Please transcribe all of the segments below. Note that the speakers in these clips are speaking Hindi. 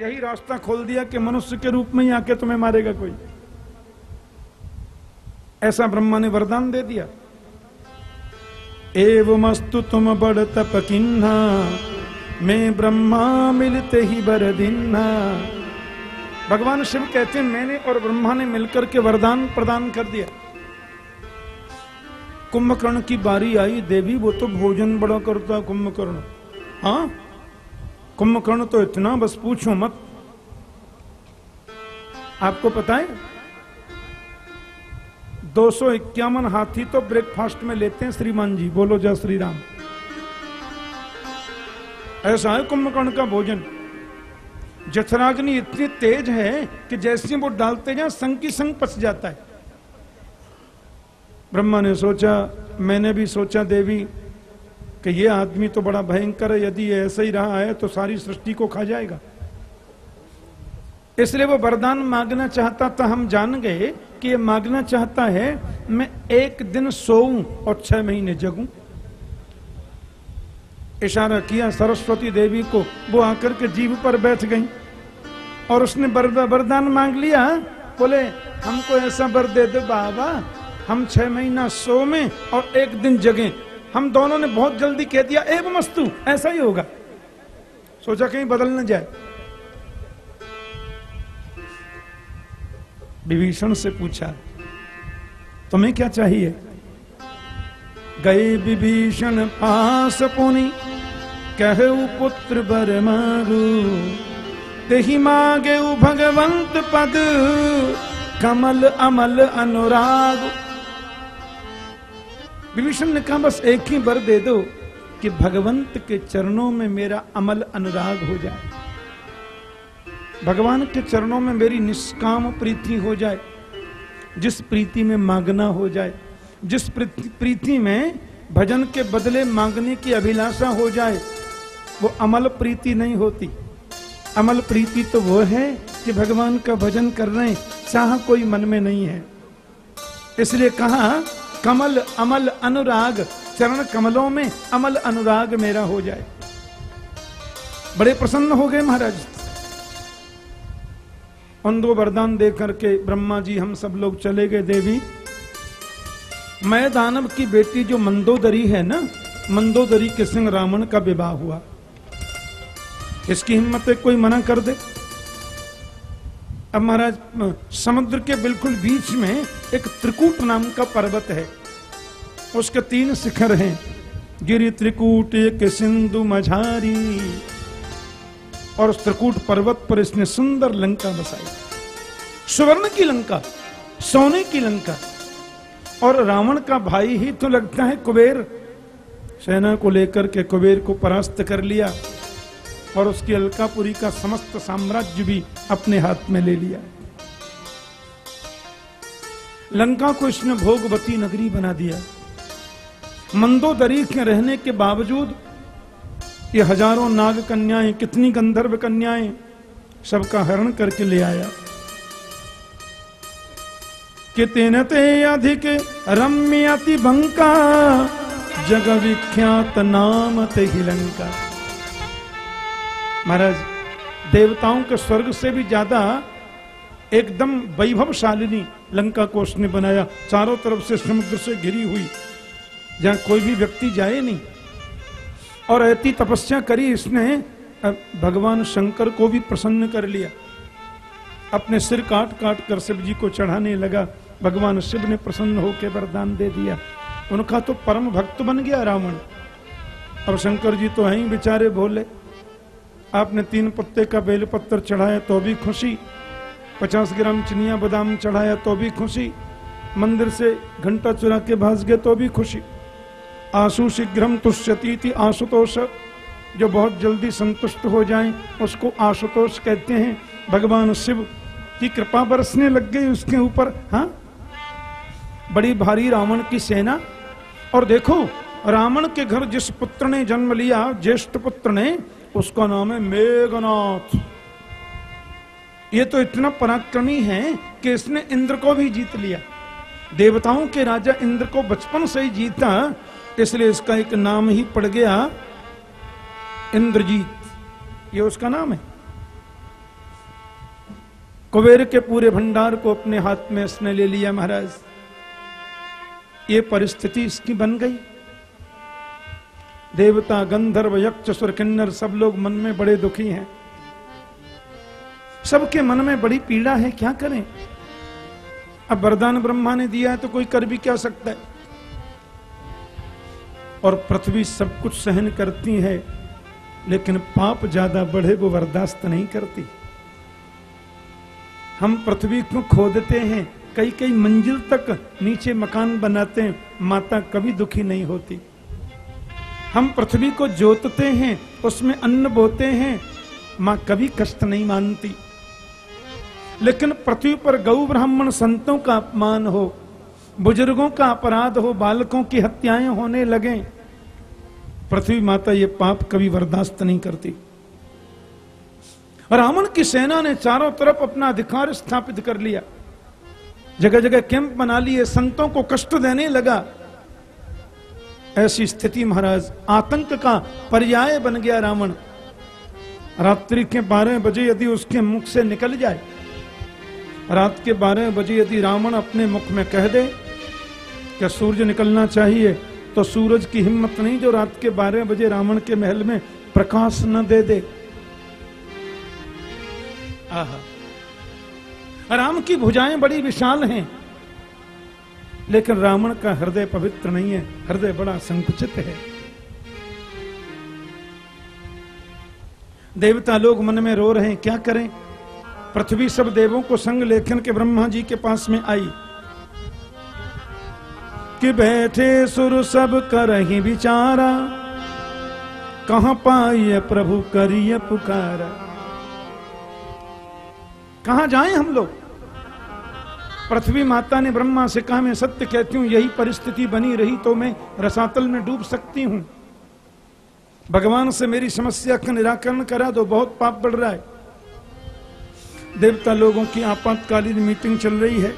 यही रास्ता खोल दिया कि मनुष्य के रूप में ही आके तुम्हें मारेगा कोई। ऐसा ब्रह्मा ने वरदान दे दिया। एवमस्तु तुम बड़ तप किन्ना मैं ब्रह्मा मिलते ही बर दिन्ना भगवान शिव कहते मैंने और ब्रह्मा ने मिलकर के वरदान प्रदान कर दिया। कुंभकर्ण की बारी आई, देवी वो तो भोजन बड़ा करता कुंभकर्ण। हाँ? कुंभकर्ण तो इतना बस पूछो मत। आपको पता है? दो सौ इक्यावन हाथी तो ब्रेकफास्ट में लेते हैं श्रीमान जी। बोलो जय श्री राम ऐसा है कुंभकर्ण का भोजन? जठराग्नि इतनी तेज है कि जैसे वो डालते जाए संग की संग पस जाता है। ब्रह्मा ने सोचा, मैंने भी सोचा, देवी कि ये आदमी तो बड़ा भयंकर है, यदि ये ऐसा ही रहा है तो सारी सृष्टि को खा जाएगा। इसलिए वो वरदान मांगना चाहता था। हम जान गए कि ये मांगना चाहता है, मैं एक दिन सोऊं और छह महीने जगूं। इशारा किया सरस्वती देवी को। वो आकर के जीव पर बैठ गई और उसने वरदान मांग लिया। बोले, हमको ऐसा वर दे दो बाबा, हम छह महीना सो में और एक दिन जगे। हम दोनों ने बहुत जल्दी कह दिया एवं मस्तु, ऐसा ही होगा। सोचा कहीं बदल न जाए। विभीषण से पूछा, तुम्हें क्या चाहिए? गए विभीषण पास पुनि, कहु पुत्र बर मारू, तेहि मागे भगवंत पद, कमल अमल अनुराग विभीषण ने कहा, बस एक ही बर दे दो कि भगवंत के चरणों में मेरा अमल अनुराग हो जाए। भगवान के चरणों में मेरी निष्काम प्रीति हो जाए, जिस प्रीति में मांगना हो जाए, जिस प्रीति में भजन के बदले मांगने की अभिलाषा हो जाए, वो अमल प्रीति नहीं होती। अमल प्रीति तो वो है कि भगवान का भजन कर रहे चाह कोई मन में नहीं है। इसलिए कहा कमल अमल अनुराग, चरण कमलों में अमल अनुराग मेरा हो जाए। बड़े प्रसन्न हो गए महाराज। उन दो वरदान दे करके ब्रह्मा जी हम सब लोग चले गए देवी। मैं दानव की बेटी जो मंदोदरी है ना, मंदोदरी के सिंह रावण का विवाह हुआ। इसकी हिम्मत कोई मना कर दे। अब महाराज समुद्र के बिल्कुल बीच में एक त्रिकूट नाम का पर्वत है। उसके तीन शिखर हैं। गिरी त्रिकूट, एक सिंधु मझारी। और उस त्रिकूट पर्वत पर इसने सुंदर लंका बसाई। सुवर्ण की लंका, सोने की लंका। और रावण का भाई ही तो लगता है कुबेर। सेना को लेकर के कुबेर को परास्त कर लिया। और उसकी अलकापुरी का समस्त साम्राज्य भी अपने हाथ में ले लिया लंका को इसने भोगवती नगरी बना दिया। मंदोदरी के रहने के बावजूद ये हज़ारों नाग कन्याएँ कितनी गंधर्व कन्याएँ सबका हरण करके ले आया। कितने ते अधिक रम्य बंका जग विख्यात नाम ते ही लंका। महाराज, देवताओं के स्वर्ग से भी ज़्यादा एकदम वैभवशालिनी लंका को उसने बनाया, चारों तरफ़ से समुद्र से घिरी हुई, जहाँ कोई भी व्यक्ति जाए नहीं। और ऐसी तपस्या करी इसने भगवान शंकर को भी प्रसन्न कर लिया। अपने सिर काट काट कर शिव जी को चढ़ाने लगा, भगवान शिव ने प्रसन्न होकर वरदान दे दिया। उनका तो परम भक्त बन गया रावण। और शंकर जी तो हैं बेचारे भोले। आपने तीन पत्ते का बेल पत्थर चढ़ाया तो भी खुशी। पचास ग्राम चिनिया बादाम चढ़ाया तो भी खुशी। मंदिर से घंटा चुरा के भाज गए तो भी खुशी। आँसू शीघ्रम तुष्यती आशुतोष। जो बहुत जल्दी संतुष्ट हो जाएँ, उसको आशुतोष कहते हैं। भगवान शिव की कृपा बरसने लग गई उसके ऊपर हाँ? बड़ी भारी रावण की सेना। और देखो, रावण के घर जिस पुत्र ने जन्म लिया, ज्येष्ठ पुत्र ने उसका नाम है मेघनाथ। ये तो इतना पराक्रमी है कि इसने इंद्र को भी जीत लिया। देवताओं के राजा इंद्र को बचपन से ही जीता, इसलिए इसका एक नाम ही पड़ गया इंद्रजीत। ये उसका नाम है। कुबेर के पूरे भंडार को अपने हाथ में इसने ले लिया महाराज। ये परिस्थिति इसकी बन गई। देवता, गंधर्व यक्ष सुर किन्नर, सब लोग मन में बड़े दुखी हैं। सबके मन में बड़ी पीड़ा है, क्या करें? अब वरदान ब्रह्मा ने दिया है तो कोई कर भी क्या सकता है? और पृथ्वी सब कुछ सहन करती है, लेकिन पाप ज़्यादा बढ़े वो बर्दाश्त नहीं करती। हम पृथ्वी को खोदते हैं कई कई मंजिल तक नीचे मकान बनाते हैं, माता कभी दुखी नहीं होती। हम पृथ्वी को जोतते हैं, उसमें अन्न बोते हैं। माँ कभी कष्ट नहीं मानती। लेकिन पृथ्वी पर गौ ब्राह्मण संतों का अपमान हो, बुज़ुर्गों का अपराध हो, बालकों की हत्याएँ होने लगे। पृथ्वी माता ये पाप कभी बर्दाश्त नहीं करती। रावण की सेना ने चारों तरफ़ अपना अधिकार स्थापित कर लिया। जगह जगह कैंप बना लिए, संतों को कष्ट देने लगा। ऐसी स्थिति महाराज, आतंक का पर्याय बन गया रावण। रात्रि के बारह बजे यदि उसके मुख से निकल जाए, रात के बारह बजे यदि रावण अपने मुख में कह दे कि सूर्य निकलना चाहिए तो सूरज की हिम्मत नहीं जो रात के बारह बजे रावण के महल में प्रकाश न दे दे। आहा। राम की भुजाएँ बड़ी विशाल हैं। लेकिन रावण का हृदय पवित्र नहीं है, हृदय बड़ा संकुचित है। देवता लोग मन में रो रहे हैं, क्या करें? पृथ्वी सब देवों को संग लेखन के ब्रह्मा जी के पास में आई। कि बैठे सुर सब कर ही विचारा, कहा पाइए प्रभु करिए पुकारा। कहा जाए हम लोग? पृथ्वी माता ने ब्रह्मा से कहा, मैं सत्य कहती हूँ, यही परिस्थिति बनी रही तो मैं रसातल में डूब सकती हूँ। भगवान से मेरी समस्या का निराकरण करा दो, बहुत पाप बढ़ रहा है। देवता लोगों की आपातकालीन मीटिंग चल रही है।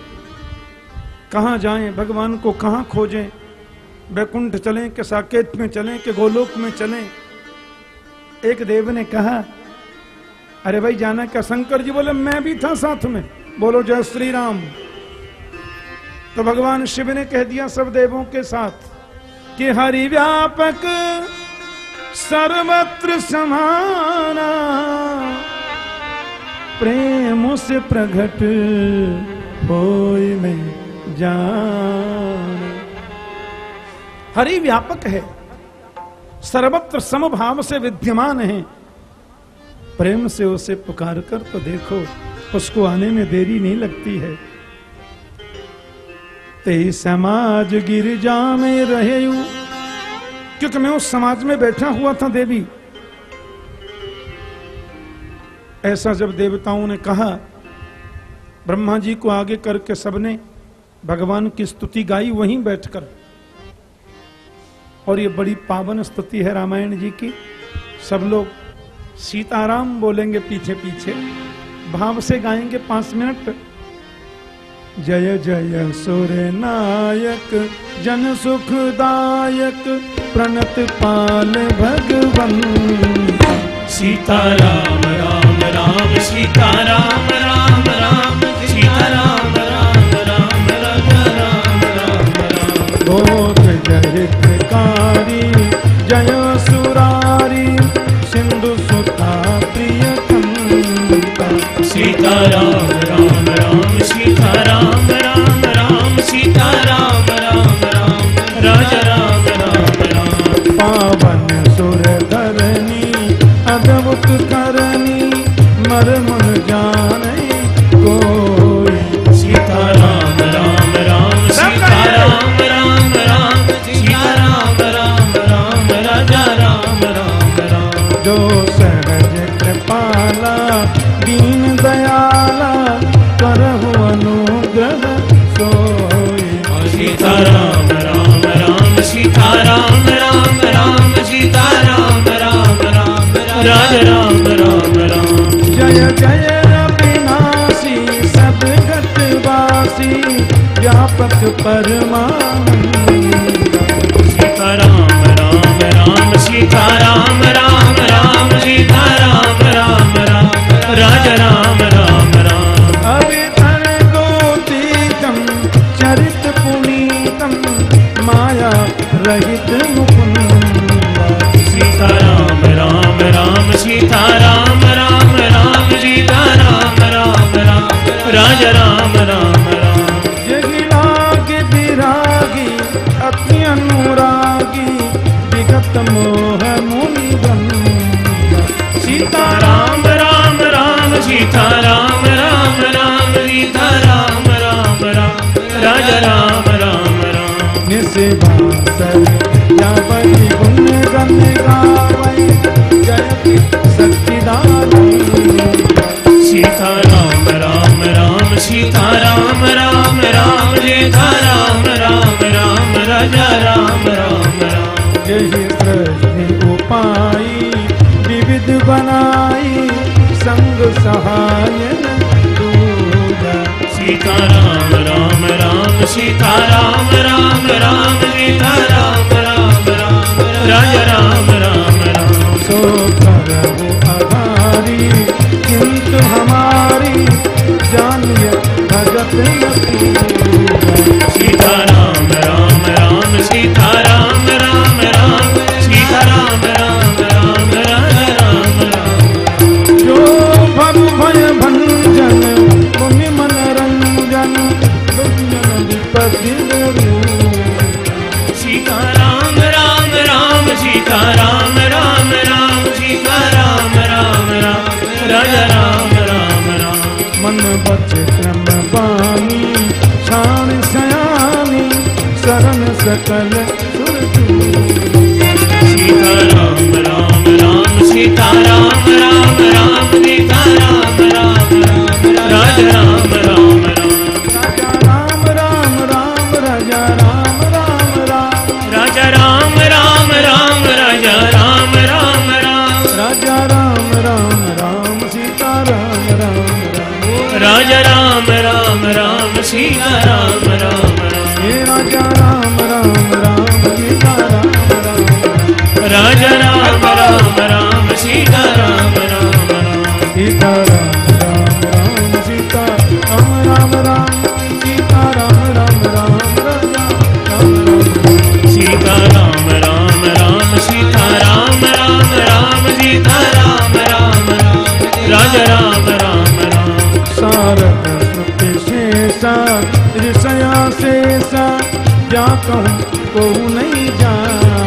कहा जाएँ? भगवान को कहाँ खोजें? बैकुंठ चलें कि साकेत में चलें कि गोलोक में चलें? एक देव ने कहा, अरे भाई, जाना क्या? शंकर जी बोले, मैं भी था साथ में। बोलो, जय श्री राम तो भगवान शिव ने कह दिया सब देवों के साथ कि हरि व्यापक सर्वत्र समाना, प्रेम से प्रकट हो में जान। हरि व्यापक है, सर्वत्र समभाव से विद्यमान है। प्रेम से उसे पुकार कर तो देखो, उसको आने में देरी नहीं लगती है। ते समाज गिरजा में रहे क्योंकि मैं उस समाज में बैठा हुआ था, देवी। ऐसा जब देवताओं ने कहा, ब्रह्मा जी को आगे करके सबने भगवान की स्तुति गाई, वहीं बैठकर। और ये बड़ी पावन स्तुति है रामायण जी की। सब लोग सीताराम बोलेंगे पीछे पीछे भाव से गाएँगे पाँच मिनट। जय जय सुर नायक जन सुखदायक प्रणत पाल भगवन सीताराम राम राम सीताराम राम राम सीताराम राम राम राम राम राम राम भोग जय कारी जय सुरारी सिंधु सुता प्रिय सीताराम राम राम राम राम राम राजा राम राम राम। पावन पथ परमानंद सीता राम राम राम सीता राम राम राम सीता राम राम राम राजा राम राम राम अभिधर गोपीतम चरित पुनीतम माया रहित मुकुंद सीता राम राम राम सीता राम राम राम सीता राम राम राम राजा राम विगत मोह मुनि सीता राम राम राम सीता राम राम राम सीता राम राम राम राजा राम राम राम निशिवासर गुण सच्चिदानंद सीता राम राम राम सीता राम राम राम सीता राम राम राम राजा राम राम राम यही प्रश्न उपाई विविध बनाई संग सहाय सीता राम राम राम सीता राम राम राम सीता राम राम राम राम राम राम राम सो करहु आधारी किंतु हमारी जानिए भगत सीता राम राम राम सीता राम राम राम सीता राम राम राम राम राम जो भव भय भंजन मुनि मनरंजन दुर्जन विपति सीता राम राम राम सीता राम मन बच क्रम पानी शान सयानी, शरण सकल सीता राम राम राम, सीता राम राम। कहूँ को नहीं जाना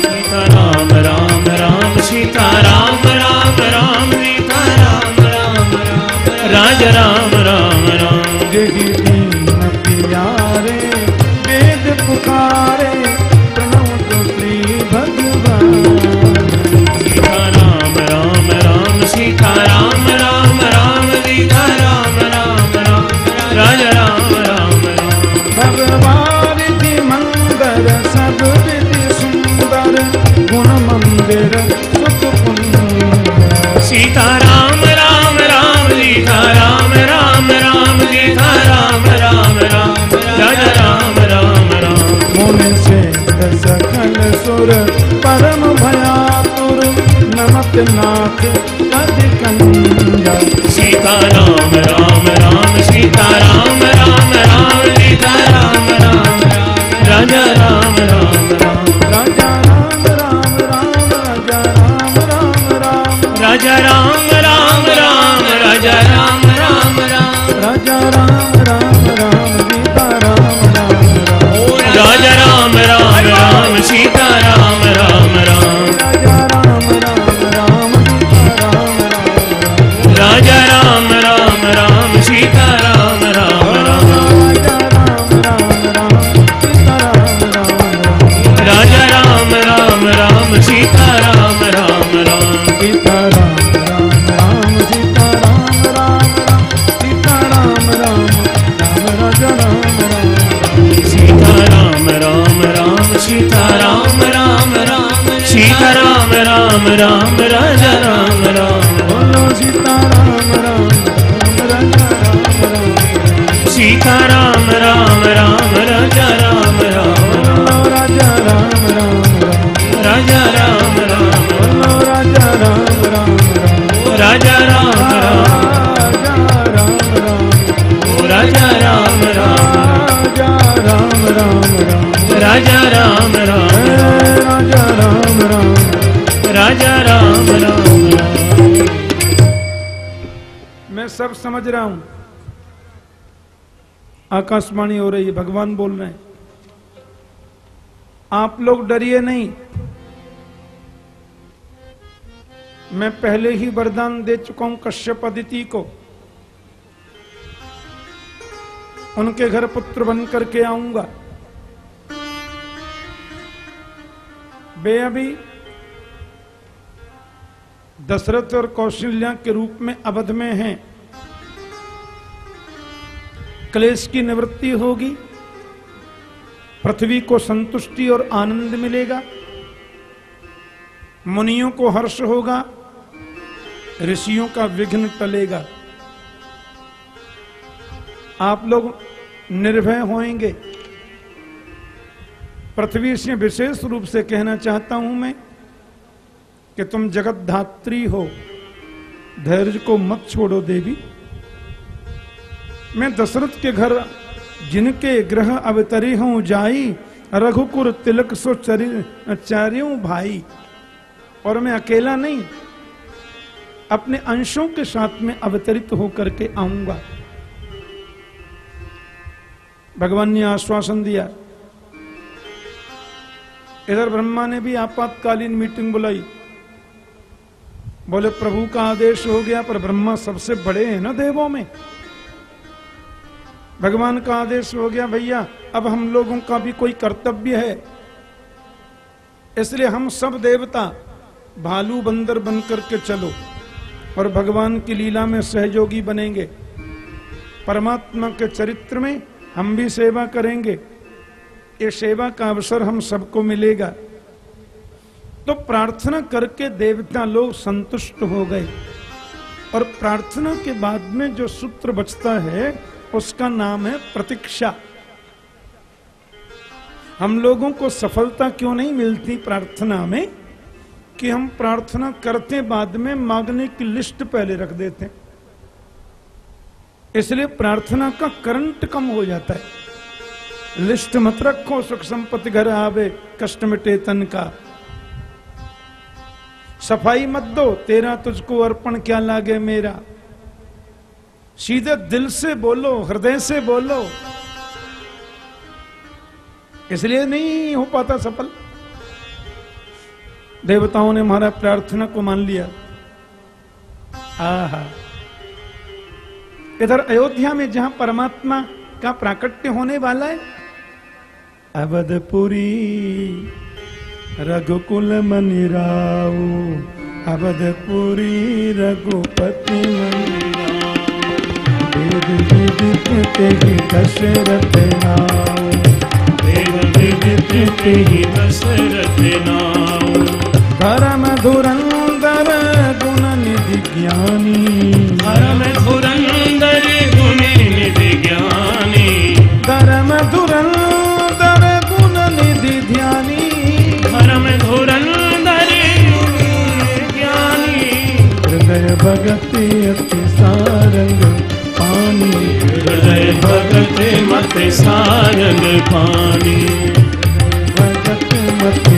सीता राम राम राम सीता राम राम राम सीता राम राम राम राज राम राम राम यही मंदिर सीता राम राम राम सीता राम राम राम सीता राम राम राम राजा राम राम राम मुनि से सकल सुर परम भयातुर नमक नाथ सीता राम राम राम सीता राम राम राम सीता राम राम राम राजा राम राम राम राजा राजा राम राम राम राजा राम राम राम। राजा राम राम राम राजा राम राम राम। सीता राम राम राम राम राजा राम राम बोलो सीता राम राम सीता राम राम राम राजा राम राम राजा राम राम राजा राम राम बोलो राजा राम राम राजा राम राम राजा राम राम राम राम राजा राम राम। राजा राम राम। राजा राम राम। राजा राम राम राम। मैं सब समझ रहा हूँ। आकाशवाणी हो रही है भगवान बोल रहे हैं। आप लोग डरिए नहीं। मैं पहले ही वरदान दे चुका हूँ कश्यप अदिति को। उनके घर पुत्र बन करके आऊँगा। वे अभी दशरथ और कौशल्या के रूप में अवध में हैं। क्लेश की निवृत्ति होगी, पृथ्वी को संतुष्टि और आनंद मिलेगा, मुनियों को हर्ष होगा, ऋषियों का विघ्न टलेगा। आप लोग निर्भय होंगे पृथ्वी से विशेष रूप से कहना चाहता हूँ मैं कि तुम जगत धात्री हो। धैर्य को मत छोड़ो देवी। मैं दशरथ के घर जिनके ग्रह अवतरी हूँ जाई, रघुकुर तिलक सो चार्यों भाई, और मैं अकेला नहीं, अपने अंशों के साथ में अवतरित होकर के आऊँगा। भगवान ने आश्वासन दिया। इधर ब्रह्मा ने भी आपातकालीन मीटिंग बुलाई। बोले, प्रभु का आदेश हो गया, पर ब्रह्मा सबसे बड़े हैं ना देवों में? भगवान का आदेश हो गया, भैया, अब हम लोगों का भी कोई कर्तव्य है। इसलिए हम सब देवता भालू बंदर बनकर के चलो, और भगवान की लीला में सहयोगी बनेंगे। परमात्मा के चरित्र में हम भी सेवा करेंगे। ये सेवा का अवसर हम सबको मिलेगा। तो प्रार्थना करके देवता लोग संतुष्ट हो गए। और प्रार्थना के बाद में जो सूत्र बचता है, उसका नाम है प्रतीक्षा। हम लोगों को सफलता क्यों नहीं मिलती प्रार्थना में? कि हम प्रार्थना करते बाद में मांगने की लिस्ट पहले रख देते इसलिए प्रार्थना का करंट कम हो जाता है। लिस्ट मत रखो, सुख संपत्ति घर आवे, कष्ट मिटे तन का। सफ़ाई मत दो, तेरा तुझको अर्पण क्या लागे मेरा। सीधे दिल से बोलो, हृदय से बोलो। इसलिए नहीं हो पाता सफल। देवताओं ने हमारा प्रार्थना को मान लिया। आहा। इधर अयोध्या में जहाँ परमात्मा का प्राकट्य होने वाला है अवधपुरी रघुकुल मनिराव अवधपुरी रघुपति दशरथ नाम ही दशरथ नाम धर्म गुण निधि ज्ञानी। परम धुरंधर गुणे निधि ज्ञानी। धर्म धुरंधर गुण निधि ध्यानी परम धुरंधर ज्ञानी। हृदय भगति अति सारंग पानी। हृदय भगत मत सारंग पानी। भगत मत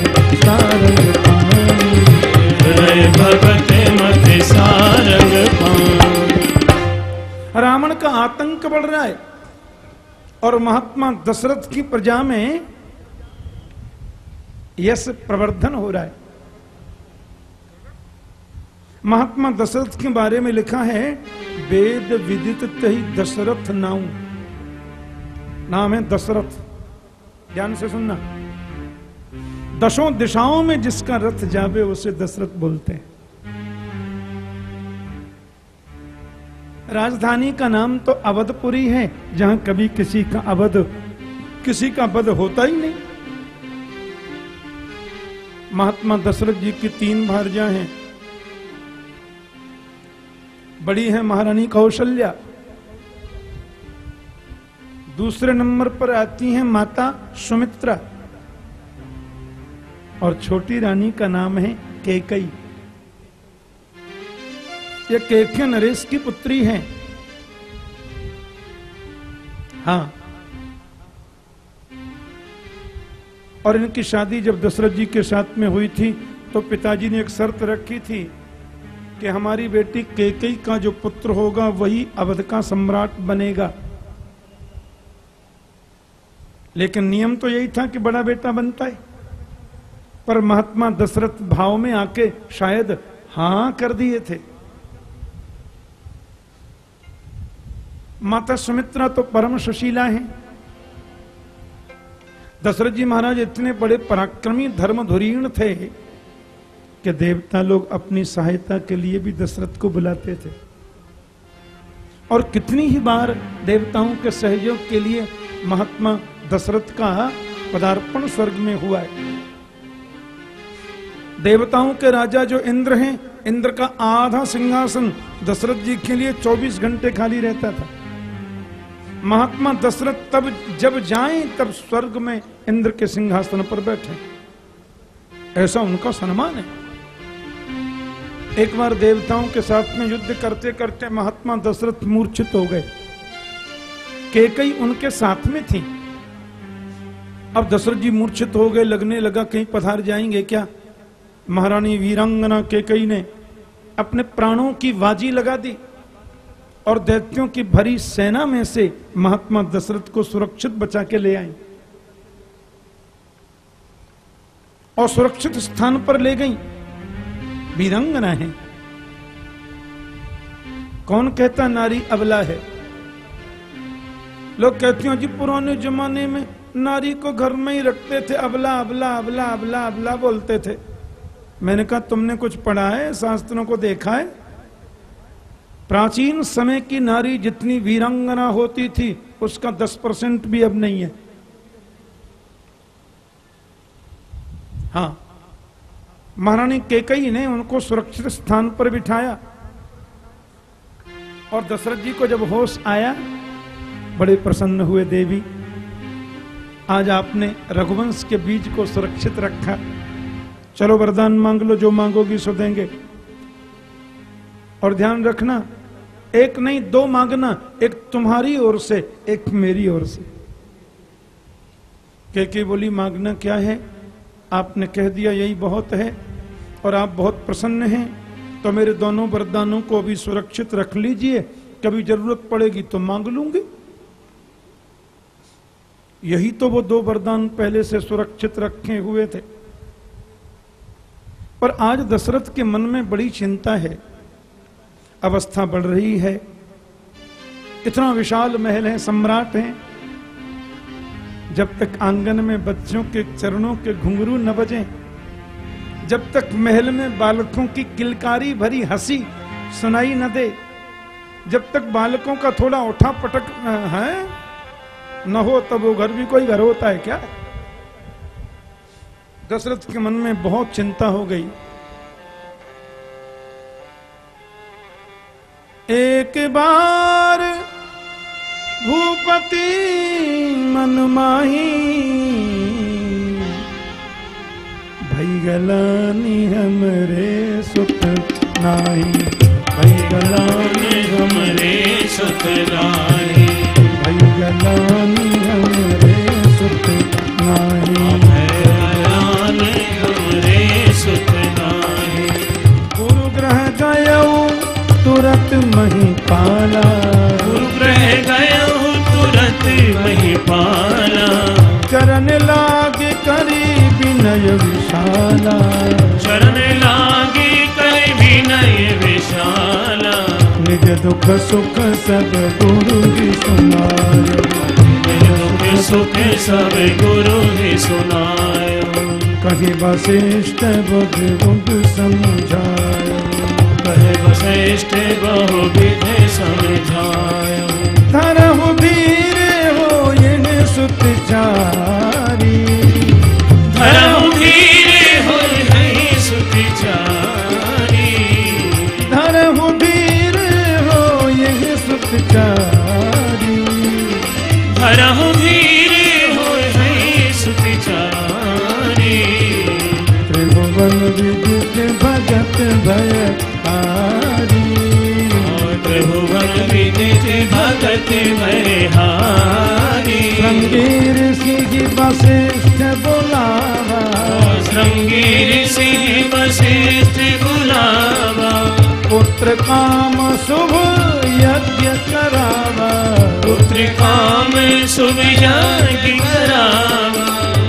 सारंग पानी। भगत रावण का आतंक बढ़ रहा है और महात्मा दशरथ की प्रजा में यश प्रवर्धन हो रहा है। महात्मा दशरथ के बारे में लिखा है, वेद विदित तही दशरथ नाउ नाम है दशरथ। ध्यान से सुनना। दशों दिशाओं में जिसका रथ जावे, उसे दशरथ बोलते हैं। राजधानी का नाम तो अवधपुरी है, जहाँ कभी किसी का अवध, किसी का वध होता ही नहीं। महात्मा दशरथ जी की तीन भार्या हैं। बड़ी है महारानी कौशल्या। दूसरे नंबर पर आती हैं माता सुमित्रा। और छोटी रानी का नाम है केकई। ये केके नरेश की पुत्री है। हाँ। और इनकी शादी जब दशरथ जी के साथ में हुई थी तो पिताजी ने एक शर्त रखी थी कि हमारी बेटी केकई का जो पुत्र होगा, वही अवध का सम्राट बनेगा। लेकिन नियम तो यही था कि बड़ा बेटा बनता है। पर महात्मा दशरथ भाव में आके शायद हाँ कर दिए थे। माता सुमित्रा तो परम सुशीला हैं। दशरथ जी महाराज इतने बड़े पराक्रमी धर्म धुरीण थे कि देवता लोग अपनी सहायता के लिए भी दशरथ को बुलाते थे। और कितनी ही बार देवताओं के सहयोग के लिए महात्मा दशरथ का पदार्पण स्वर्ग में हुआ है। देवताओं के राजा जो इंद्र हैं, इंद्र का आधा सिंहासन दशरथ जी के लिए 24 घंटे खाली रहता था। महात्मा दशरथ तब जब जाएँ, तब स्वर्ग में इंद्र के सिंहासन पर बैठे। ऐसा उनका सम्मान है। एक बार देवताओं के साथ में युद्ध करते करते महात्मा दशरथ मूर्छित हो गए। केकई उनके साथ में थी। अब दशरथ जी मूर्छित हो गए, लगने लगा, कहीं पधार जाएँगे क्या? महारानी वीरांगना केकई ने अपने प्राणों की बाजी लगा दी और दैत्यों की भरी सेना में से महात्मा दशरथ को सुरक्षित बचा के ले आई और सुरक्षित स्थान पर ले गई। वीरंगना है। कौन कहता नारी अबला है? लोग कहते हैं, जी पुराने जमाने में नारी को घर में ही रखते थे, अबला अबला अबला अबला अबला बोलते थे। मैंने कहा, तुमने कुछ पढ़ा है? शास्त्रों को देखा है? प्राचीन समय की नारी जितनी वीरांगना होती थी, उसका दस परसेंट भी अब नहीं है। हाँ। महारानी केकई ने उनको सुरक्षित स्थान पर बिठाया और दशरथ जी को जब होश आया, बड़े प्रसन्न हुए देवी। आज आपने रघुवंश के बीज को सुरक्षित रखा। चलो वरदान मांग लो, जो मांगोगी सो देंगे। और ध्यान रखना, एक नहीं, दो मांगना, एक तुम्हारी ओर से, एक मेरी ओर से। के के बोली, मांगना क्या है? आपने कह दिया, यही बहुत है, और आप बहुत प्रसन्न हैं तो मेरे दोनों वरदानों को अभी सुरक्षित रख लीजिए, कभी ज़रूरत पड़ेगी तो मांग लूँगी। यही तो वो दो वरदान पहले से सुरक्षित रखे हुए थे। पर आज दशरथ के मन में बड़ी चिंता है। अवस्था बढ़ रही है। इतना विशाल महल है, सम्राट है। जब तक आँगन में बच्चों के चरणों के घुंघरू न बजे, जब तक महल में बालकों की किलकारी भरी हँसी सुनाई न दे, जब तक बालकों का थोड़ा उठा पटक है? न हो तब वो घर भी कोई घर होता है क्या? दशरथ के मन में बहुत चिंता हो गई। एक बार भूपति मन माही भई गलानी हमरे सुत नाही। भई गलानी हमरे सुत नाही। भई गलानी हमरे सुत नाही। तुरत मही पाला। गुरु ग्रह गयो तुरंत वही पाला। चरण लाग करी विनय विशाला। चरण लागे करी विनय विशाला। निज दुख सुख सब गुरु की सुनाय दुख सुख सब गुरु ही सुनायो कही वशिष्ठ बुद्ध बुद्ध समझाय कहे वशिष्ठ बहु विधि समझायो धरहु धीर हो इन सुत चारी धर्म धीरे हो है सुख चारी धरहु धीर हो यह सुत चारी धर्म धीरे हो है सुख चारी त्रिभुवन विदित भगत भगत सिंह वशिष्ठ बोलावा। श्रृंगीर सिंह वशिष्ठ बुलावा। पुत्र काम शुभ यज्ञ करावा। पुत्र काम शुभ यज्ञ करावा।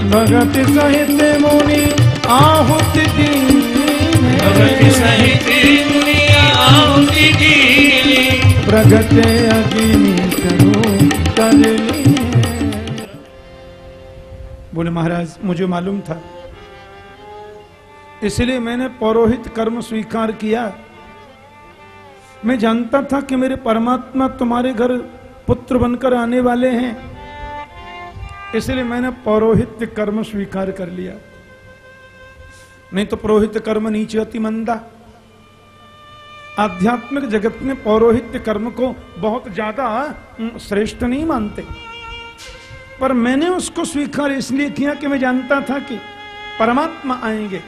भगत सहित मुनि आहुति दीने। सहित अग्नि करली बोले महाराज, मुझे मालूम था। इसलिए मैंने पौरोहित कर्म स्वीकार किया। मैं जानता था कि मेरे परमात्मा तुम्हारे घर पुत्र बनकर आने वाले हैं। इसलिए मैंने पौरोहित्य कर्म स्वीकार कर लिया। नहीं तो पुरोहित कर्म नीचे अति मंदा। आध्यात्मिक जगत में पौरोहित्य कर्म को बहुत ज़्यादा श्रेष्ठ नहीं मानते। पर मैंने उसको स्वीकार इसलिए किया कि मैं जानता था कि परमात्मा आएँगे।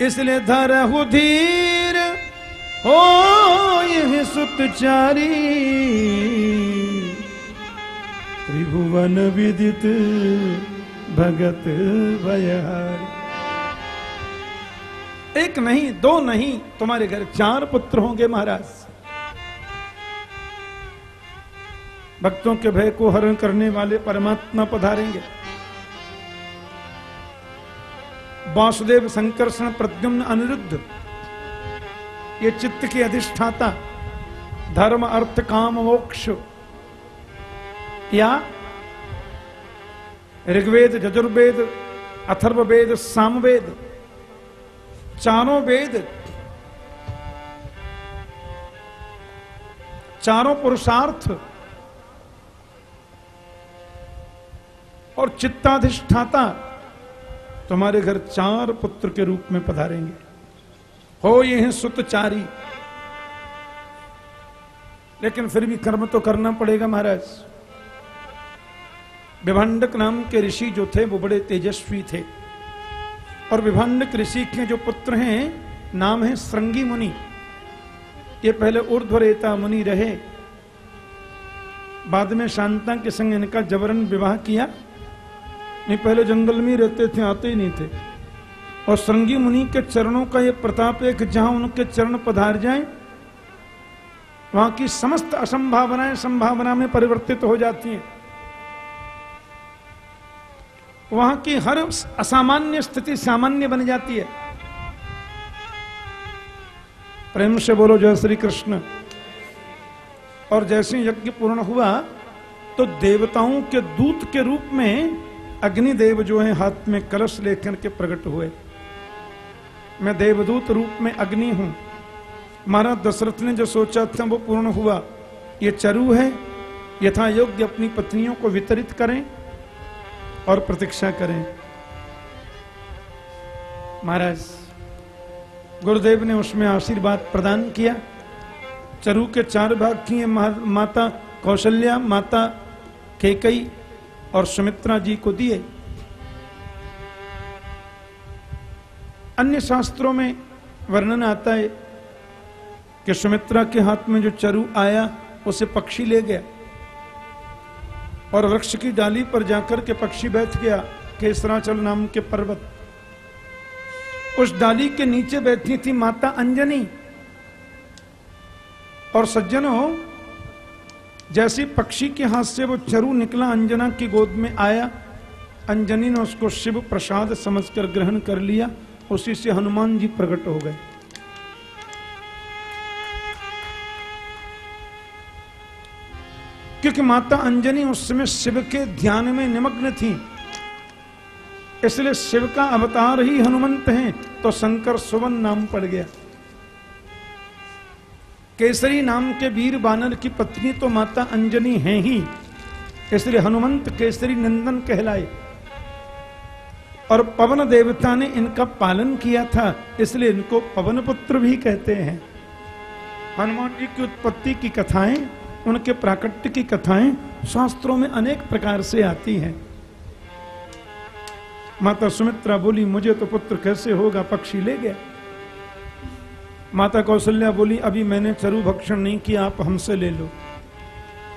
इसलिए धरहु धीर, हो यह सुतचारी। त्रिभुवन विदित भगत भयहारी। एक नहीं, दो नहीं, तुम्हारे घर चार पुत्र होंगे महाराज। भक्तों के भय को हरण करने वाले परमात्मा पधारेंगे। वासुदेव संकर्षण प्रद्युम्न अनिरुद्ध, ये चित्त के अधिष्ठाता, धर्म, अर्थ, काम, मोक्ष। या ऋग्वेद, यजुर्वेद, अथर्ववेद, सामवेद चारों वेद, चारों पुरुषार्थ और चित्ताधिष्ठाता तुम्हारे घर चार पुत्र के रूप में पधारेंगे। हो ये हैं सुतचारी। लेकिन फिर भी कर्म तो करना पड़ेगा महाराज। विभंडक नाम के ऋषि जो थे, वो बड़े तेजस्वी थे। और विभंडक ऋषि के जो पुत्र हैं, नाम है श्रृंगी मुनि। ये पहले ऊर्ध्वरेता मुनि रहे। बाद में शांता के संग इनका जबरन विवाह किया। नहीं, पहले जंगल में रहते थे, आते ही नहीं थे। और श्रृंगी मुनि के चरणों का ये प्रताप है जहाँ उनके चरण पधार जाएँ, वहाँ की समस्त असंभावनाएँ संभावना में परिवर्तित हो जाती हैं। वहाँ की हर असामान्य स्थिति सामान्य बन जाती है। प्रेम से बोलो, जय श्री कृष्ण। और जैसे यज्ञ पूर्ण हुआ तो देवताओं के दूत के रूप में अग्निदेव जो है, हाथ में कलश लेकर के प्रकट हुए। मैं देवदूत रूप में अग्नि हूँ। महाराज दशरथ ने जो सोचा था, वो पूर्ण हुआ। ये चरु है। यथा योग्य अपनी पत्नियों को वितरित करें। और प्रतीक्षा करें। महाराज, गुरुदेव ने उसमें आशीर्वाद प्रदान किया। चरु के चार भाग किए माता कौशल्या, माता केकई और सुमित्रा जी को दिए। अन्य शास्त्रों में वर्णन आता है कि सुमित्रा के हाथ में जो चरु आया, उसे पक्षी ले गया। और वृक्ष की डाली पर जाकर के पक्षी बैठ गया, केसराचल नाम के पर्वत। उस डाली के नीचे बैठी थी माता अंजनी। और सज्जनों, जैसे पक्षी के हाथ से वो चरु निकला, अंजना की गोद में आया। अंजनी ने उसको शिव प्रसाद समझकर ग्रहण कर लिया। उसी से हनुमान जी प्रकट हो गए। क्योंकि माता अंजनी उस समय शिव के ध्यान में निमग्न थी। इसलिए शिव का अवतार ही हनुमंत है तो शंकर सुवन नाम पड़ गया। केसरी नाम के वीर बानर की पत्नी तो माता अंजनी है ही, इसलिए हनुमंत केसरी नंदन कहलाए। और पवन देवता ने इनका पालन किया था, इसलिए इनको पवन पुत्र भी कहते हैं। हनुमान जी की उत्पत्ति की कथाएँ उनके प्राकट्य की कथाएँ शास्त्रों में अनेक प्रकार से आती हैं। माता सुमित्रा बोली मुझे तो पुत्र कैसे होगा? पक्षी ले गया माता कौशल्या बोली अभी मैंने चरु भक्षण नहीं किया आप हमसे ले लो।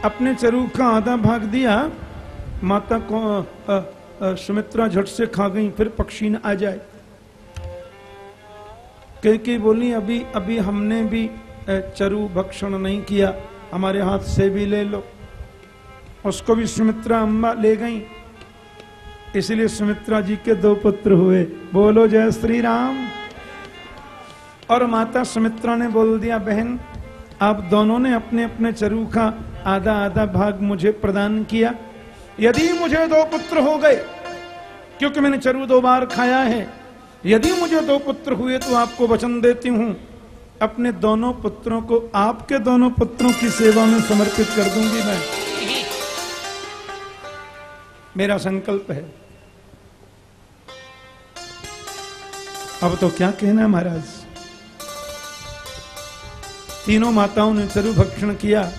अपने चरु का आधा भाग दिया माता को अ, अ, सुमित्रा झट से खा गई फिर पक्षी न आ जाए। कह बोली अभी अभी हमने भी चरु भक्षण नहीं किया। हमारे हाथ से भी ले लो। उसको भी सुमित्रा अम्मा ले गई। इसलिए सुमित्रा जी के दो पुत्र हुए। बोलो जय श्री राम और माता सुमित्रा ने बोल दिया, बहन, आप दोनों ने अपने अपने चरु का आधा आधा भाग मुझे प्रदान किया। यदि मुझे दो पुत्र हो गए, क्योंकि मैंने चरु दो बार खाया है, यदि मुझे दो पुत्र हुए तो आपको वचन देती हूँ। अपने दोनों पुत्रों को, आपके दोनों पुत्रों की सेवा में समर्पित कर दूँगी मैं। मेरा संकल्प है। अब तो क्या कहना महाराज? तीनों माताओं ने चरु भक्षण किया।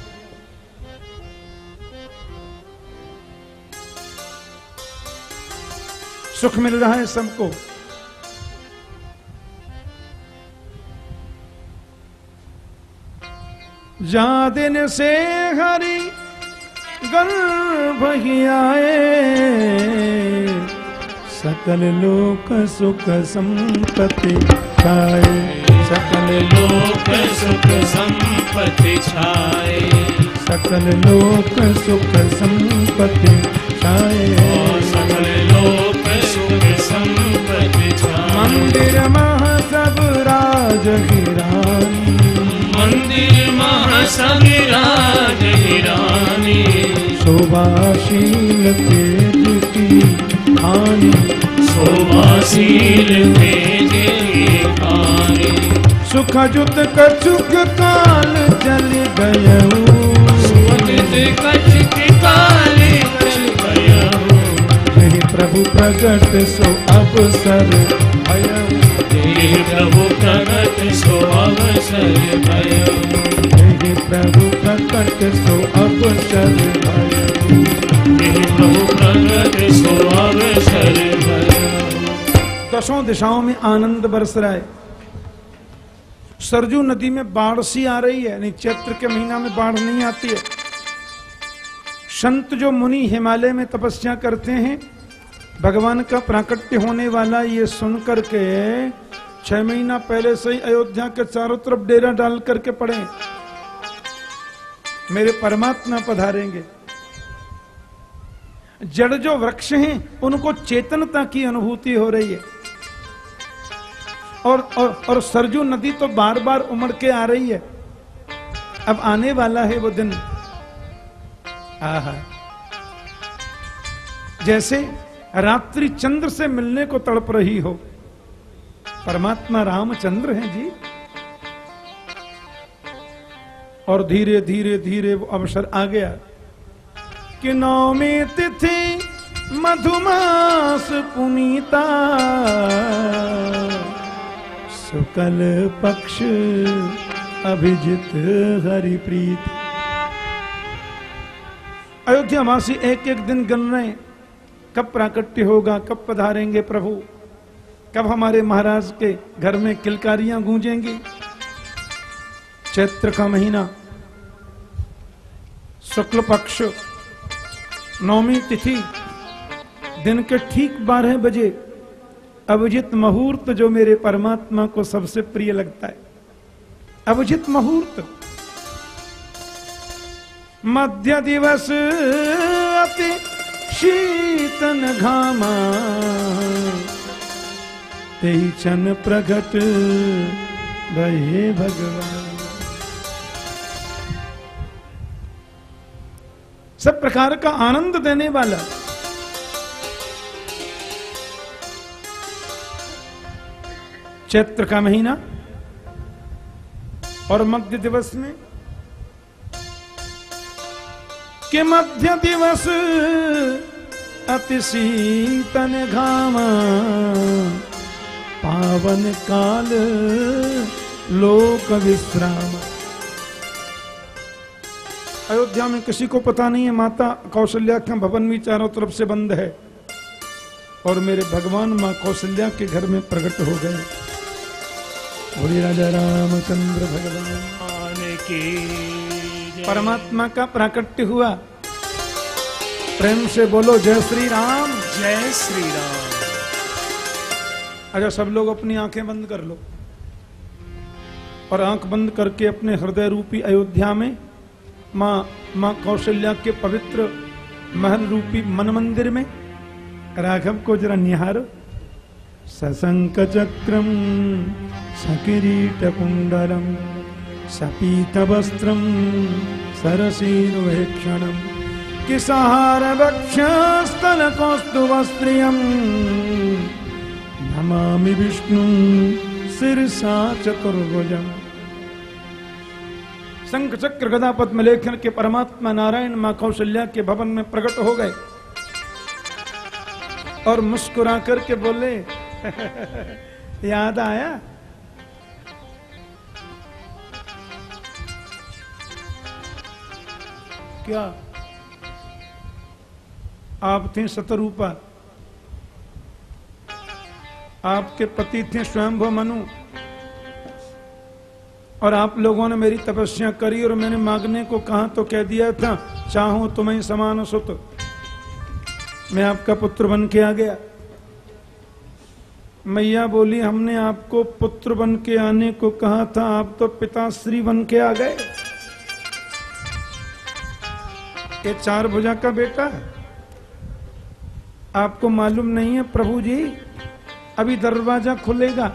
सुख मिल रहा है सबको। जा दिन से हरि गर्भ ही आए। सकल लोक सुख संपत्ति छाए। सकल लोक सुख संपत्ति छाए। सकल लोक सुख संपत्ति छाए। सकल लोक सुख संपत्ति छाए। मंदिर मह सब राज मंदिर शोभाशील तेज की हानि शोभाशील सुख जुत कछुक काल जल गयऊ। सुख जुत के काले यही प्रभु प्रगट सो अवसर भयऊ हे प्रभु प्रगट सो अवसर भयऊ यही प्रभु प्रकट सो अवसर भयऊ हे प्रभु प्रगट सो अवसर भयऊ दसों दिशाओं में आनंद बरस रहा है। सरजू नदी में बाढ़ सी आ रही है नहीं चैत्र के महीना में बाढ़ नहीं आती है। संत जो मुनि हिमालय में तपस्या करते हैं भगवान का प्राकट्य होने वाला ये सुन करके छह महीना पहले से ही अयोध्या के चारों तरफ़ डेरा डाल करके पड़े मेरे परमात्मा पधारेंगे। जड़ जो वृक्ष हैं, उनको चेतनता की अनुभूति हो रही है। और और और सरजू नदी तो बार बार उमड़ के आ रही है। अब आने वाला है वो दिन। आहा। जैसे रात्रि चंद्र से मिलने को तड़प रही हो। परमात्मा रामचंद्र हैं जी। और धीरे धीरे धीरे वो अवसर आ गया कि नौमी तिथि मधुमास पुनीता। सुकल पक्ष अभिजित हरिप्रीत। अयोध्या वासी एक एक दिन गन रहे हैं। कब प्राकट्य होगा, कब पधारेंगे प्रभु? कब हमारे महाराज के घर में किलकारियाँ गूंजेंगी? चैत्र का महीना। शुक्ल पक्ष नौमी तिथि। दिन के ठीक बारह बजे अभिजित मुहूर्त जो मेरे परमात्मा को सबसे प्रिय लगता है। अभिजित मुहूर्त। मध्य दिवस अति शीतन घामा। तेई चन प्रगट भये भगवान। सब प्रकार का आनंद देने वाला। चैत्र का महीना और मध्य दिवस में के मध्य दिवस अति शीतन घामा। पावन काल, लोक विश्राम। अयोध्या में किसी को पता नहीं है, माता कौशल्या का भवन भी चारों तरफ़ से बंद है। और मेरे भगवान माँ कौशल्या के घर में प्रकट हो गए। बोलिए राजा रामचंद्र भगवान। की। परमात्मा का प्राकट्य हुआ। प्रेम से बोलो जय श्री राम जय श्री राम अच्छा सब लोग अपनी आँखें बंद कर लो और आँख बंद करके अपने हृदय रूपी अयोध्या में माँ माँ कौशल्या के पवित्र महल रूपी मन मंदिर में राघव को जरा निहारो। सशंक चक्रम सकिरीट कुंडलम। सपीत वस्त्रम सरसीर्वेक्षणम किसहार वक्षस्थल कौस्तुवस्त्रियम नमामि विष्णु सिरसा चतुर्भुजम शंख चक्र गदा पद्म लेखन के परमात्मा नारायण माँ कौशल्या के भवन में प्रकट हो गए और मुस्कुरा करके बोले, याद आया? क्या? आप थे सतरूपा आपके पति थे स्वयंभव मनु। और आप लोगों ने मेरी तपस्या करी और मैंने मांगने को कहा तो कह दिया था, चाहो तुम्हें समान सुत। मैं आपका पुत्र बन के आ गया। मैया बोली, हमने आपको पुत्र बन के आने को कहा था, आप तो पिताश्री बन के आ गए। ये चार भुजा का बेटा है। आपको मालूम नहीं है प्रभु जी, अभी दरवाज़ा खुलेगा,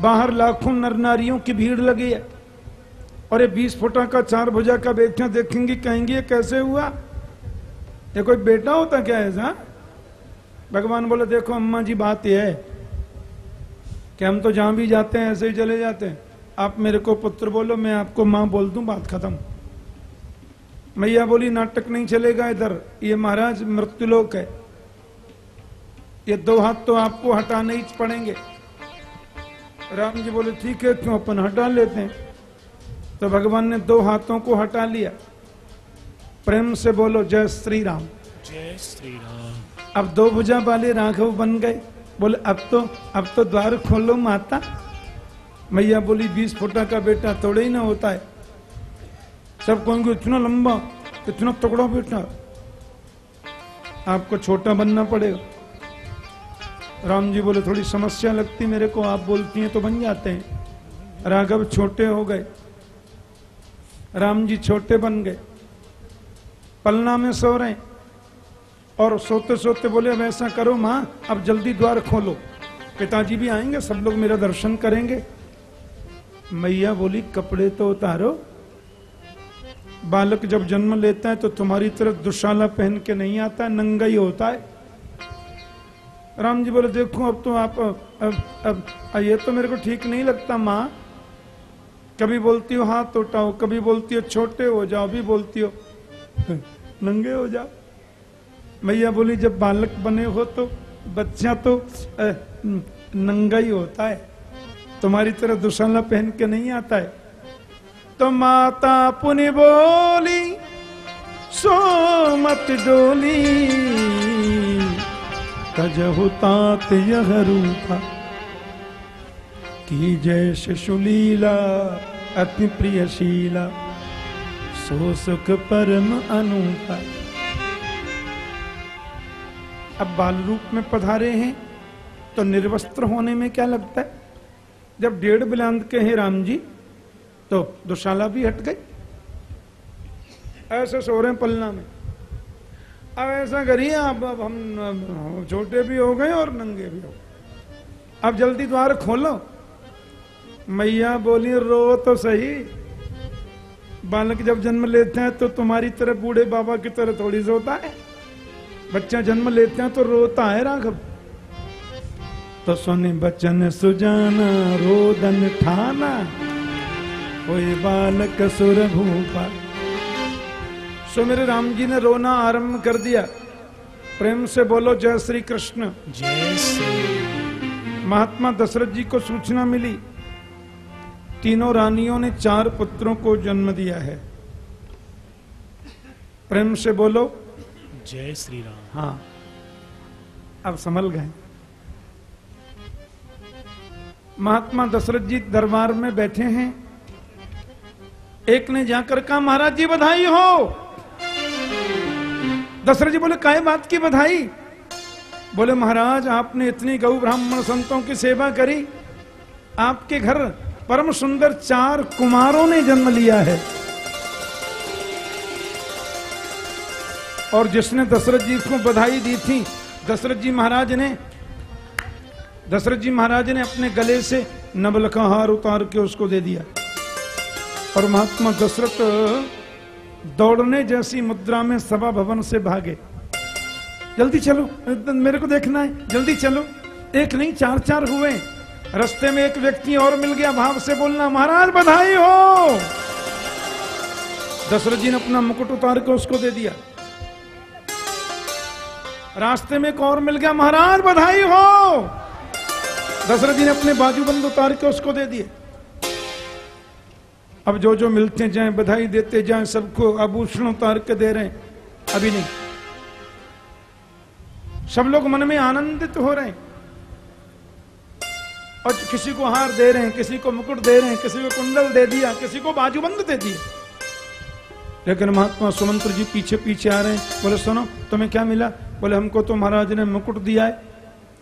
बाहर लाखों नर नारियों की भीड़ लगी है। और ये बीस फुटा का चार भुजा का बेटा देखेंगे, कहेंगे कैसे हुआ? ये कोई बेटा होता क्या ऐसा भगवान बोले, देखो अम्मा जी, बात यह है कि हम तो जहाँ भी जाते हैं, ऐसे ही चले जाते हैं। आप मेरे को पुत्र बोलो, मैं आपको माँ बोल दूँ, बात खत्म। मैया बोली नाटक नहीं चलेगा इधर। ये महाराज मृत्युलोक है। ये दो हाथ तो आपको हटाने ही पड़ेंगे। राम जी बोले ठीक है क्यों अपन हटा लेते हैं? तो भगवान ने दो हाथों को हटा लिया। प्रेम से बोलो जय श्री राम जय श्री राम अब दो भुजा वाले राघव बन गए। बोले अब तो अब तो द्वार खोलो माता। मैया बोली बीस फुटा का बेटा थोड़े ही ना होता है। सब कहेंगे, इतना लंबा, इतना तगड़ा बेटा। आपको छोटा बनना पड़ेगा। राम जी बोले, थोड़ी समस्या लगती मेरे को, आप बोलती हैं तो बन जाते हैं। राघव छोटे हो गए। राम जी छोटे बन गए। पलना में सो रहे और सोते सोते बोले, अब ऐसा करो माँ, अब जल्दी द्वार खोलो। पिताजी भी आएँगे, सब लोग मेरा दर्शन करेंगे। मैया बोली, कपड़े तो उतारो बालक जब जन्म लेता है तो तुम्हारी तरफ़ दुशाला पहन के नहीं आता नंगा ही होता है। राम जी बोले देखो अब तो आप अब अब, अब ये तो मेरे को ठीक नहीं लगता माँ। कभी बोलती हो हाथ उठाओ कभी बोलती हो छोटे हो जाओ भी बोलती हो नंगे हो जाओ। मैया बोली जब बालक बने हो तो बच्चा तो नंगा ही होता है। तुम्हारी तरह दुशाला पहन के नहीं आता है। तो माता पुनि बोली, सो मत डोली। तजहु तात यह रूपा। की जय शिशुलीला, अति प्रियशीला, सो सुख परम अनूपा। अब बाल रूप में पधारे हैं तो निर्वस्त्र होने में क्या लगता है? जब डेढ़ बिलांद के हैं राम जी तो दुशाला भी हट गई। ऐसे सो रहे हैं पलना में। अब ऐसा करिए, अब अब हम छोटे भी हो गए और नंगे भी हो गए। अब जल्दी द्वार खोलो। मैया बोली, रो तो सही। बालक जब जन्म लेते हैं तो तुम्हारी तरह बूढ़े बाबा की तरह थोड़ी सोता है। बच्चा जन्म लेते हैं तो रोता है राघव। तो सुने बचन सुजाना, रोदन ठाना। कोई बालक सुर भूपा। सो मेरे राम जी ने रोना आरंभ कर दिया। प्रेम से बोलो जय श्री कृष्ण। जय श्री महात्मा दशरथ जी को सूचना मिली। तीनों रानियों ने चार पुत्रों को जन्म दिया है। प्रेम से बोलो। जय श्री राम। हाँ। अब संभल गए। महात्मा दशरथ जी दरबार में बैठे हैं। एक ने जाकर कहा, महाराज जी, बधाई हो। दशरथ जी बोले, काय बात की बधाई? बोले, महाराज, आपने इतनी गौ ब्राह्मण संतों की सेवा करी। आपके घर परम सुंदर चार कुमारों ने जन्म लिया है। और जिसने दशरथ जी को बधाई दी थी, दशरथ जी महाराज ने, दशरथ जी महाराज ने अपने गले से नबल का हार उतार के उसको दे दिया। और महात्मा दशरथ दौड़ने जैसी मुद्रा में सभा भवन से भागे। जल्दी चलो, मेरे को देखना है, जल्दी चलो। एक नहीं, चार चार हुए। रास्ते में एक व्यक्ति और मिल गया, भाव से बोलना, महाराज, बधाई हो! दशरथ जी ने अपना मुकुट उतार के उसको दे दिया। रास्ते में एक और मिल गया, महाराज, बधाई हो! दशरथ जी ने अपने बाजूबंद उतार के उसको दे दिए। अब जो जो मिलते जाए, बधाई देते जाए, सबको आभूषण उतार के दे रहे हैं। अभी नहीं। सब लोग मन में आनंदित हो रहे हैं। और किसी को हार दे रहे हैं, किसी को मुकुट दे रहे हैं, किसी को कुंडल दे दिया, किसी को बाजूबंद दे दिया। लेकिन महात्मा सुमंत्र जी पीछे पीछे आ रहे हैं। बोले, सुनो, तुम्हें क्या मिला? बोले, हमको तो महाराज ने मुकुट दिया है।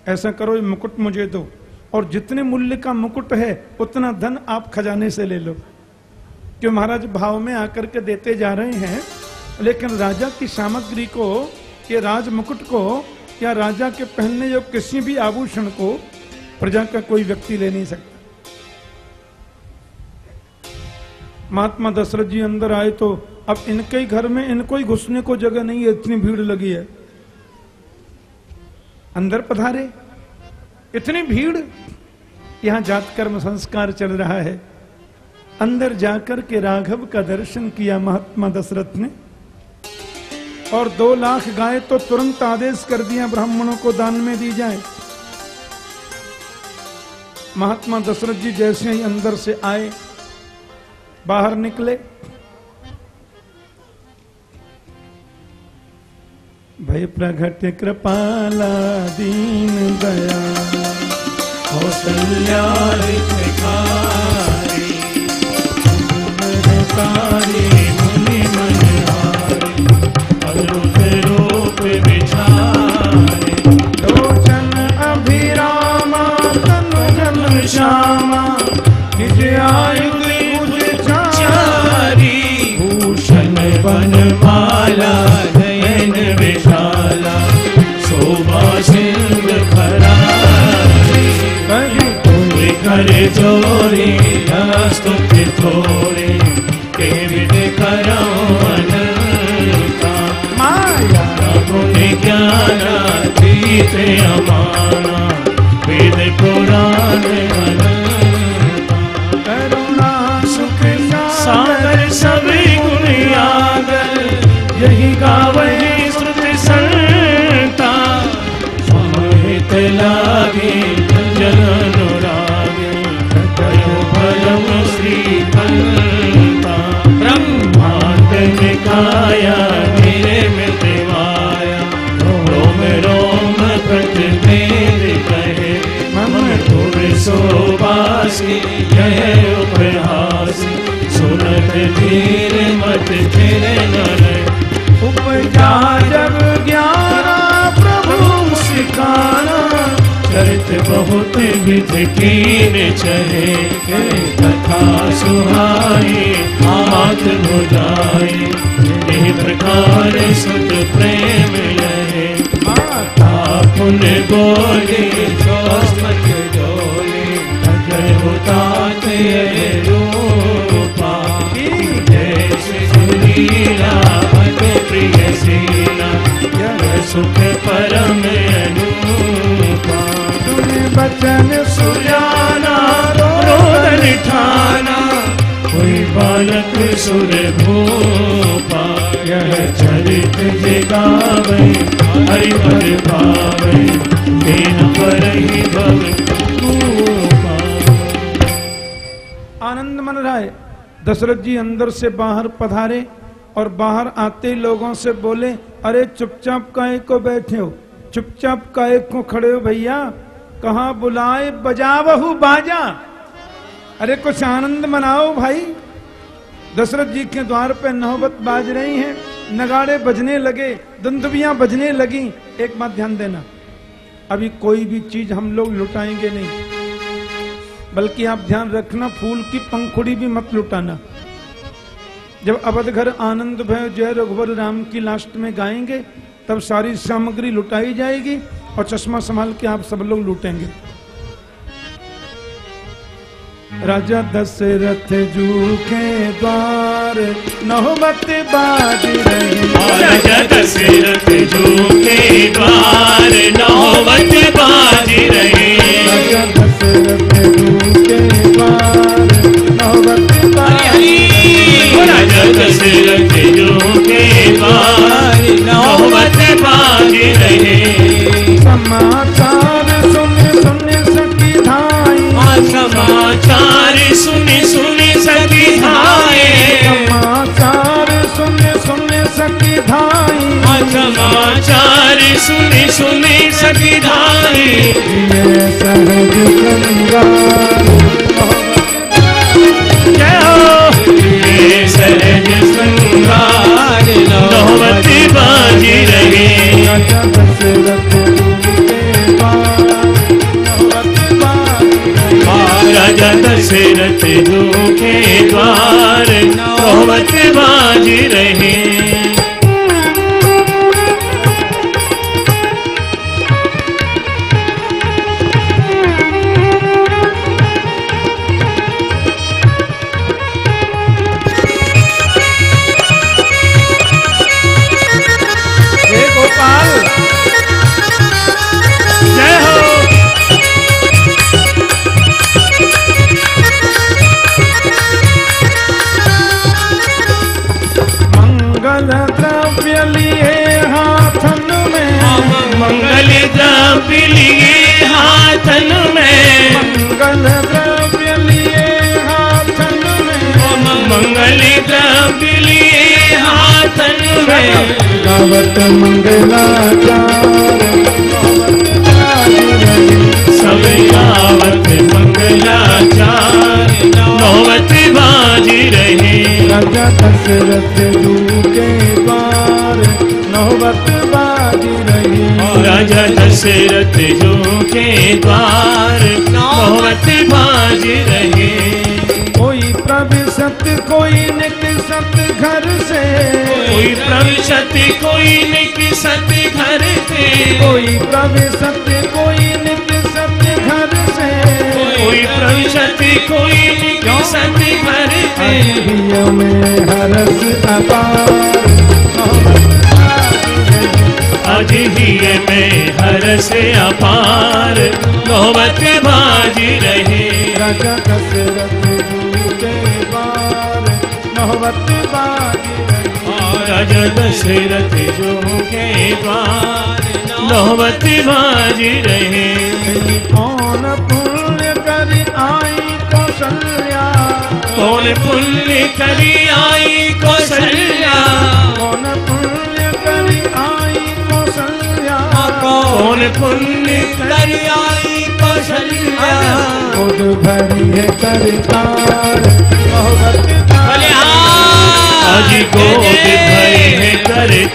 ऐसा करो, ये मुकुट मुझे दो। और जितने मूल्य का मुकुट है, उतना धन आप खजाने से ले लो। क्यों महाराज भाव में आकर के देते जा रहे हैं, लेकिन राजा की सामग्री को, या राज मुकुट को, या राजा के पहनने जो किसी भी आभूषण को प्रजा का कोई व्यक्ति ले नहीं सकता। महात्मा दशरथ जी अंदर आए तो अब इनके ही घर में इनको ही घुसने को जगह नहीं है, इतनी भीड़ लगी है। अंदर पधारे, इतनी भीड़, यहाँ जात कर्म संस्कार चल रहा है। अंदर जाकर के राघव का दर्शन किया महात्मा दशरथ ने। और दो लाख गाय तो तुरंत आदेश कर दिया ब्राह्मणों को दान में दी जाए। महात्मा दशरथ जी जैसे ही अंदर से आए, बाहर निकले। भय प्रगट कृपाला दीन दया, कौशल्या करे चोरी स्तुति थोड़े ज्ञानातीत अमाना। वेद पुराण अनंता सुनत धीर मत फिर उपजा जब ज्ञाना प्रभु सिखाना। चरित बहुत विध कीन चहे। कथा सुहाई हाथ बुझाई इस प्रकार सुत प्रेम लहे। माता बोले चौसमत डोले अगर होतात रूपा प्रिय सीना सुख परम अनुपा। तुम्हें बचन सुजाना रोदन ठाना कोई बालक सुर भूपा यह चरित जगावे हरि पद पावे तेन पर ही भव आनंद मन रहा है दशरथ जी अंदर से बाहर पधारे। और बाहर आते ही लोगों से बोले, अरे चुपचाप काहे को बैठे हो? चुपचाप काहे को खड़े हो भैया? कहा बुलाए? बजावहु बाजा। अरे कुछ आनंद मनाओ भाई। दशरथ जी के द्वार पे नौबत बाज रही हैं। नगाड़े बजने लगे दुंदुबियाँ बजने लगी। एक बात ध्यान देना, अभी कोई भी चीज़ हम लोग लुटाएँगे नहीं। बल्कि आप ध्यान रखना, फूल की पंखुड़ी भी मत लुटाना। जब अवध घर आनंद भय जय रघुवर राम की लास्ट में गाएँगे तब सारी सामग्री लुटाई जाएगी और चश्मा संभाल के आप सब लोग लूटेंगे। राजा दशरथ जू के द्वार नौबत बाज रही। राजा दशरथ जो के द्वार नौबत बाज रहे। राजा दशरथ जू के द्वार राजा दशरथ जो के नौबत बाज रहे समाचार सुन सुन सकी धाई समाचार सुन सुन सकी धाए समाचार सुन सुन सकी धाई समाचार सुन सुन सकी ये सहज श्रृंगार राजा दशरथ के द्वार नौबत बाज रही। लिए हाथन में गावत मंगलाचार सब आवत मंगलाचार नौबत बाज रहे। राजा दशरथ जू के द्वार नौबत बाजी रही। राजा दशरथ जो के द्वार नौबत बाज रहे। कोई प्रविशत कोई निकसत घर से। कोई प्रविशत कोई निकसत घर से। कोई प्रविशत कोई निकसत घर से। कोई प्रविशत कोई निकसत घर से। में हरस अपार। आज ही में हर से अपार नौबत बाज रहे। राजा दशरथ जू के द्वार रही दशरथ जो के द्वार नौबत बाज रहे। कौन पुण्य कर आई कौशल्या? कौन पुण्य करी आई कौशल्या? कौन पुण्य कर आई कौशल्या? कौन पुण्य करी आई कौशल्या खुद भरी है करतार मोहब्बत आज गोद के द्वार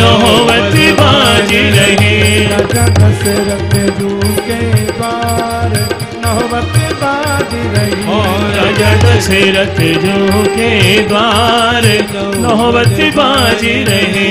मोहब्बत बाज रही। राजा दशरथ जो के द्वार नौबत बाज रहे।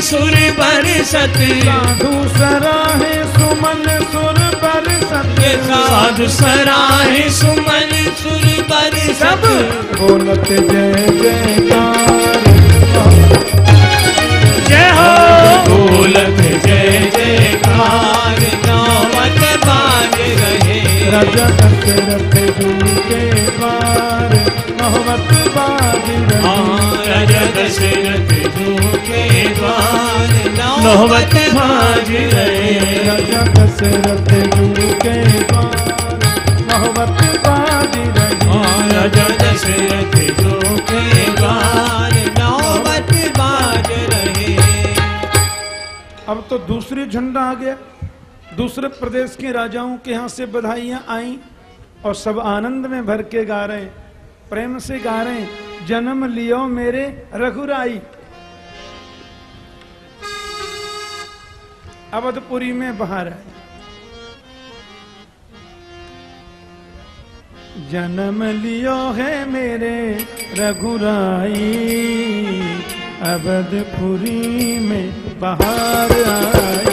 सुर बरसत साधु सराहे सुमन सुर बरसत साधु सराहे सुमन सुर पर सब बोलत जय जयकार। जय हो। बोलत जय जयकार। राजा दशरथ के द्वार मोहब्बत बाज रही राजा दशरथ जू के द्वार नौवत राजा दशरथ जू के द्वार मोहब्बत बाज राजा दशरथ जू के द्वार बाज रहे अब तो दूसरी झंडा आ गया। दूसरे प्रदेश के राजाओं के यहाँ से बधाइयाँ आई और सब आनंद में भर के गा रहे प्रेम से गा रहे जन्म लियो मेरे रघुराई। अवधपुरी में बाहर आए जन्म लियो है मेरे रघुराई। अवधपुरी में बाहर आई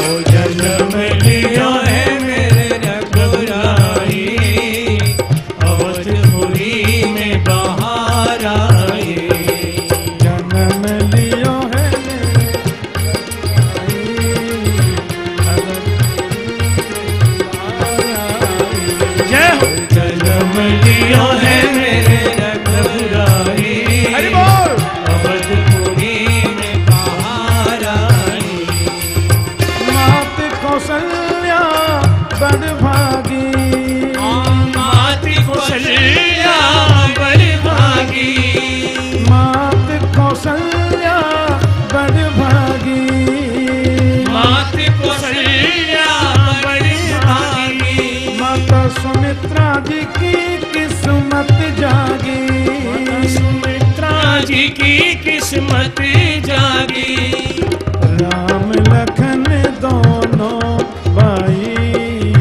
ओ जन्म लिया है मेरे रघुराई। अवधपुरी में बाहर आए। जन्म लियो है में आई। जन्म लिया है मेरे की किस्मत जागी। राम लखन दोनों भाई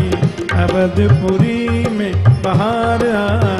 अवधपुरी में बाहर आई।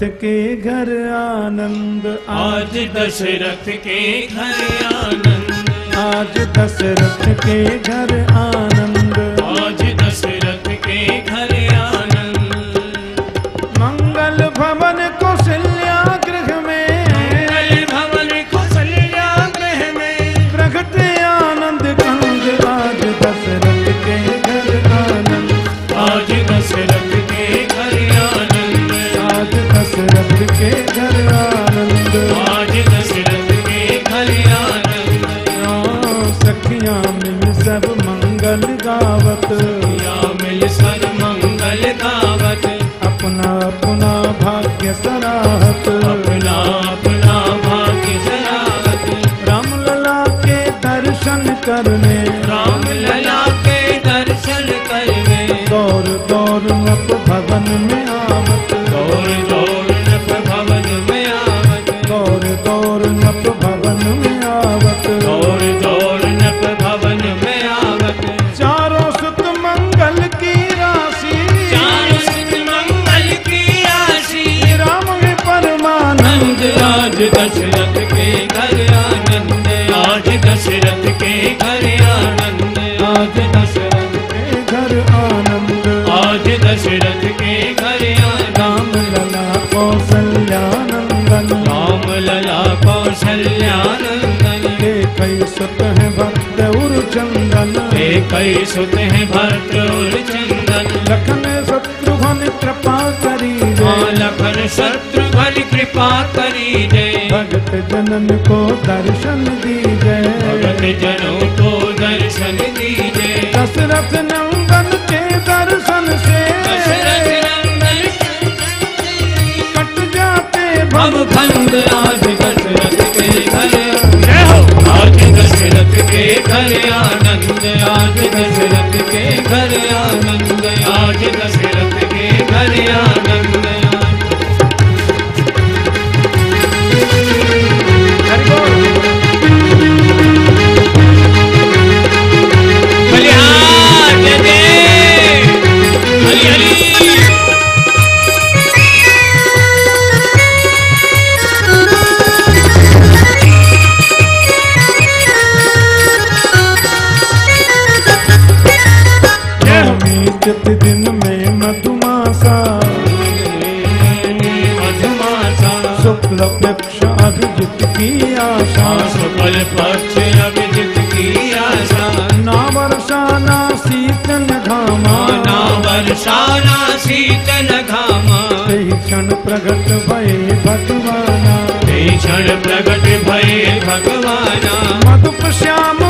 दशरथ के घर आनंद आज दशरथ के घर आनंद। आज दशरथ के सुत है भक्त उर चंदन। कई सुत हैं भरत और चंदन। लखन शत्रुघ्न कृपा करी हाँ रे लखन शत्रुघ्न कृपा करी जय भगत जनन को दर्शन दी भगत जय जनों को दर्शन दीजिए दशरथ नंदन के दर्शन से। कट जाते भव। खंड आज दशरथ के घर के घर आनंद आज दशरथ के घर आनंद आज दशरथ के घर आनंद। हरि। शुक्ल पक्ष अभिजित की आशा। सफल पक्ष अभिजित की आशा। ना वर्षा ना शीतन घामा। ना वर्षा ना शीतन घामा क्षण प्रगट भय भगवाना। क्षण प्रगट भये भगवाना। मधुप श्याम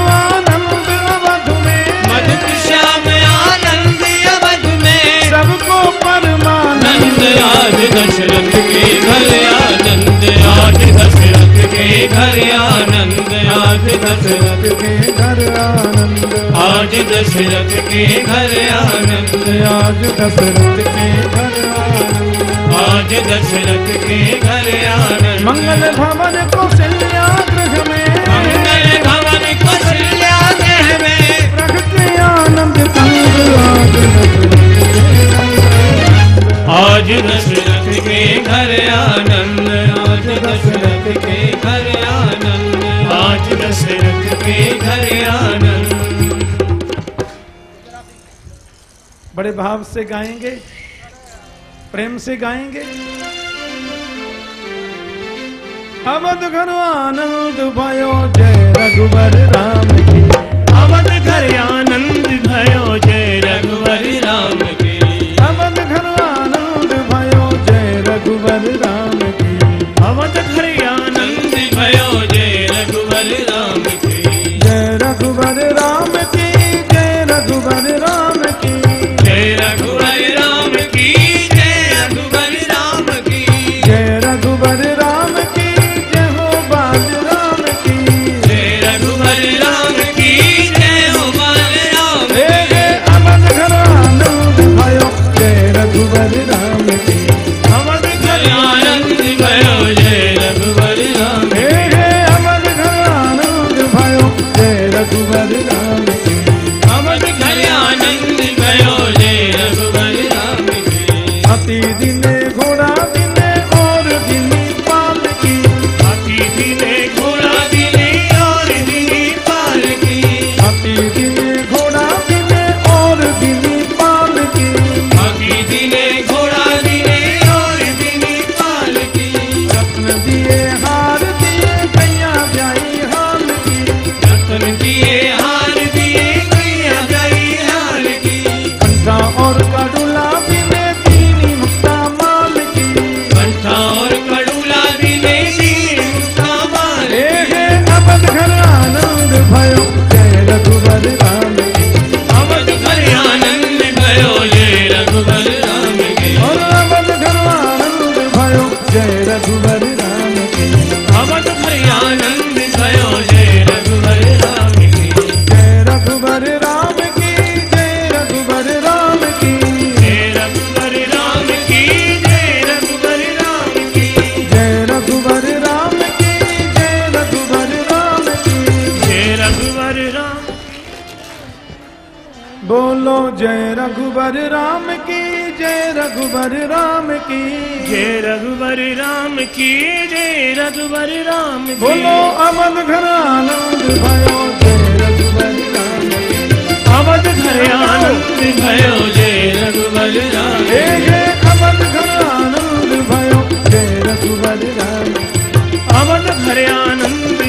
आज दशरथ के घर आनंद आज दशरथ के घर आनंद आज दशरथ के घर आनंद आज दशरथ के घर आनंद आज दशरथ के घर आनंद आज दशरथ के घर आनंद मंगल भवन कौशल्या गृह में मंगल भवन कौशल्या गृह में प्रगट आनंद तंग आज दशरथ। आज दशरथ के घर आनंद, आज दशरथ के घर आनंद, आज दशरथ के घर आनंद। बड़े भाव से गाएँगे, प्रेम से गाएँगे। अवध घर आनंद भयो जय रघुवर राम। जय रघुबर राम की। जय रघुबर राम की जय रघुबर राम की। बोलो अवध घर आनंद भयो जय रघुबर राम अवध घर आनंद भयो जय रघुबर राम हे अवध घर आनंद भयो जय रघुबर राम अवध घर आनंद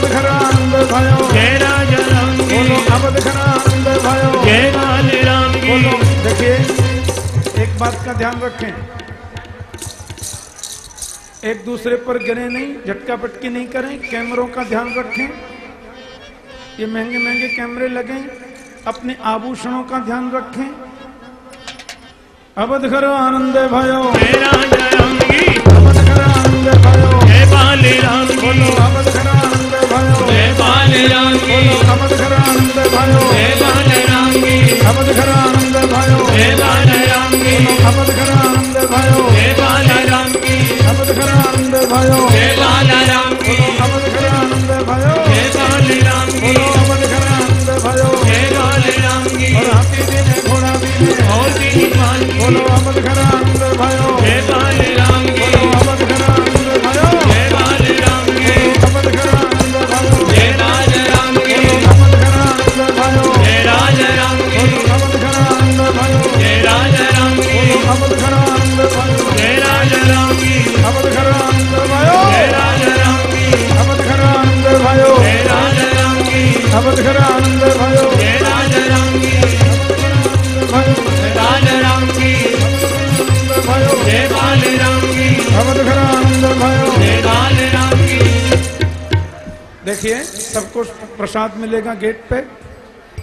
भयो जय राजा राम बोलो भयो जय राम बोलो देखिए एक बात का। ध्यान रखें एक दूसरे पर गिरे नहीं झटका पटकी नहीं करें कैमरों का ध्यान रखें ये महँगे महँगे कैमरे लगे अपने आभूषणों का ध्यान रखें अवध घर आनंद भयो जय राम की अवध घर आनंद भयो जय बाल राम बोलो जय बाल राम की बोलो अवध घर आनंद भयो जय बाल राम की अवध घर आनंद भयो जय बाल राम की अवध घर आनंद भयो जय बाल राम की अवध आनंद भयो जय बाल राम की अवध आनंद भयो बाल राम की बोलो अवध घर आनंद भयो जय बाल राम और हाथी भी ने घोड़ा भी और भी बोलो अवध घर आनंद भयो जय बाल राम बोलो अवध देखिए, सबको प्रसाद मिलेगा गेट पे।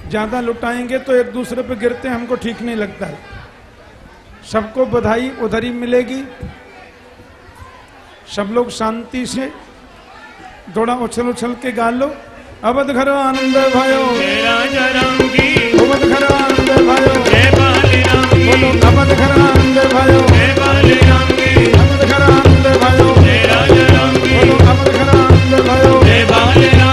ज़्यादा लुटाएँगे तो एक दूसरे पे गिरते हमको ठीक नहीं लगता। है सबको बधाई उधर ही मिलेगी। सब लोग शांति से थोड़ा उछल उछल के गा लो। अवध घर आनंद भयो अवध घर आनंद भयो बाल अवध घर आनंद भयो अवध घर आनंद भयो बोलो अवध घर आनंद भयो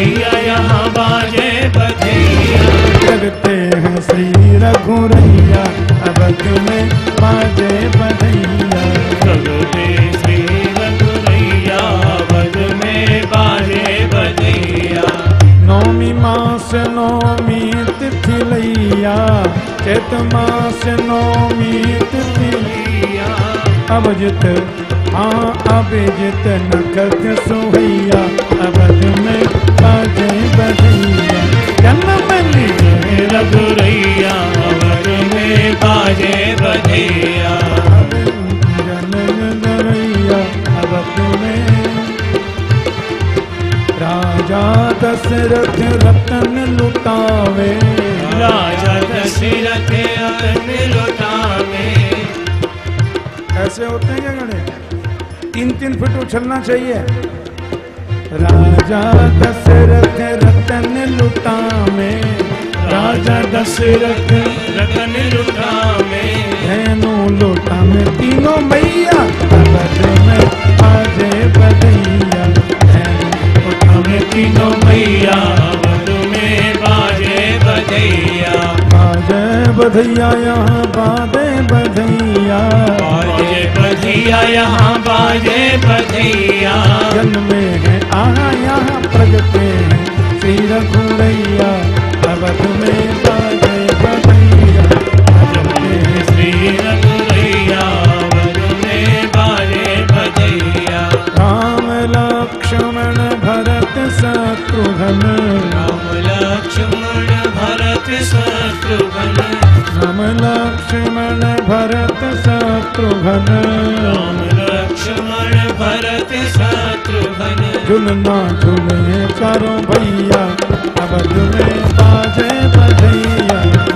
बधैया यहाँ बाजे बधैया। जगते हैं श्री रघुरैया अवध में बाजे बधैया। जगते श्री रघुरैया बज में बाजे बधैया। नौमी मास नौमी तिथि लैया चैत मास नौमी तिथि भैया अवजित हाँ अभिजित नखत सुहैया अवध में बाजे बधैया। में राजा दशरथ रतन लुटावे। राजा दशरथ अन लुटावे। ऐसे होते हैं क्या गणे तीन तीन फुट उछलना चाहिए। राजा दशरथ रतन लुटावे। राजा दशरथ रतन लुटावे धेनु लोटा में तीनों मैया अवध में बधैया धेनु लोटा में तीनों मैया में बाजे बधैया बाजे बधैया यहाँ बाजे बधैया बाजे बधैया यहाँ बाजे बधैया जन्मे है आहा यहाँ प्रगटे हैं। श्री रघुरैया अवध में बाजे शत्रुघ्न। राम लक्ष्मण भरत शत्रुघ्न। राम लक्ष्मण भरत शत्रुघ्न राम लक्ष्मण भरत शत्रुघ्न झुलना झुले करो भैया, अब झुले बाजे बधैया।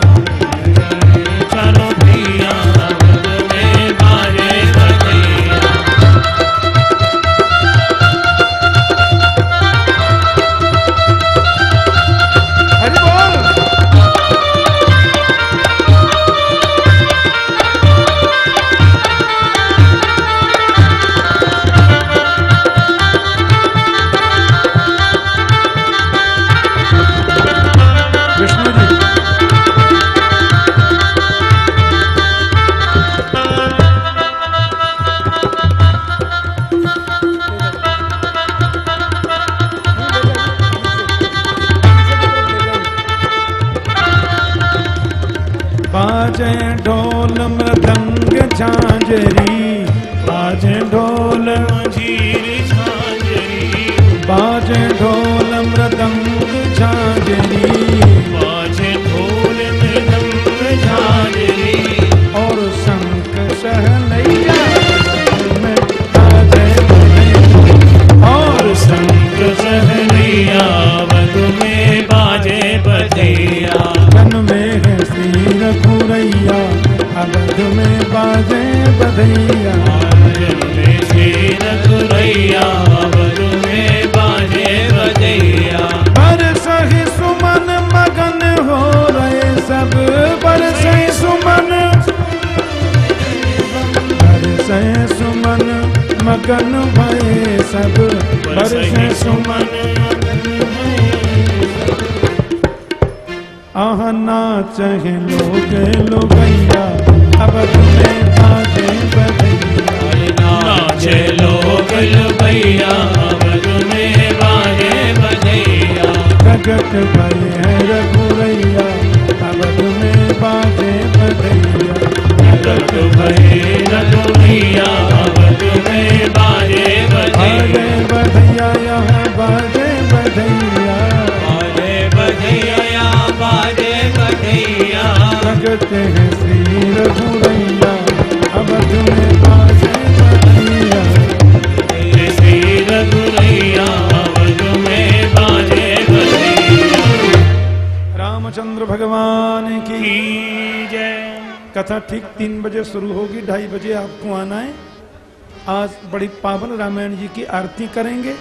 रामायण जी की आरती करेंगे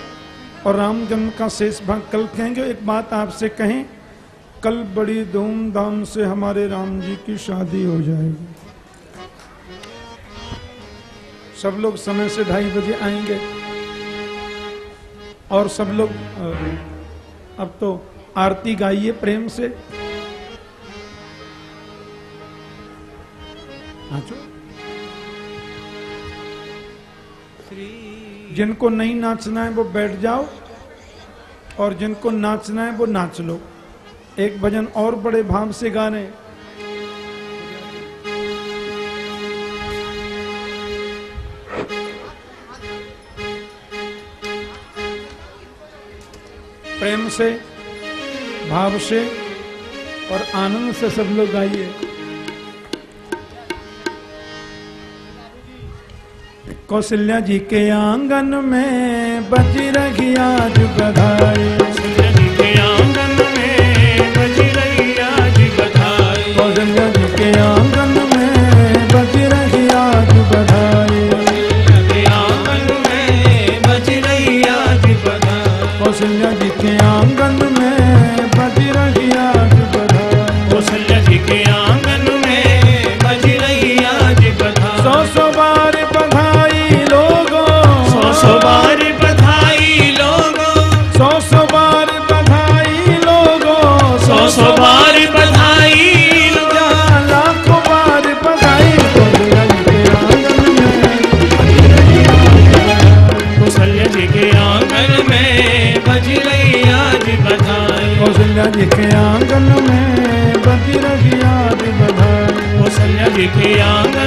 और राम जन्म का शेष भाग कल कहेंगे। एक बात आपसे कहें, कल बड़ी धूमधाम से हमारे राम जी की शादी हो जाएगी। सब लोग समय से ढाई बजे आएँगे और सब लोग अब तो आरती गाइए प्रेम से। जिनको नहीं नाचना है वो बैठ जाओ, और जिनको नाचना है वो नाच लो। एक भजन और बड़े भाव से गा रहे प्रेम से, भाव से और आनंद से सब लोग गाइए। कौशल्या जी के आँगन में बज रही आज बधाई। बैठे आँगन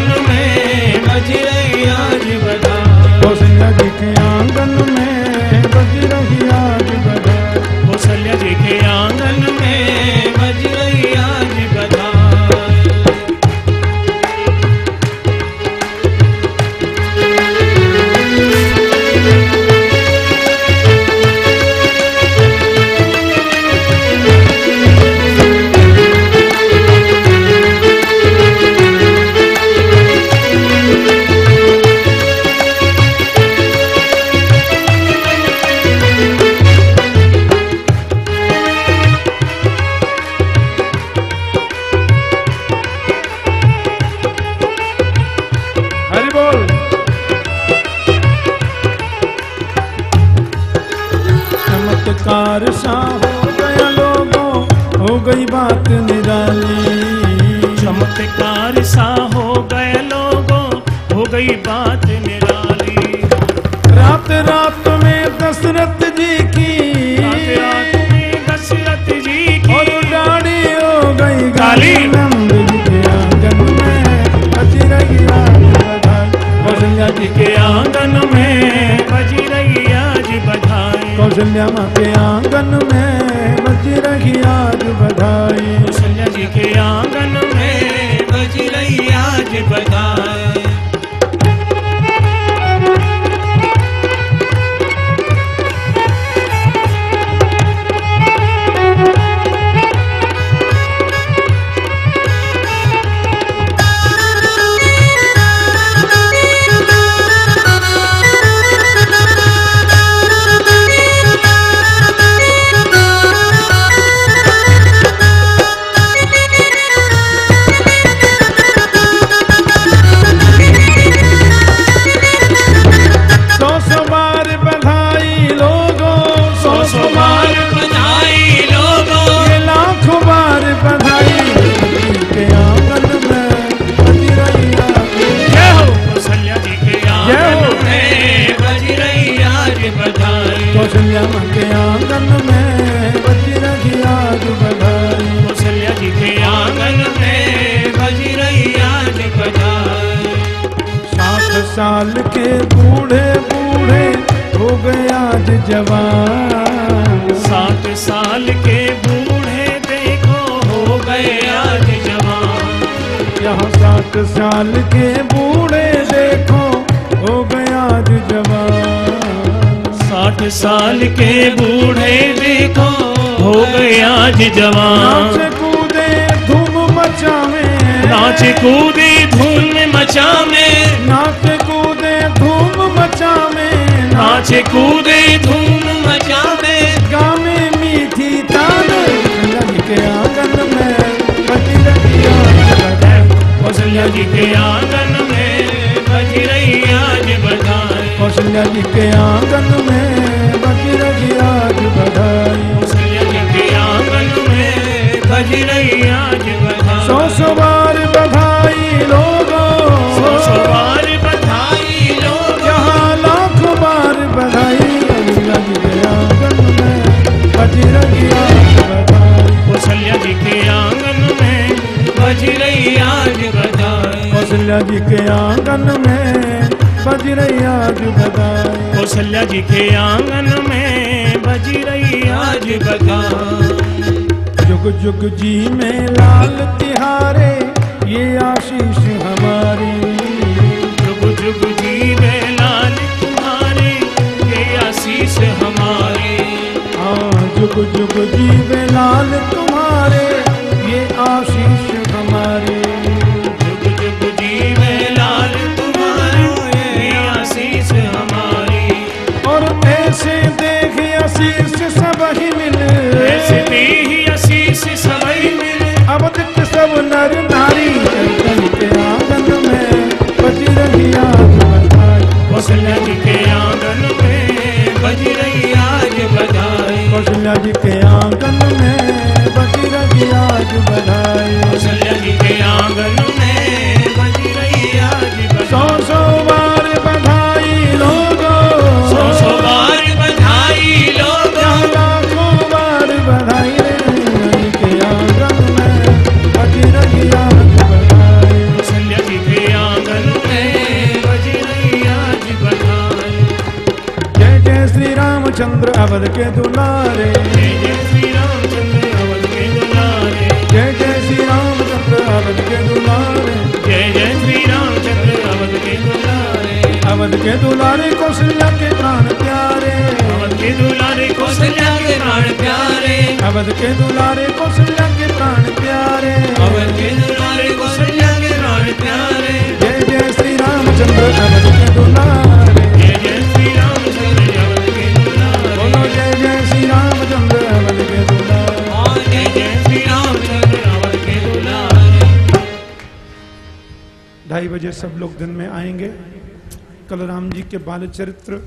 चरित्र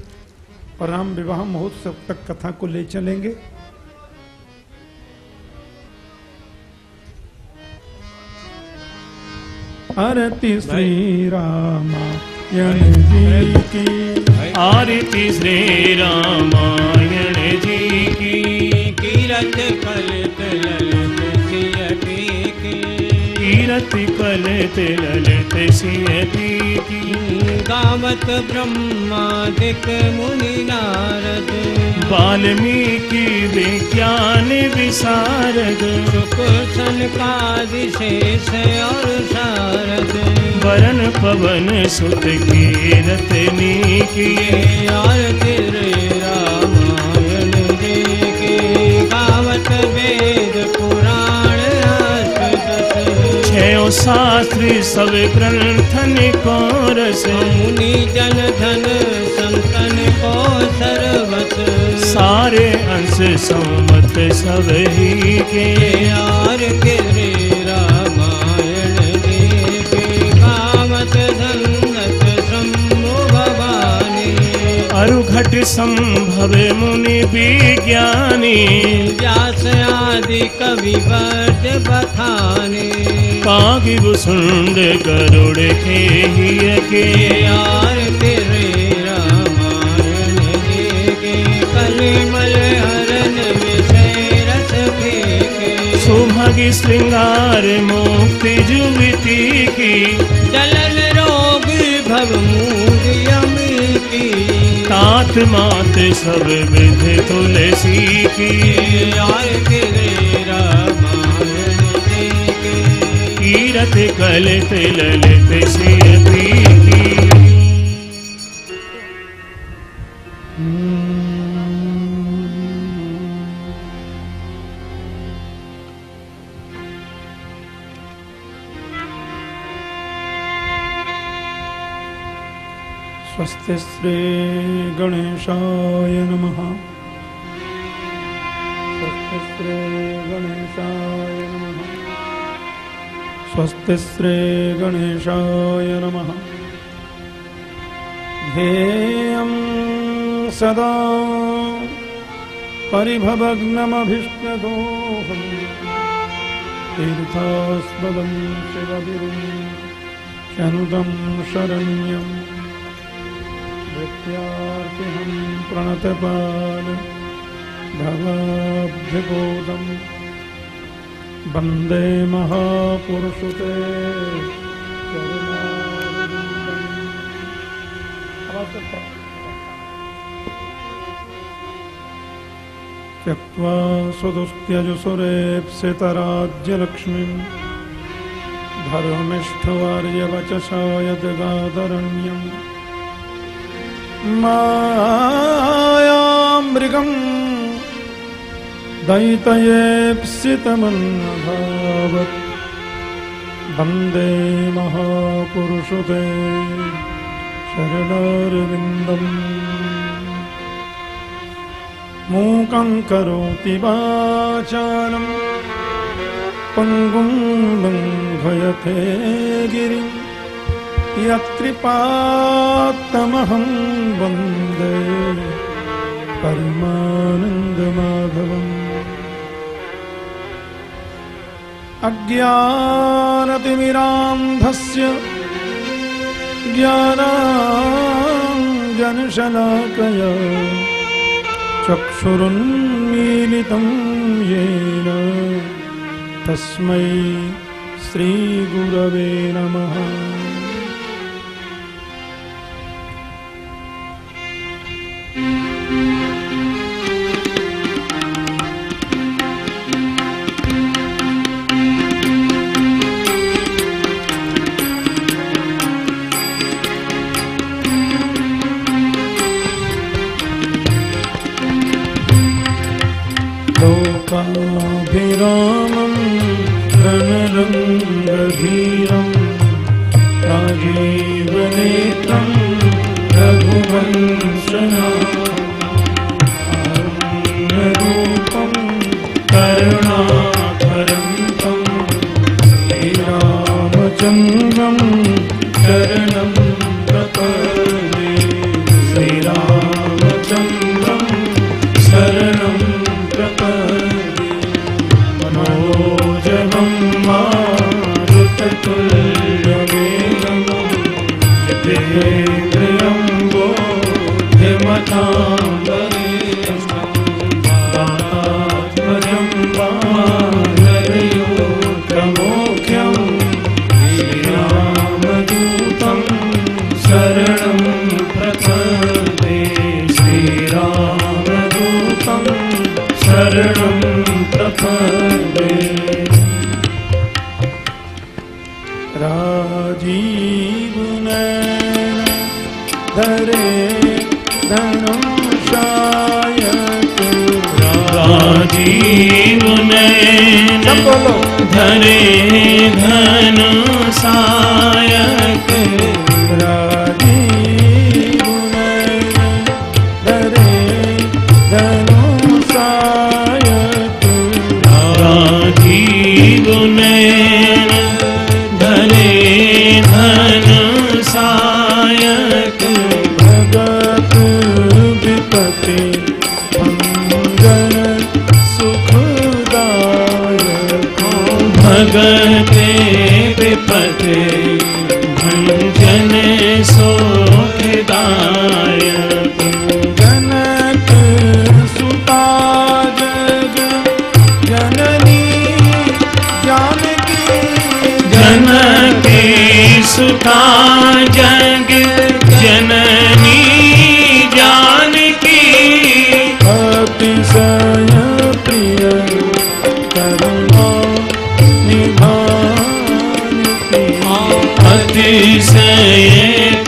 और राम विवाह महोत्सव तक कथा को ले चलेंगे। आरती श्री रामायण जी की। आरती श्री रामायण जी की। किरण कल्प ललित कीरति पलते ललित सियति गावत ब्रह्मादिक मुनि नारद। वाल्मीकि विज्ञान विशारद कुशन कादिशेष और शारद वरण पवन सुत कीरत नी किए और तिरय शास्त्री सब ग्रंथ निकोर से। मुनि जन धन संतन को सर्वत सारे अंश सम्मत सब ही के। यार के रे रामायण के कामत धनत सम्भवानी अरुघट संभव मुनि विज्ञानी। व्यास आदि कवि बद बखानी कागिब सुंड करुण के ही के यार तेरे रामायण के कलिमल हरन विषय रस श्रृंगार मुक्ति जुगति की। जलन रोग भव की तात मात सब विध तुलसी की। यार तेरे राम तीरथ कलित ललित शिल्पी की स्वस्ति श्री गणेशाय नमः। स्वस्तिश्रे गणेशाय नमः। ध्येयं सदा परिभवग्नमभिष्टोहम् तीर्थास्पदं शिवभिरु शनुदं शरण्यम् मृत्यागृहं प्रणतपाद भवभ्युबोधम् वंदे महापुरुषुते। त्यक्त्वा स्वदुस्त्यजुसुरेप्सितराज्यलक्ष्मीम् धर्मिष्ठवार्यवचसा यद्गादरण्यम् मायामृगम् दयितयेप्सितमन्नभावत्। वन्दे महापुरुषुते शरणारविन्दम्। मूकं करोति वाचालम् पङ्गुं लङ्घयते गिरिम् यत्कृपात्तमहं वन्दे। परमानन्दमाधवम् अज्ञानतिमिरान्धस्य ज्ञानाञ्जनशलाकया चक्षुरुन्मीलितं येन। तस्मै श्रीगुरवे नमः। लोकाभिरामं धननं राजीवनेत्रं राघैवघुवंशनरूपं कर्णा परन्तं श्रेयामतङ्गं करणम् सब बोलो। धरे धन सायक। धरे धनुषायक विपते भंजन सोखदायक जनक सुता जग जननी जानकी। जनके सुता जग। से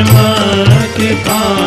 निर्मल के पावा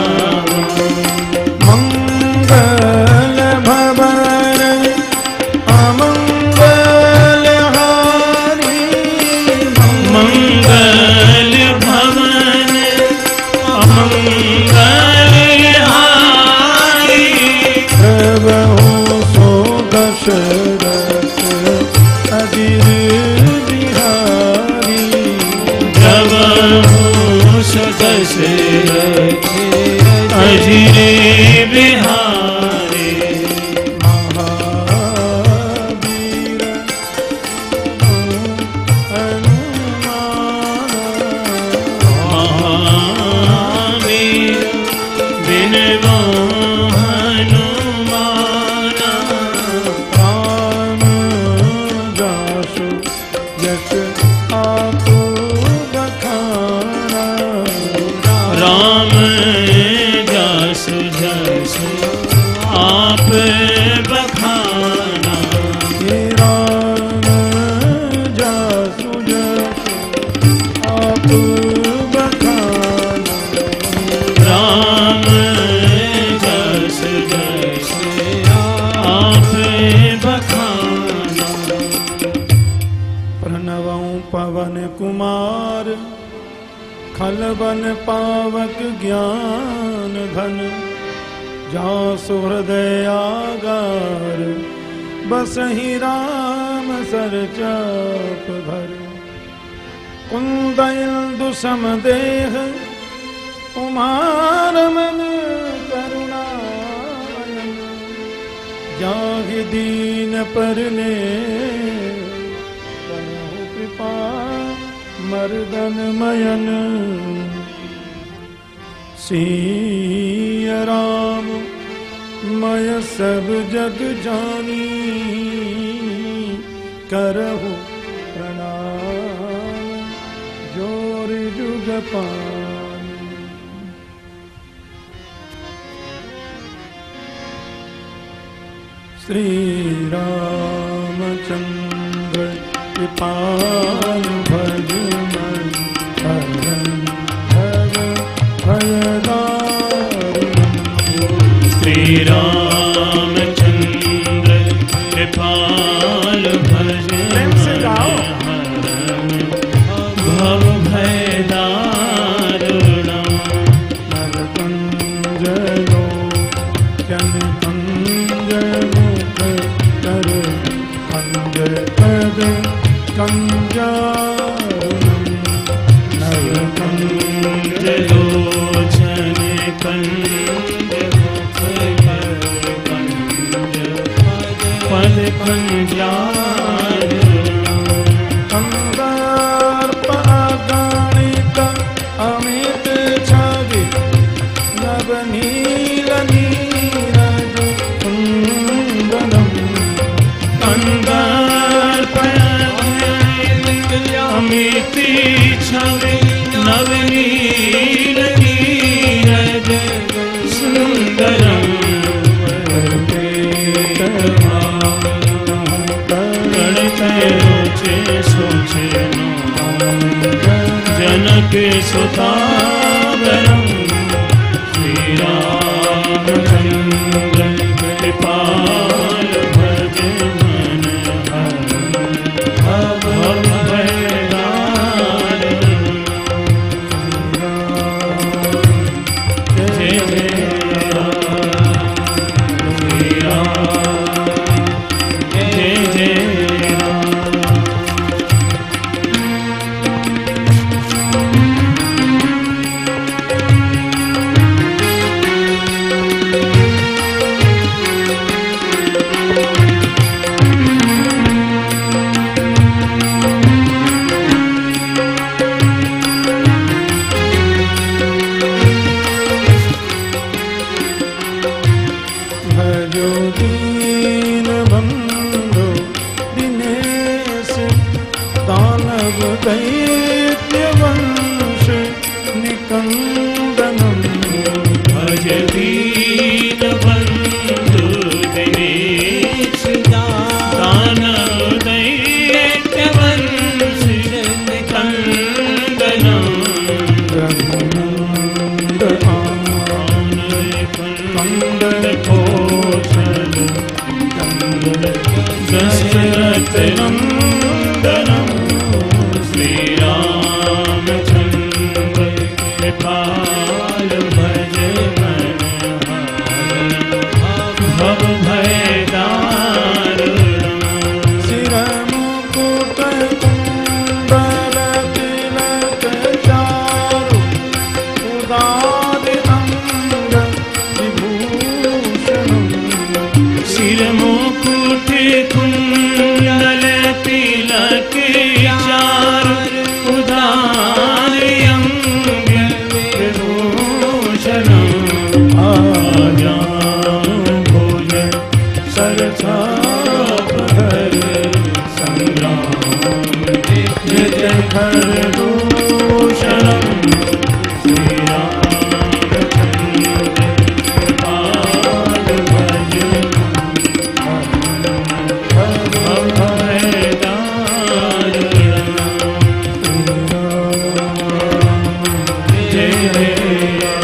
जय राम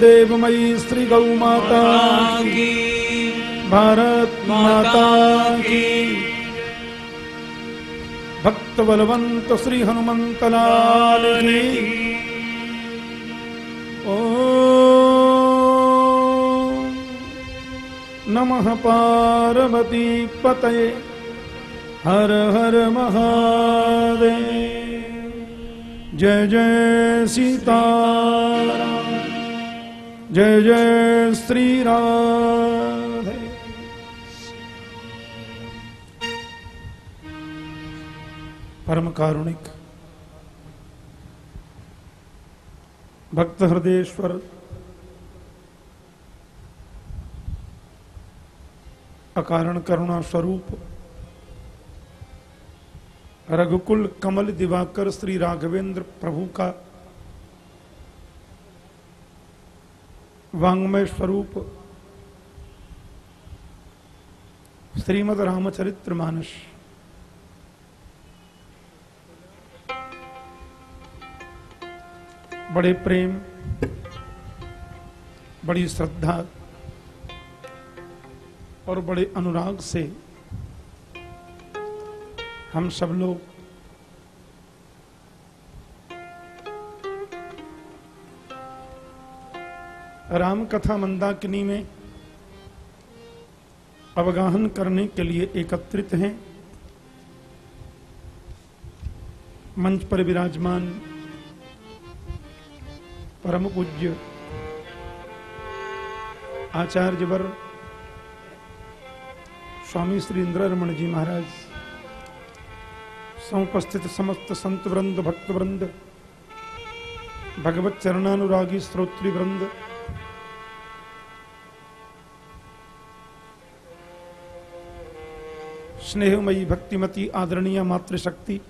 देवमयी श्री गौ माता की। भारत माता की। भक्त बलवंत श्री हनुमंत लाल ओ नमः पार्वती पतये। हर हर महादेव। जय जय सीता जय जय श्री राधे। परम कारुणिक, भक्त हृदयेश्वर, अकारण करुणा स्वरूप, रघुकुल कमल दिवाकर श्री राघवेंद्र प्रभु का वांग्मय स्वरूप। श्रीमद रामचरित्र मानस। बड़े प्रेम, बड़ी श्रद्धा और बड़े अनुराग से हम सब लोग राम कथा मंदाकिनी में अवगाहन करने के लिए एकत्रित हैं। मंच पर विराजमान परम पूज्य आचार्य वर स्वामी श्री इंद्र रमण जी महाराज, समुपस्थित समस्त संत वृंद भक्त वृंद भगवत चरणानुरागी श्रोत्री वृंद स्नेहमयी, भक्तिमती, आदरणीय मातृशक्ति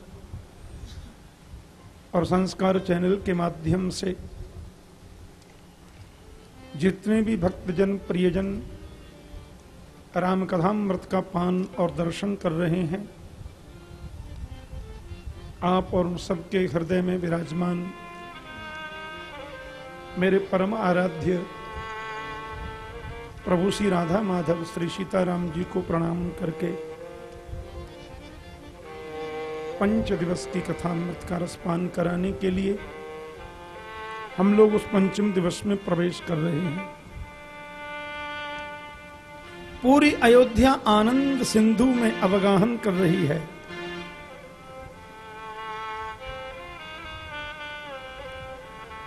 और संस्कार चैनल के माध्यम से जितने भी भक्तजन, प्रियजन राम कथामृत का पान और दर्शन कर रहे हैं, आप और सबके हृदय में विराजमान मेरे परम आराध्य प्रभु श्री राधा माधव, श्री सीताराम जी को प्रणाम करके पंच दिवस की कथामृत का रसपान कराने के लिए हम लोग उस पंचम दिवस में प्रवेश कर रहे हैं। पूरी अयोध्या आनंद सिंधु में अवगाहन कर रही है।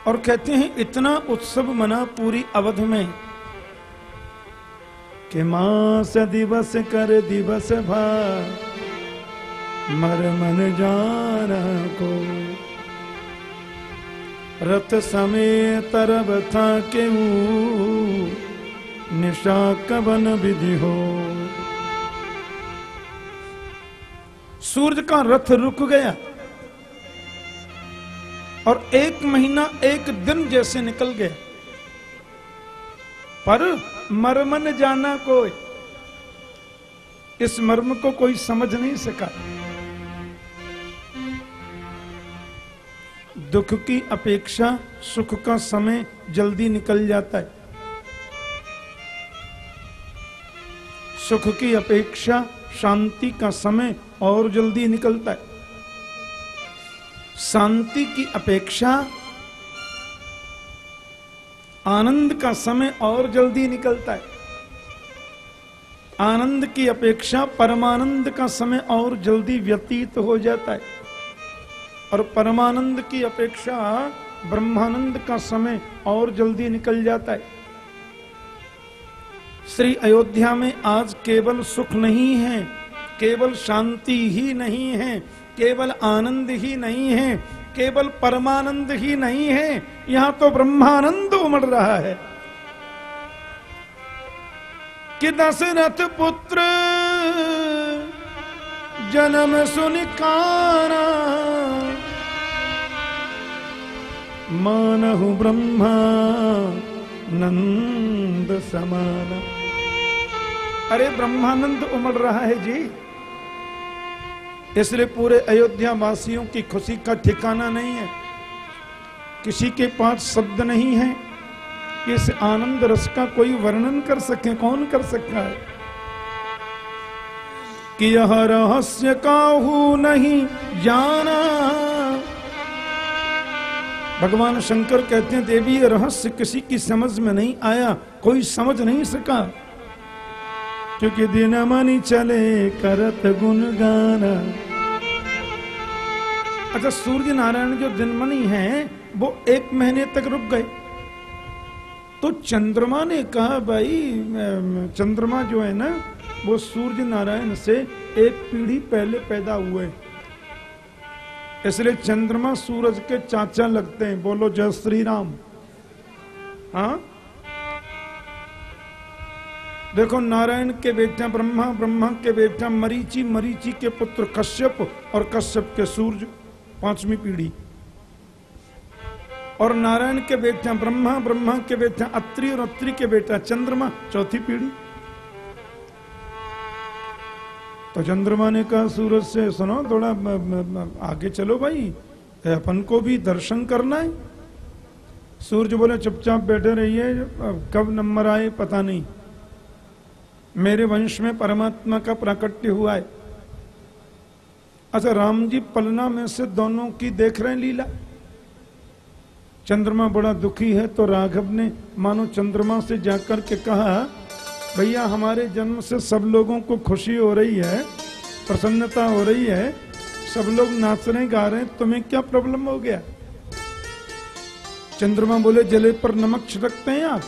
और कहते हैं, इतना उत्सव मना पूरी अवध में कि मास दिवस कर दिवस भा मर मन जाना को। रथ समय तरब था के निशा कवन विधि हो। सूरज का रथ रुक गया और एक महीना एक दिन जैसे निकल गया। पर मरमन जाना कोई, इस मर्म को कोई समझ नहीं सका। दुख की अपेक्षा, सुख का समय जल्दी निकल जाता है। सुख की अपेक्षा, शांति का समय और जल्दी निकलता है। शांति की अपेक्षा, आनंद का समय और जल्दी निकलता है। आनंद की अपेक्षा, परमानंद का समय और जल्दी व्यतीत हो जाता है। और परमानंद की अपेक्षा ब्रह्मानंद का समय और जल्दी निकल जाता है। श्री अयोध्या में आज केवल सुख नहीं है, केवल शांति ही नहीं है, केवल आनंद ही नहीं है, केवल परमानंद ही नहीं है, यहाँ तो ब्रह्मानंद उमड़ रहा है। कि दशरथ पुत्र जन्म सुनिकारा मानहु ब्रह्मा नंद समान। अरे ब्रह्मानंद उमड़ रहा है जी। इसलिए पूरे अयोध्या वासियों की खुशी का ठिकाना नहीं है। किसी के पास शब्द नहीं है। कि इस आनंद रस का कोई वर्णन कर सके, कौन कर सकता है? कि यह रहस्य काहू नहीं, जाना भगवान शंकर कहते हैं, देवी, ये रहस्य किसी की समझ में नहीं आया। कोई समझ नहीं सका। क्योंकि दिन मनी चले, करत गुनगाना अच्छा सूर्य नारायण जो दिनमणि है, वो एक महीने तक रुक गए। तो चंद्रमा ने कहा, भाई चंद्रमा जो है ना, वो सूर्य नारायण से एक पीढ़ी पहले पैदा हुए इसलिए चंद्रमा सूरज के चाचा लगते हैं। बोलो, जय श्री राम हाँ? देखो, नारायण के बेटा ब्रह्मा ब्रह्मा के बेटा मरीची मरीची के पुत्र कश्यप और कश्यप के सूर्य, पांचवी पीढ़ी। और नारायण के बेटा ब्रह्मा ब्रह्मा के बेटा अत्रि और अत्रि के बेटा चंद्रमा, चौथी पीढ़ी। तो चंद्रमा ने कहा, सूरज से सुनो, थोड़ा आगे चलो भाई अपन को भी दर्शन करना है। सूरज बोले, चुपचाप बैठे रहिए कब नंबर आए पता नहीं। मेरे वंश में परमात्मा का प्राकट्य हुआ है। अच्छा राम जी पलना में से दोनों की देख रहे हैं लीला। चंद्रमा बड़ा दुखी है तो राघव ने, मानो चंद्रमा से जाकर के कहा भैया, हमारे जन्म से सब लोगों को खुशी हो रही है, प्रसन्नता हो रही है। सब लोग नाच रहे गा रहे तुम्हें क्या प्रॉब्लम हो गया? चंद्रमा बोले, जले पर नमक छिड़कते हैं आप?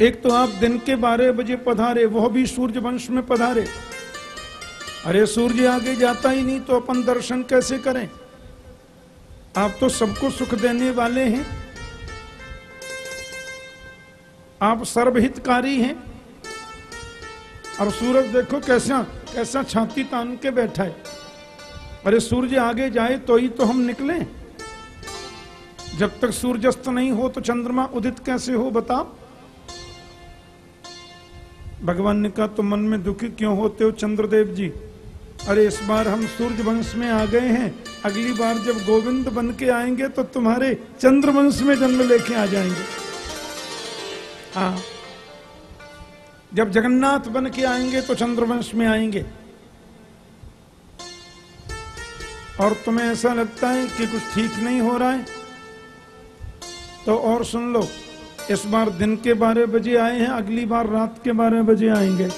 एक तो आप दिन के बारह बजे पधारे, वह भी सूर्य वंश में पधारे। अरे, सूर्य आगे जाता ही नहीं तो अपन दर्शन कैसे करें? आप तो सबको सुख देने वाले हैं। आप सर्वहितकारी हैं। और सूरज देखो कैसा कैसा छाती तान के बैठा है। अरे सूर्य आगे जाए तो ही तो हम निकले। जब तक सूर्यास्त नहीं हो तो चंद्रमा उदित कैसे हो बताओ। भगवान ने कहा तो मन में दुखी क्यों होते हो चंद्रदेव जी? अरे इस बार हम सूर्य वंश में आ गए हैं। अगली बार जब गोविंद बन के आएँगे तो तुम्हारे चंद्र वंश में जन्म लेके आ जाएँगे। हाँ। जब जगन्नाथ बन के आएँगे तो चंद्रवंश में आएँगे। और तुम्हें ऐसा लगता है कि कुछ ठीक नहीं हो रहा है? तो और सुन लो, इस बार दिन के बारह बजे आए हैं, अगली बार रात के बारह बजे आएँगे।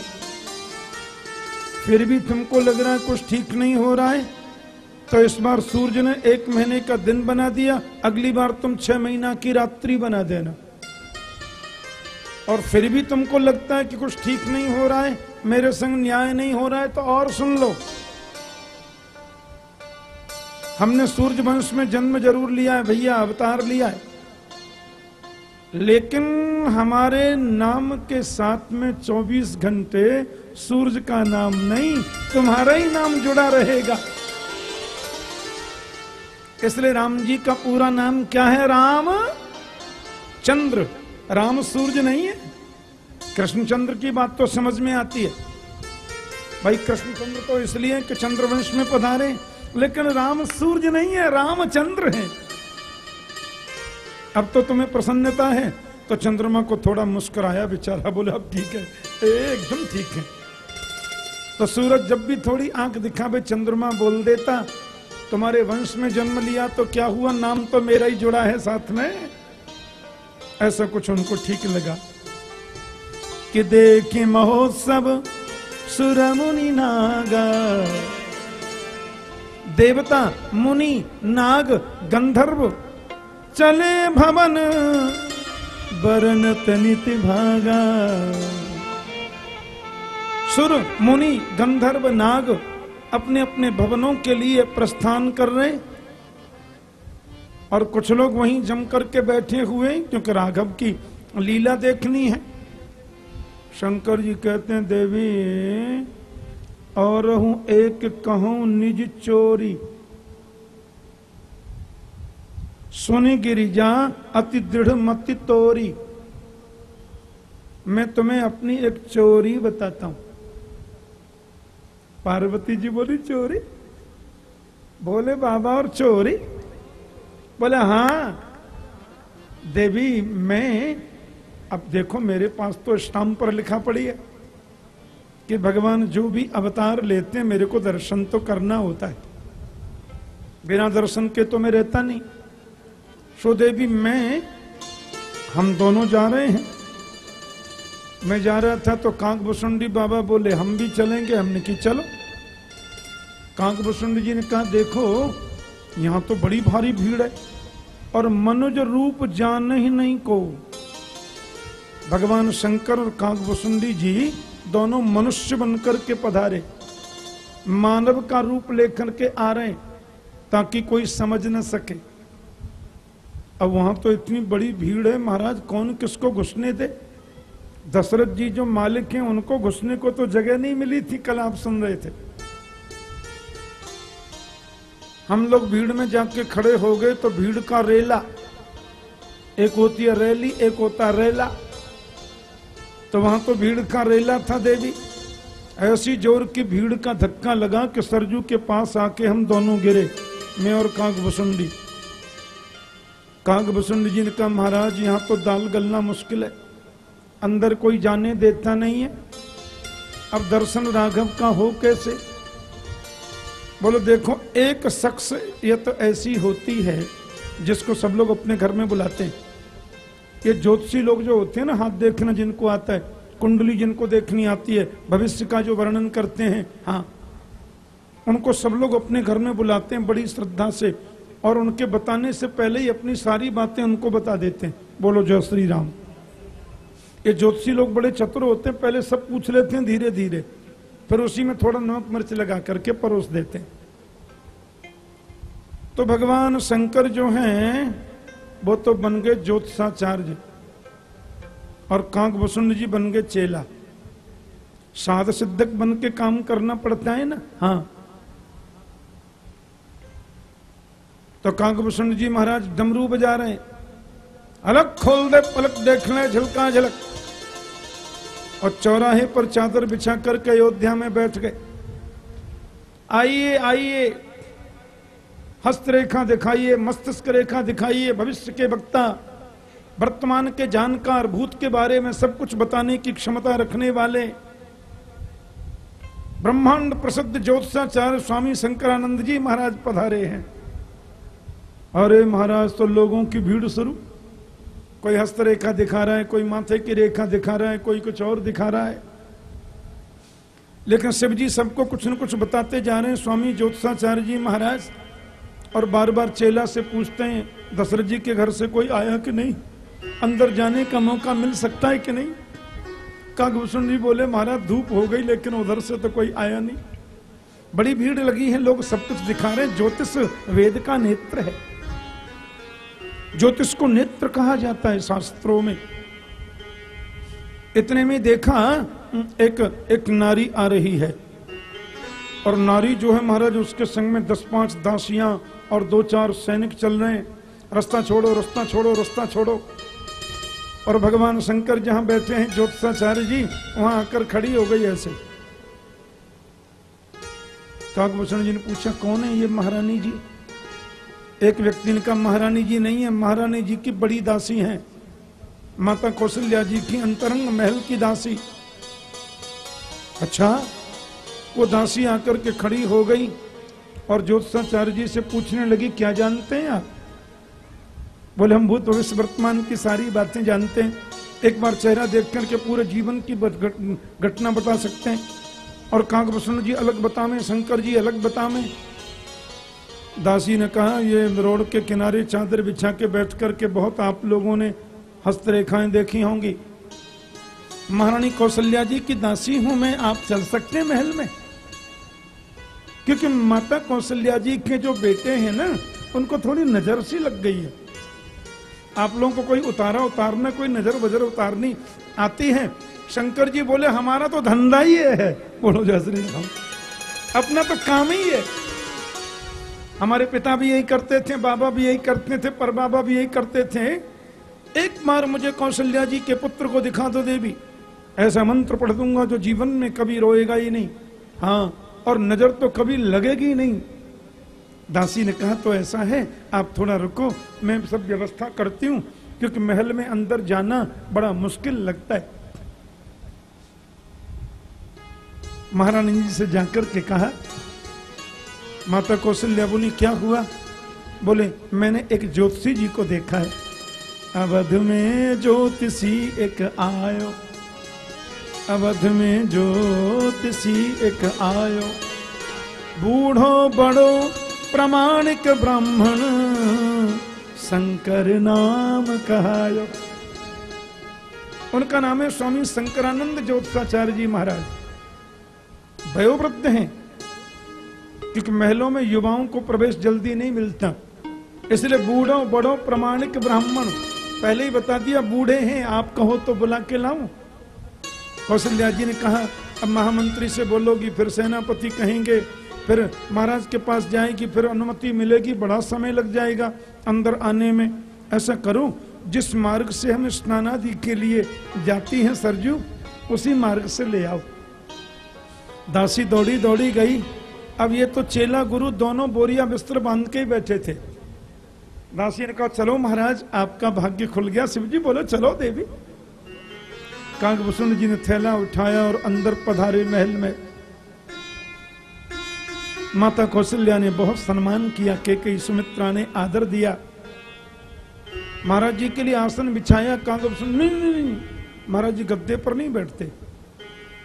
फिर भी तुमको लग रहा है कुछ ठीक नहीं हो रहा है? तो इस बार सूर्य ने एक महीने का दिन बना दिया, अगली बार तुम छह महीना की रात्रि बना देना। और फिर भी तुमको लगता है कि कुछ ठीक नहीं हो रहा है, मेरे संग न्याय नहीं हो रहा है तो और सुन लो। हमने सूर्य वंश में जन्म ज़रूर लिया है, भैया, अवतार लिया है। लेकिन हमारे नाम के साथ में 24 घंटे सूरज का नाम नहीं, तुम्हारा ही नाम जुड़ा रहेगा। इसलिए राम जी का पूरा नाम क्या है? राम चंद्र। राम सूर्य नहीं है। कृष्णचंद्र की बात तो समझ में आती है। भाई, कृष्णचंद्र तो इसलिए कि चंद्रवंश में पधारे, लेकिन राम सूर्य नहीं है, रामचंद्र है। अब तो तुम्हें प्रसन्नता है तो चंद्रमा को थोड़ा मुस्कुराया, बेचारा बोले, अब ठीक है एकदम ठीक है। तो सूरज जब भी थोड़ी आँख दिखावे, चंद्रमा बोल देता, तुम्हारे वंश में जन्म लिया तो क्या हुआ? नाम तो मेरा ही जुड़ा है साथ में। ऐसा कुछ उनको ठीक लगा कि देखे महोत्सव सुर मुनि नागा। देवता, मुनि, नाग, गंधर्व चले भवन बरन तनित भागा। सुर, मुनि, गंधर्व, नाग अपने अपने भवनों के लिए प्रस्थान कर रहे और कुछ लोग वहीं जम करके बैठे हुए क्योंकि राघव की लीला देखनी है। शंकर जी कहते हैं, देवी, और हूँ एक कहूँ निज चोरी। सुनी गिरिजा अति दृढ़ मति तोरी। मैं तुम्हें अपनी एक चोरी बताता हूँ। पार्वती जी बोली, चोरी? बोले बाबा, और चोरी? बोले हाँ देवी, मैं, अब देखो मेरे पास तो स्टाम्प पर लिखा पड़ी है कि भगवान जो भी अवतार लेते हैं, मेरे को दर्शन तो करना होता है। बिना दर्शन के तो मैं रहता नहीं। सो देवी, मैं, हम दोनों जा रहे हैं। मैं जा रहा था तो कांक भुसुंडी बाबा बोले, हम भी चलेंगे। हमने की, चलो। कांक भुसुंडी जी ने कहा, देखो यहाँ तो बड़ी भारी भीड़ है और मनुज रूप जान ही नहीं को। भगवान शंकर और कांक भुसुंडी जी दोनों मनुष्य बनकर के पधारे। मानव का रूप लेकर के आ रहे ताकि कोई समझ न सके। अब वहाँ तो इतनी बड़ी भीड़ है, महाराज, कौन किसको घुसने दे? दशरथ जी जो मालिक हैं, उनको घुसने को तो जगह नहीं मिली थी, कल आप सुन रहे थे। हम लोग भीड़ में जाके खड़े हो गए तो भीड़ का रेला। एक होती है रैली, एक होता है रेला। तो वहाँ तो भीड़ का रेला था देवी। ऐसी ज़ोर की भीड़ का धक्का लगा कि सरजू के पास आके हम दोनों गिरे, मैं और काग बसुंडी काग बसुंडी जी ने कहा, महाराज, यहाँ तो दाल गलना मुश्किल है। अंदर कोई जाने देता नहीं है। अब दर्शन राघव का हो कैसे? बोलो, देखो, एक शख्स ये तो ऐसी होती है जिसको सब लोग अपने घर में बुलाते हैं। ये ज्योतिषी लोग जो होते हैं ना, हाथ देखना जिनको आता है, कुंडली जिनको देखनी आती है, भविष्य का जो वर्णन करते हैं हाँ उनको सब लोग अपने घर में बुलाते हैं बड़ी श्रद्धा से और उनके बताने से पहले ही अपनी सारी बातें उनको बता देते हैं। बोलो, जय श्री राम। ये ज्योतिषी लोग बड़े चतुर होते हैं, पहले सब पूछ लेते हैं धीरे धीरे फिर उसी में थोड़ा नमक मिर्च लगा करके परोस देते हैं। तो भगवान शंकर जो हैं, वो तो बन गए ज्योतिषाचार्य और कांक वसुंड जी बन गए चेला। साध सिद्धक बन के काम करना पड़ता है ना? हाँ। तो कांक वसुंड जी महाराज डमरू बजा रहे हैं। अलग खोल दे, पलक देख ले, झलका झलक। और चौराहे पर चादर बिछा करके अयोध्या में बैठ गए। आइए आइए हस्त रेखा दिखाइए, मस्तिष्क रेखा दिखाइए, भविष्य के वक्ता, वर्तमान के जानकार, भूत के बारे में सब कुछ बताने की क्षमता रखने वाले, ब्रह्मांड प्रसिद्ध ज्योतिषाचार्य स्वामी शंकरानंद जी महाराज पधारे हैं। अरे महाराज तो लोगों की भीड़ शुरू कोई हस्त रेखा दिखा रहा है, कोई माथे की रेखा दिखा रहा है, कोई कुछ और दिखा रहा है। लेकिन शिव जी सबको कुछ न कुछ बताते जा रहे हैं। स्वामी ज्योतिषाचार्य जी महाराज, और बार बार चेला से पूछते हैं, दशरथ जी के घर से कोई आया कि नहीं? अंदर जाने का मौका मिल सकता है कि नहीं? कागभूषण जी बोले, महाराज, धूप हो गई, लेकिन उधर से तो कोई आया नहीं। बड़ी भीड़ लगी है, लोग सब कुछ दिखा रहे ज्योतिष वेद का नेत्र है। ज्योतिष को नेत्र कहा जाता है शास्त्रों में? इतने में देखा एक एक नारी आ रही है। और नारी जो है महाराज, उसके संग में दस पाँच दासियाँ और दो चार सैनिक चल रहे हैं। रास्ता छोड़ो रास्ता छोड़ो रास्ता छोड़ो। और भगवान शंकर जहाँ बैठे हैं, ज्योतिषाचार्य जी, वहाँ आकर खड़ी हो गई ऐसे। काकभूषण जी ने पूछा, कौन है ये महारानी जी? एक व्यक्ति ने कहा, महारानी जी नहीं है, महारानी जी की बड़ी दासी हैं। माता कौशल्या जी की अंतरंग महल की दासी। अच्छा वो दासी आकर के खड़ी हो गई और ज्योतिषाचार्य जी से पूछने लगी, क्या जानते हैं आप? बोले, हम भूत भविष्य वर्तमान की सारी बातें जानते हैं। एक बार चेहरा देख करके पूरे जीवन की घटना बता सकते हैं। और कांक जी अलग बतावे, शंकर जी अलग बतावे दासी ने कहा, ये रोड के किनारे चादर बिछा के बैठ करके बहुत आप लोगों ने हस्तरेखाएँ देखी होंगी। महारानी कौशल्या जी की दासी हूँ मैं, आप चल सकते हैं महल में? क्योंकि माता कौशल्या जी के जो बेटे हैं ना, उनको थोड़ी नज़र सी लग गई है। आप लोगों को कोई उतारा उतारना, कोई नज़र वजर उतारनी आती है? शंकर जी बोले, हमारा तो धंधा ही है। बोलो जय राम अपना तो काम ही है। हमारे पिता भी यही करते थे, बाबा भी यही करते थे, पर बाबा भी यही करते थे। एक बार मुझे कौशल्या जी के पुत्र को दिखा दो देवी। ऐसा मंत्र पढ़ दूँगा जो जीवन में कभी रोएगा ही नहीं। हाँ और नज़र तो कभी लगेगी नहीं। दासी ने कहा तो ऐसा है, आप थोड़ा रुको, मैं सब व्यवस्था करती हूँ, क्योंकि महल में अंदर जाना बड़ा मुश्किल लगता है। महारानी जी से जाकर के कहा माता कौशल्या बोली, क्या हुआ? बोले, मैंने एक ज्योतिषी जी को देखा है। अवध में ज्योतिषी एक आयो। अवध में ज्योतिषी एक आयो। बूढ़ो, बड़ो, प्रमाणिक ब्राह्मण, शंकर नाम कहायो। उनका नाम है स्वामी शंकरानंद ज्योतिषाचार्य जी महाराज। वयोवृद्ध हैं। क्योंकि महलों में युवाओं को प्रवेश जल्दी नहीं मिलता। इसलिए बूढ़ो, बड़ो, प्रमाणिक ब्राह्मण, पहले ही बता दिया, बूढ़े हैं, आप कहो तो बुला के लाऊं? कौशल्या जी ने कहा, अब महामंत्री से बोलोगी, फिर सेनापति कहेंगे, फिर महाराज के पास जाएगी, फिर अनुमति मिलेगी, बड़ा समय लग जाएगा अंदर आने में। ऐसा करो, जिस मार्ग से हम स्नानादि के लिए जाती हैं सरजू, उसी मार्ग से ले आओ। दासी दौड़ी दौड़ी गई। अब ये तो चेला गुरु दोनों बोरिया बिस्तर बाँध के ही बैठे थे। दासी ने कहा, चलो महाराज, आपका भाग्य खुल गया। शिव जी बोले, चलो देवी। काकभूषण जी ने थैला उठाया और अंदर पधारे महल में। माता कौशल्या ने बहुत सम्मान किया, के कई सुमित्रा ने आदर दिया। महाराज जी के लिए आसन बिछाया काकभूषण नहीं नहीं नहीं, महाराज जी गद्दे पर नहीं बैठते।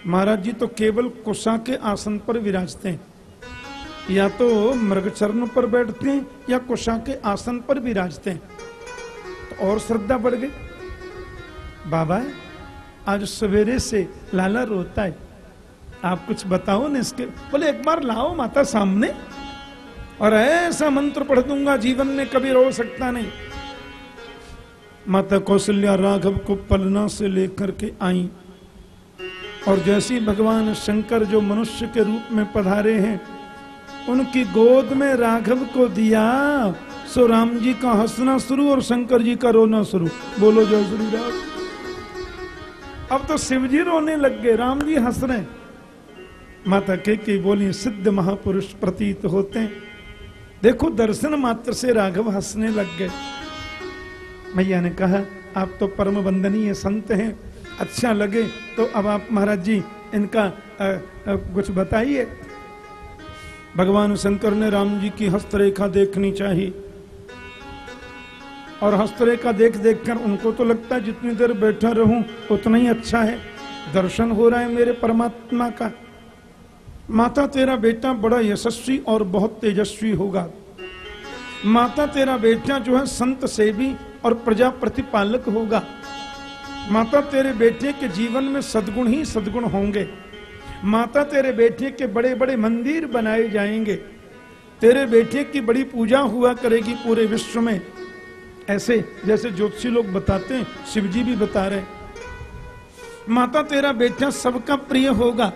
महाराज जी तो केवल कुशा के आसन पर विराजते हैं। या तो मृग चरण पर बैठते हैं, या कुशा के आसन पर विराजते हैं। तो और श्रद्धा बढ़ गई। बाबा, आज सवेरे से लाला रोता है। आप कुछ बताओ ना इसके। बोले, एक बार लाओ माता सामने। और ऐसा मंत्र पढ़ दूँगा, जीवन में कभी रो सकता नहीं। माता कौशल्या राघव को पलना से लेकर के आई। और जैसी भगवान शंकर जो मनुष्य के रूप में पधारे हैं उनकी गोद में राघव को दिया। सो राम जी का हंसना शुरू और शंकर जी का रोना शुरू। बोलो जय श्री राम। अब तो शिव जी रोने लग गए। राम जी हंस रहे माता के की बोली सिद्ध महापुरुष प्रतीत होते हैं। देखो दर्शन मात्र से राघव हंसने लग गए। मैया ने कहा आप तो परम वंदनीय संत हैं। अच्छा लगे तो अब आप महाराज जी इनका आ, आ, कुछ बताइए। भगवान शंकर ने राम जी की हस्तरेखा देखनी चाहिए। और हस्तरेखा देख देख कर उनको तो लगता है जितनी देर बैठा रहूँ, उतना ही अच्छा है। दर्शन हो रहा है मेरे परमात्मा का। माता तेरा बेटा बड़ा यशस्वी और बहुत तेजस्वी होगा। माता तेरा बेटा जो है संत सेवी और प्रजा प्रतिपालक होगा। माता तेरे बेटे के जीवन में सदगुण ही सदगुण होंगे। माता तेरे बेटे के बड़े बड़े मंदिर बनाए जाएँगे। तेरे बेटे की बड़ी पूजा हुआ करेगी पूरे विश्व में। ऐसे जैसे ज्योतिषी लोग बताते हैं शिव जी भी बता रहे माता तेरा बेटा सबका प्रिय होगा।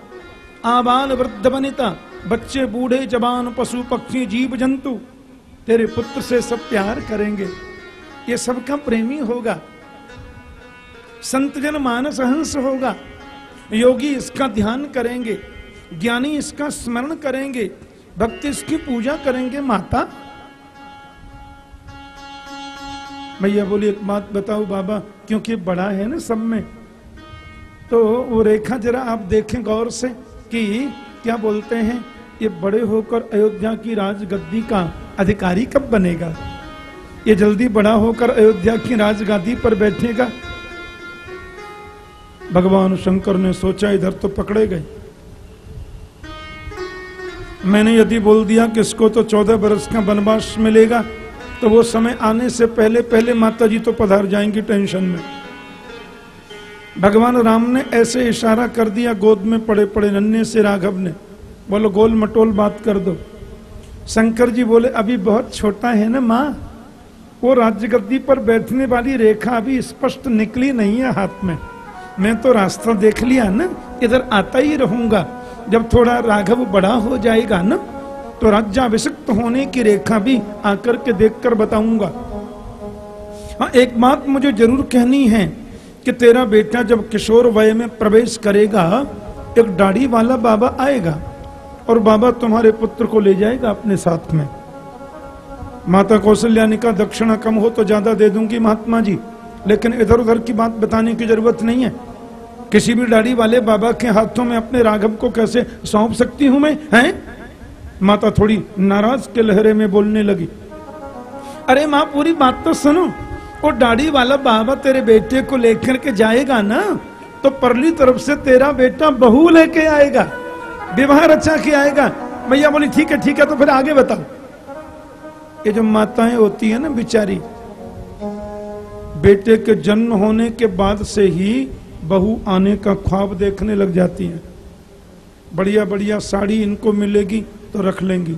आबाल वृद्ध बनिता, बच्चे बूढ़े, जवान, पशु, पक्षी, जीव, जंतु, तेरे पुत्र से सब प्यार करेंगे। ये सबका प्रेमी होगा। संतजन मानस हंस होगा। योगी इसका ध्यान करेंगे, ज्ञानी इसका स्मरण करेंगे, भक्ति इसकी पूजा करेंगे, माता। भैया बोली, एक बात बताओ बाबा, क्योंकि बड़ा है ना सब में। तो वो रेखा जरा आप देखें गौर से कि क्या बोलते हैं, ये बड़े होकर अयोध्या की राजगद्दी का अधिकारी कब बनेगा? ये जल्दी बड़ा होकर अयोध्या की राजगादी पर बैठेगा भगवान शंकर ने सोचा, इधर तो पकड़े गए। मैंने यदि बोल दिया कि इसको तो चौदह बरस का वनवास मिलेगा तो वो समय आने से पहले पहले माता जी तो पधार जाएँगी टेंशन में। भगवान राम ने ऐसे इशारा कर दिया, गोद में पड़े पड़े नन्हे से राघव ने। बोलो, गोल मटोल बात कर दो। शंकर जी बोले, अभी बहुत छोटा है ना माँ? वो राज्य गद्दी पर बैठने वाली रेखा अभी स्पष्ट निकली नहीं है हाथ में। मैं तो रास्ता देख लिया ना, इधर आता ही रहूँगा। जब थोड़ा राघव बड़ा हो जाएगा ना तो राज्याभिषिक्त होने की रेखा भी आकर के देखकर बताऊँगा। हाँ एक बात मुझे ज़रूर कहनी है कि तेरा बेटा जब किशोर वय में प्रवेश करेगा, एक दाढ़ी वाला बाबा आएगा और बाबा तुम्हारे पुत्र को ले जाएगा अपने साथ में। माता कौशल्या कहा, दक्षिणा कम हो तो ज़्यादा दे दूँगी महात्मा जी। लेकिन इधर उधर की बात बताने की ज़रूरत नहीं है। किसी भी दाढ़ी वाले बाबा के हाथों में अपने राघव को कैसे सौंप सकती हूँ मैं, हैं? माता थोड़ी नाराज़ के लहरे में बोलने लगी। अरे माँ, पूरी बात तो सुनो। वो दाढ़ी वाला बाबा तेरे बेटे को लेकर के जाएगा ना तो परली तरफ़ से तेरा बेटा बहू लेके आएगा, विवाह रचा के आएगा। भैया बोली, ठीक है ठीक है तो फिर आगे बताओ। ये जो माताएँ होती है ना, बिचारी बेटे के जन्म होने के बाद से ही बहू आने का ख्वाब देखने लग जाती है। बढ़िया बढ़िया साड़ी इनको मिलेगी तो रख लेंगी।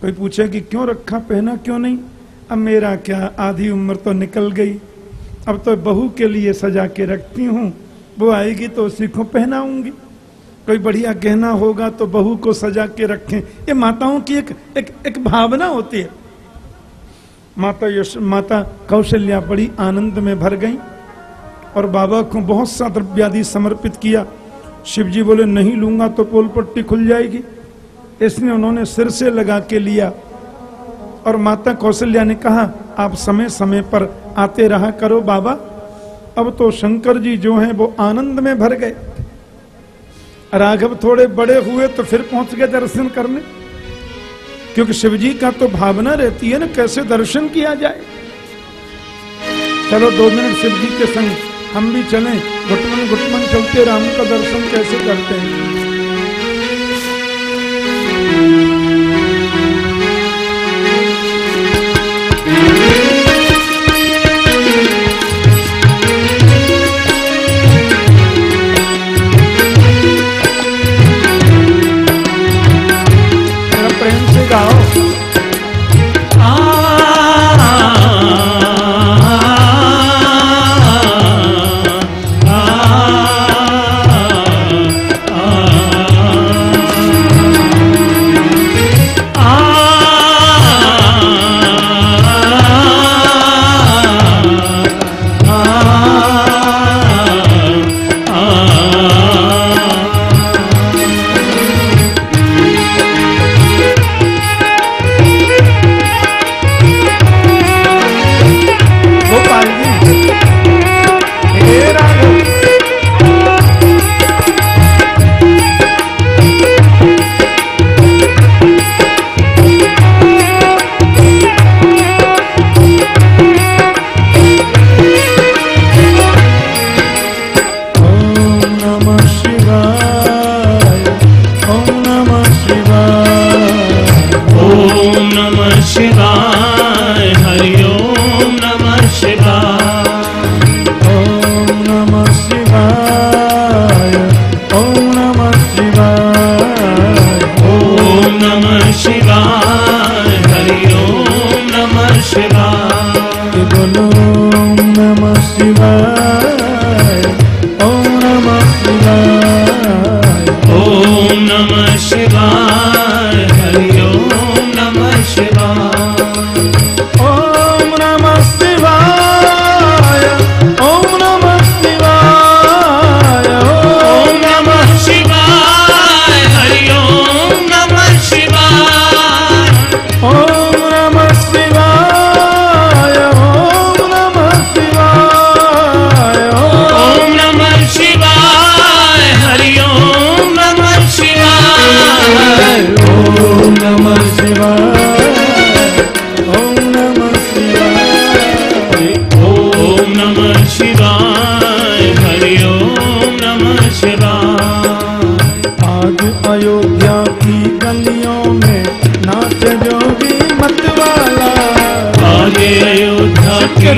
कोई पूछेगी क्यों रखा पहना क्यों नहीं? अब मेरा क्या आधी उम्र तो निकल गई। अब तो बहू के लिए सजा के रखती हूँ। वो आएगी तो उसी को पहनाऊँगी। कोई बढ़िया गहना होगा तो बहू को सजा के रखें। ये माताओं की एक एक, एक भावना होती है। माता यश, माता कौशल्या बड़ी आनंद में भर गई और बाबा को बहुत सा द्रव्यादि समर्पित किया। शिव जी बोले, नहीं लूँगा तो पोल पट्टी खुल जाएगी। इसलिए उन्होंने सिर से लगा के लिया और माता कौशल्या ने कहा, आप समय समय पर आते रहा करो बाबा। अब तो शंकर जी जो हैं वो आनंद में भर गए। राघव थोड़े बड़े हुए तो फिर पहुँच गए दर्शन करने। क्योंकि शिव जी का तो भावना रहती है ना, कैसे दर्शन किया जाए। चलो दो मिनट शिव जी के संग हम भी चले। घुटमन घुटमन चलते, राम का दर्शन कैसे करते हैं?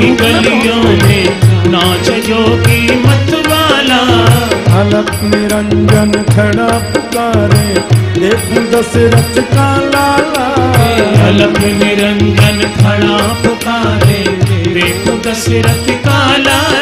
गलियों में नाच जोगी मतवाला। अलक निरंजन खड़ा पुकारे देखूँ दशरथ का लाला। अलग निरंजन खड़ा पुकारे देख दशरथ का लाला।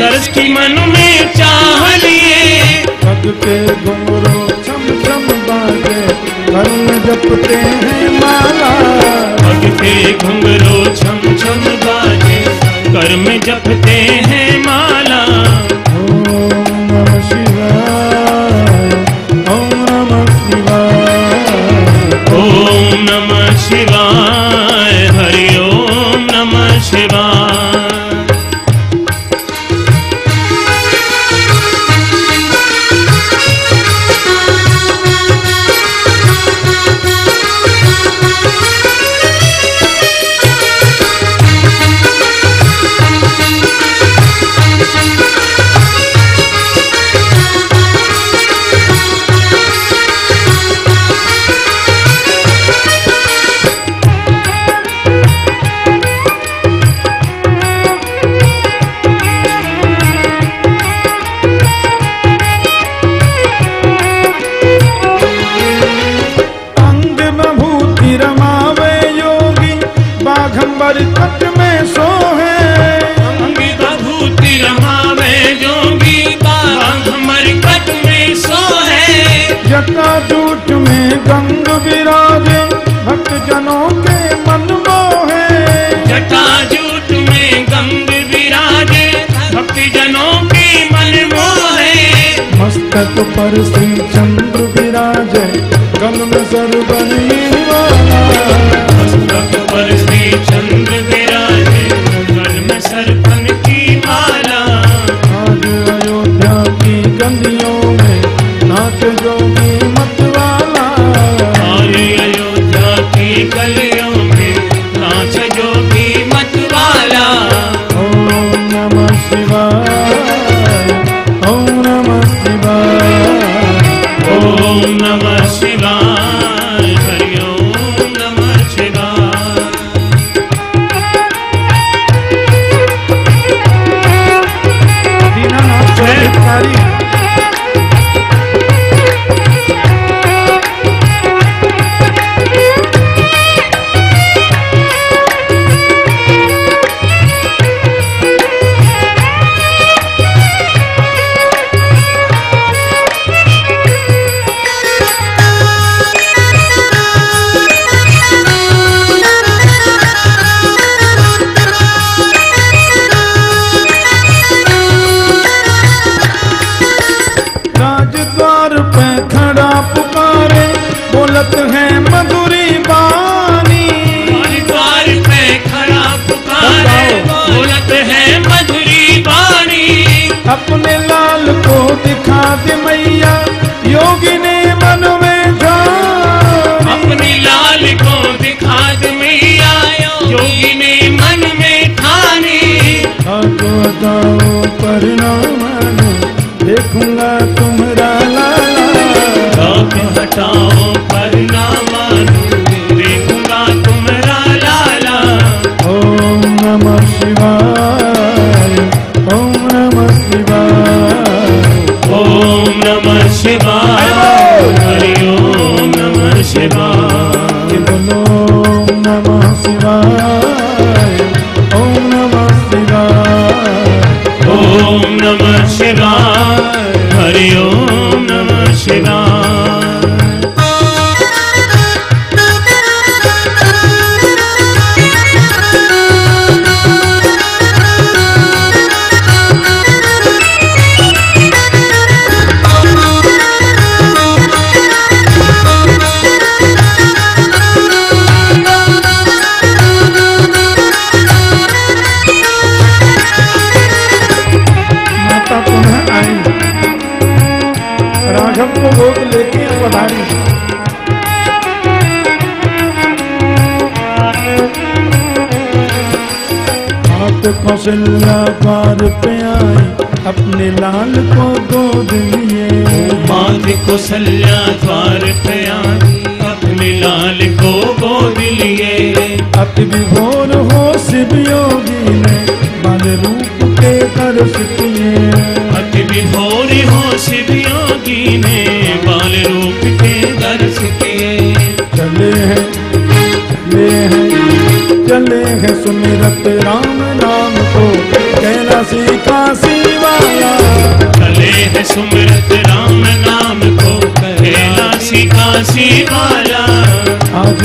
दर्श की मन में चाह लिए। पग के छम छम बाजे करुण जपते हैं माला। भगते घुंघरो छम छम बाजे कर्म जपते हैं माला। पर श्री चंद्र विराजय कमल सर्वनी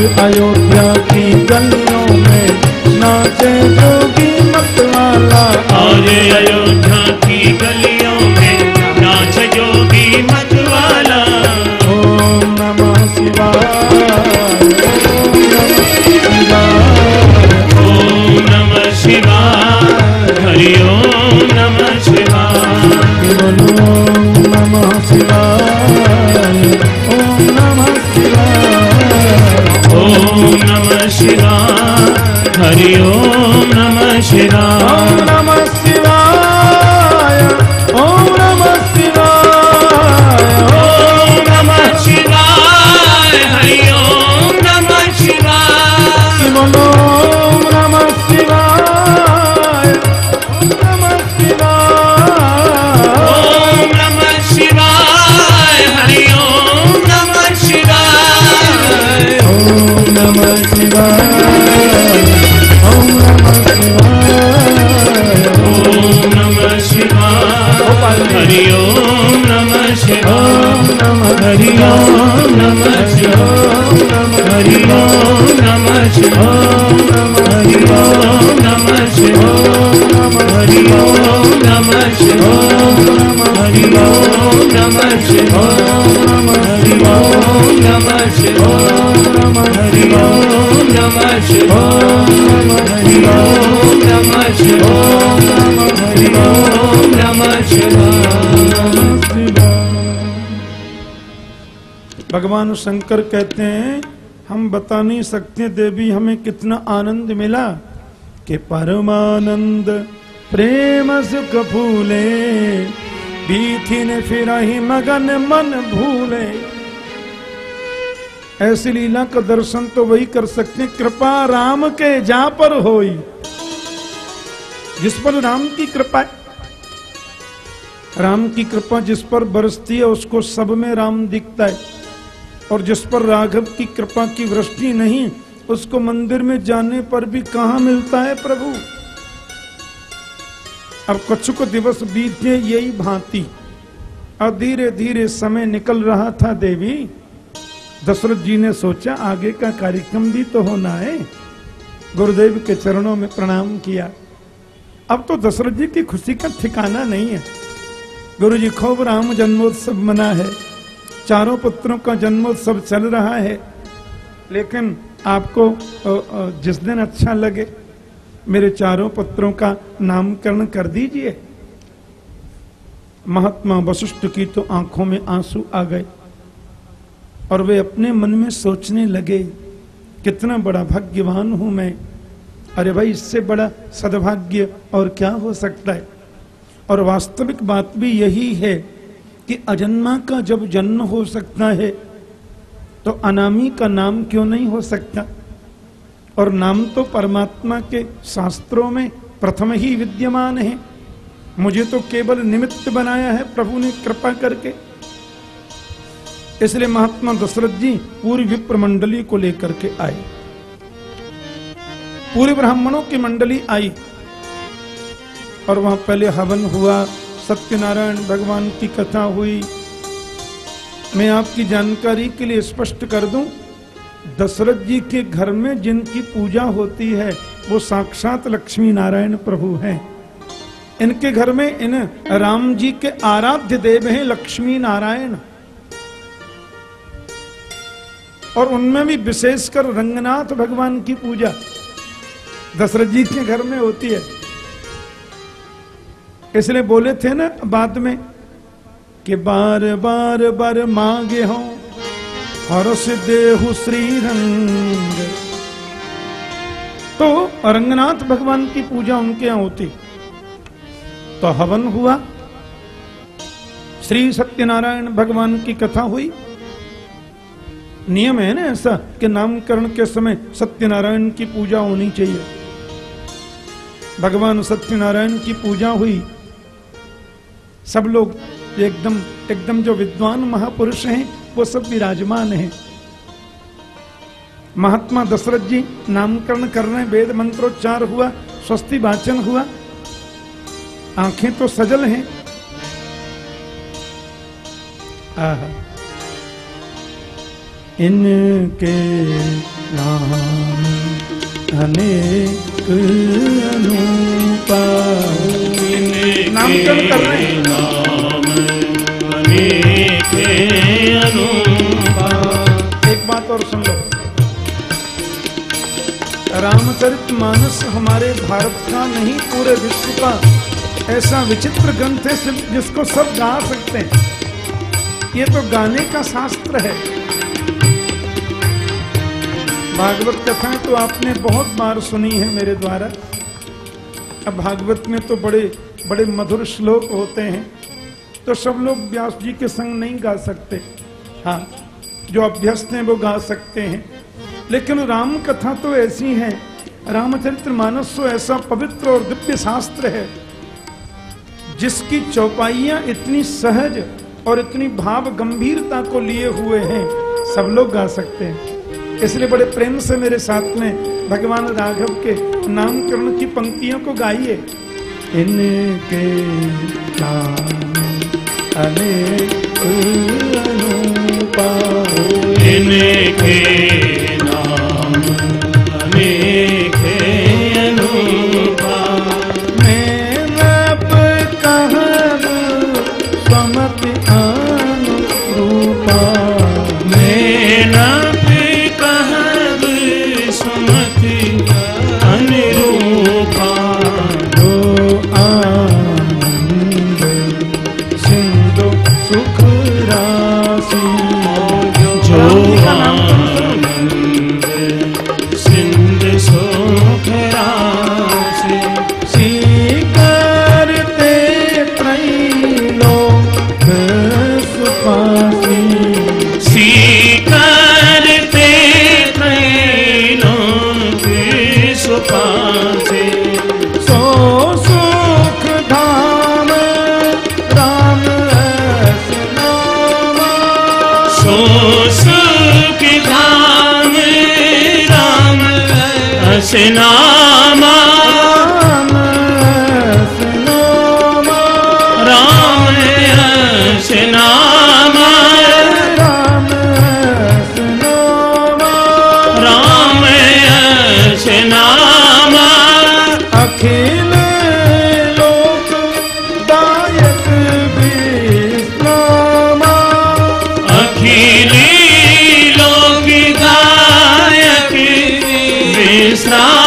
अयोध्या की गलियों में नाचे जोगी मतवाला। आए अयोध्या की गलियों में शिवाय हरि ओम नमः शिवाय नमः शिवाय। ओम नमः हरि ओम नम शिव नम हरि ओम नम शिवाय। नम हरि ओम नम शिव नम हरि ओम नम शिवाय नमः हरि ओम नम शिव नम हरि ओम नम शिव नमः हरि ओम नम शिवाय नमः हरि ओम नम शिव नम हरि ओम नम शिव नम हरि ओम नमः शिवाय। भगवान शंकर कहते हैं, हम बता नहीं सकते देवी, हमें कितना आनंद मिला कि परमानंद प्रेम सुख फूले, बीथी ने फिर ही मगन मन भूले। ऐसी लीला का दर्शन तो वही कर सकते कृपा राम के जा पर होई। जिस पर राम की कृपा है। राम की कृपा जिस पर बरसती है, उसको सब में राम दिखता है। और जिस पर राघव की कृपा की वृष्टि नहीं, उसको मंदिर में जाने पर भी कहा मिलता है प्रभु? अब कुछ को दिवस बीते, यही भांति। और धीरे धीरे समय निकल रहा था देवी। दशरथ जी ने सोचा, आगे का कार्यक्रम भी तो होना है। गुरुदेव के चरणों में प्रणाम किया। अब तो दशरथ जी की खुशी का ठिकाना नहीं है। गुरु जी, खूब राम जन्मोत्सव मना है। चारों पुत्रों का जन्मोत्सव चल रहा है। लेकिन आपको जिस दिन अच्छा लगे, मेरे चारों पुत्रों का नामकरण कर दीजिए। महात्मा वशिष्ठ की तो आँखों में आँसू आ गए और वे अपने मन में सोचने लगे, कितना बड़ा भाग्यवान हूँ मैं। अरे भाई, इससे बड़ा सद्भाग्य और क्या हो सकता है? और वास्तविक बात भी यही है कि अजन्मा का जब जन्म हो सकता है तो अनामी का नाम क्यों नहीं हो सकता? और नाम तो परमात्मा के शास्त्रों में प्रथम ही विद्यमान है। मुझे तो केवल निमित्त बनाया है प्रभु ने कृपा करके। इसलिए महात्मा दशरथ जी पूरी विप्र मंडली को लेकर के आए। पूरे ब्राह्मणों की मंडली आई। और वहाँ पहले हवन हुआ, सत्यनारायण भगवान की कथा हुई। मैं आपकी जानकारी के लिए स्पष्ट कर दूँ, दशरथ जी के घर में जिनकी पूजा होती है, वो साक्षात लक्ष्मी नारायण प्रभु हैं। इनके घर में इन राम जी के आराध्य देव हैं लक्ष्मी नारायण और उनमें भी विशेषकर रंगनाथ भगवान की पूजा दशरथ जी के घर में होती है। इसलिए बोले थे ना बाद में कि बार बार बार मांगे हो हरस देहु श्री रंग तो रंगनाथ भगवान की पूजा उनके यहाँ होती। तो हवन हुआ। श्री सत्यनारायण भगवान की कथा हुई। नियम है ना ऐसा कि नामकरण के समय सत्यनारायण की पूजा होनी चाहिए। भगवान सत्यनारायण की पूजा हुई। सब लोग एकदम एकदम जो विद्वान महापुरुष हैं, वो सब विराजमान हैं। महात्मा दशरथ जी नामकरण कर रहे वेद मंत्रोच्चार हुआ, स्वस्ति वाचन हुआ। आँखें तो सजल हैं। इनके नाम अनेक अनूपा नामकरण कर रहे हैं। एक बात और सुन लो। रामचरित मानस हमारे भारत का नहीं पूरे विश्व का ऐसा विचित्र ग्रंथ है सिर्फ़ जिसको सब गा सकते हैं। ये तो गाने का शास्त्र है। भागवत कथाएँ तो आपने बहुत बार सुनी है मेरे द्वारा। अब भागवत में तो बड़े बड़े मधुर श्लोक होते हैं तो सब लोग व्यास जी के संग नहीं गा सकते। हाँ जो अभ्यस्त हैं वो गा सकते हैं। लेकिन राम कथा तो ऐसी है, रामचरित्र मानस तो ऐसा पवित्र और दिव्य शास्त्र है, जिसकी चौपाइया इतनी सहज और इतनी भाव गंभीरता को लिए हुए हैं, सब लोग गा सकते हैं। इसलिए बड़े प्रेम से मेरे साथ में भगवान राघव के नामकरण की पंक्तियों को गाइए। इनके नाम अनेक अनूपा जिनके Krishna विश्रामा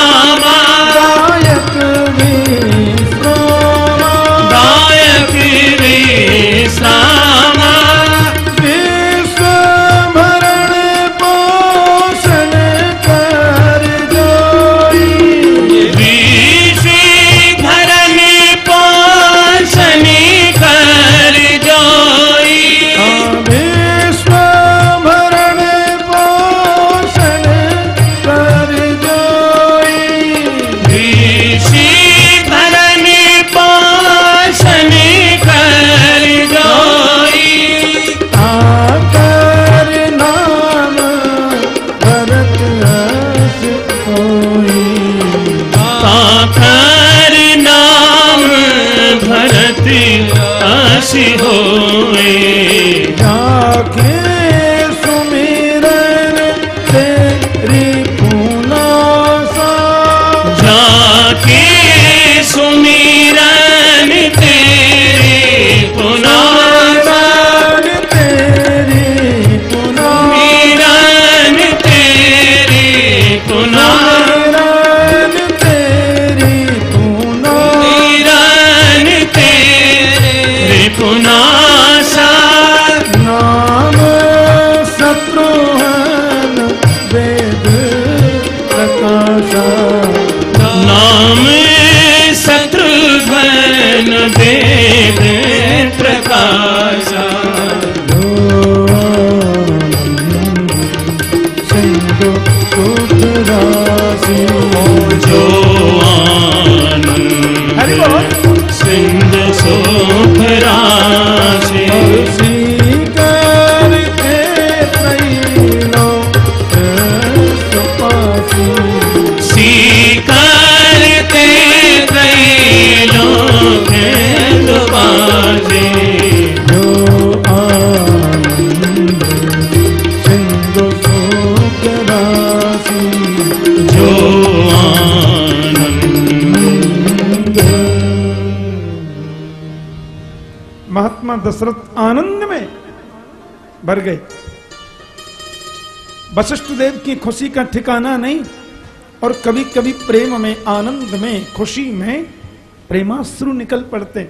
दशरथ आनंद में भर गए। वशिष्ठ देव की खुशी का ठिकाना नहीं और कभी कभी प्रेम में, आनंद में, खुशी में प्रेमाश्रु निकल पड़ते।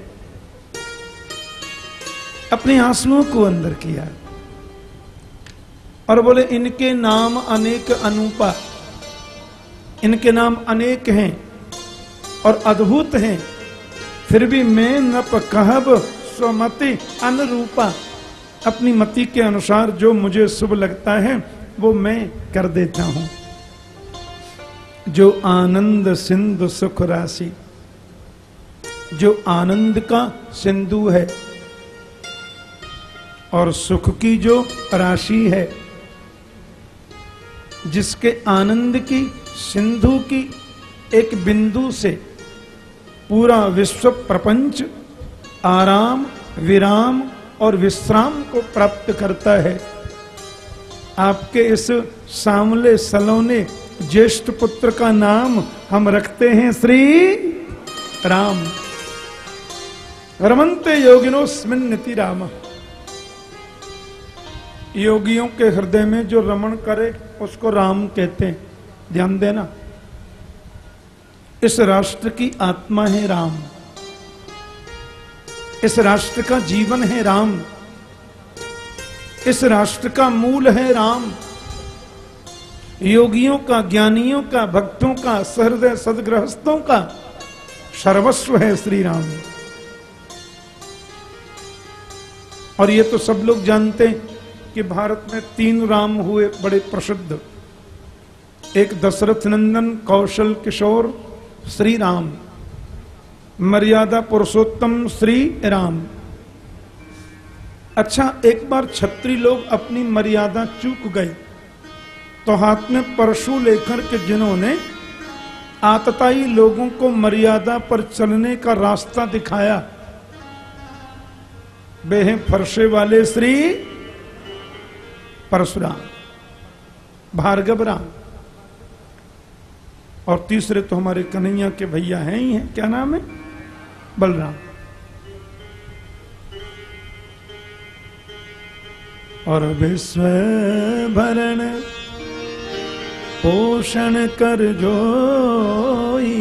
अपने आंसुओं को अंदर किया और बोले, इनके नाम अनेक अनुपा, इनके नाम अनेक हैं और अद्भुत हैं, फिर भी मैं न कहब स्वमति अनुरूपा। अपनी मति के अनुसार जो मुझे शुभ लगता है, वो मैं कर देता हूँ। जो आनंद सिंधु सुख राशि। जो आनंद का सिंधु है, और सुख की जो राशि है, जिसके आनंद की, सिंधु की एक बिंदु से पूरा विश्व प्रपंच आराम, विराम और विश्राम को प्राप्त करता है। आपके इस सामले सलोने ज्येष्ठ पुत्र का नाम हम रखते हैं श्री राम। रमनते योगिनो स्मिन्नति राम। योगियों के हृदय में जो रमण करे, उसको राम कहते हैं। ध्यान देना, इस राष्ट्र की आत्मा है राम। इस राष्ट्र का जीवन है राम। इस राष्ट्र का मूल है राम। योगियों का, ज्ञानियों का, भक्तों का, सहृदय सदगृहस्थों का सर्वस्व है श्री राम। और ये तो सब लोग जानते हैं कि भारत में तीन राम हुए बड़े प्रसिद्ध। एक दशरथ नंदन, कौशल किशोर, श्री राम। मर्यादा पुरुषोत्तम श्री राम। अच्छा एक बार छत्री लोग अपनी मर्यादा चूक गए तो हाथ में परशु लेकर के जिन्होंने आतताई लोगों को मर्यादा पर चलने का रास्ता दिखाया, वे हैं फरसे वाले श्री परशुराम, भार्गव राम। और तीसरे तो हमारे कन्हैया के भैया हैं ही हैं, क्या नाम है? बलराम। और विश्व भरण पोषण कर जोई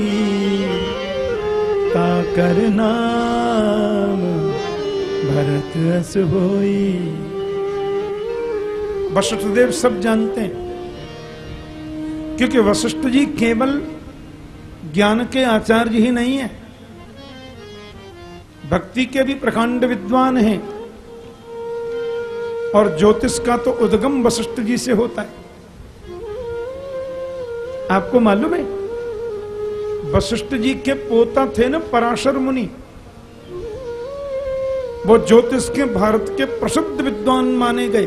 का कर नाम भरत अस होई। वशिष्ठ देव सब जानते हैं क्योंकि वशिष्ठ जी केवल ज्ञान के आचार्य ही नहीं है। भक्ति के भी प्रकांड विद्वान हैं। और ज्योतिष का तो उद्गम वशिष्ठ जी से होता है। आपको मालूम है? वशिष्ठ जी के पोता थे ना पराशर मुनि। वो ज्योतिष के भारत के प्रसिद्ध विद्वान माने गए।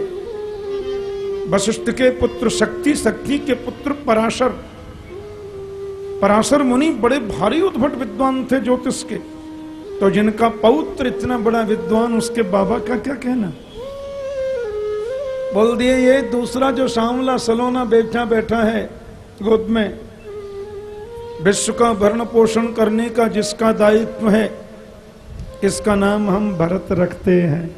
वशिष्ठ के पुत्र शक्ति शक्ति के पुत्र पराशर। पराशर मुनि बड़े भारी उद्भट विद्वान थे ज्योतिष के। तो जिनका पौत्र इतना बड़ा विद्वान, उसके बाबा का क्या कहना? बोल दिए, ये दूसरा जो सांवला सलोना बैठा बैठा है गोद में, विश्व का भरण पोषण करने का जिसका दायित्व है, इसका नाम हम भरत रखते हैं।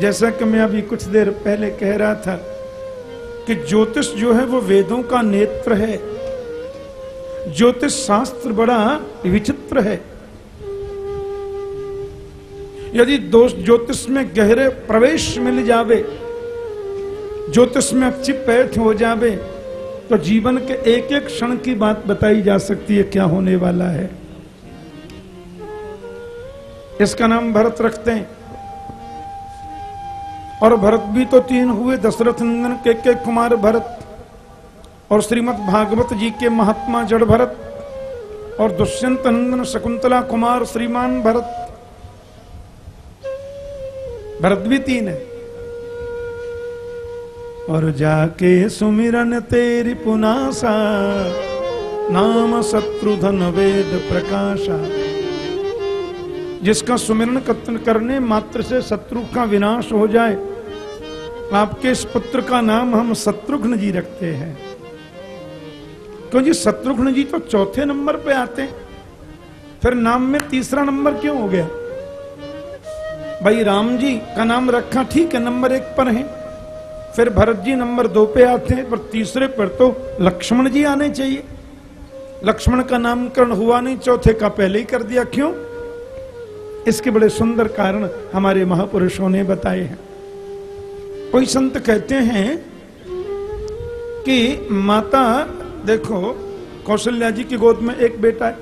जैसा कि मैं अभी कुछ देर पहले कह रहा था कि ज्योतिष जो है वो वेदों का नेत्र है। ज्योतिष शास्त्र बड़ा विचित्र है। यदि दोष ज्योतिष में गहरे प्रवेश मिल जावे, ज्योतिष में अच्छी पैठ हो जावे तो जीवन के एक एक क्षण की बात बताई जा सकती है, क्या होने वाला है। इसका नाम भरत रखते हैं। और भरत भी तो तीन हुए, दशरथ नंदन, के के कुमार भरत। और श्रीमद भागवत जी के महात्मा जड़ भरत और दुष्यंत नंदन शकुंतला कुमार श्रीमान भरत। भरत भी तीन है। और जाके सुमिरन तेरी पुनासा, नाम शत्रुधन वेद प्रकाशा। जिसका सुमिरन कथन करने मात्र से शत्रु का विनाश हो जाए, आपके इस पुत्र का नाम हम शत्रुघ्न जी रखते हैं। क्यों जी शत्रुघ्न जी तो चौथे नंबर पे आते हैं। फिर नाम में तीसरा नंबर क्यों हो गया? भाई राम जी का नाम रखा, ठीक है, नंबर एक पर है। फिर भरत जी नंबर दो पे आते हैं, पर तीसरे पर तो लक्ष्मण जी आने चाहिए। लक्ष्मण का नामकरण हुआ नहीं, चौथे का पहले ही कर दिया। क्यों? इसके बड़े सुंदर कारण हमारे महापुरुषों ने बताए हैं। कोई संत कहते हैं कि माता देखो, कौशल्या जी की गोद में एक बेटा है।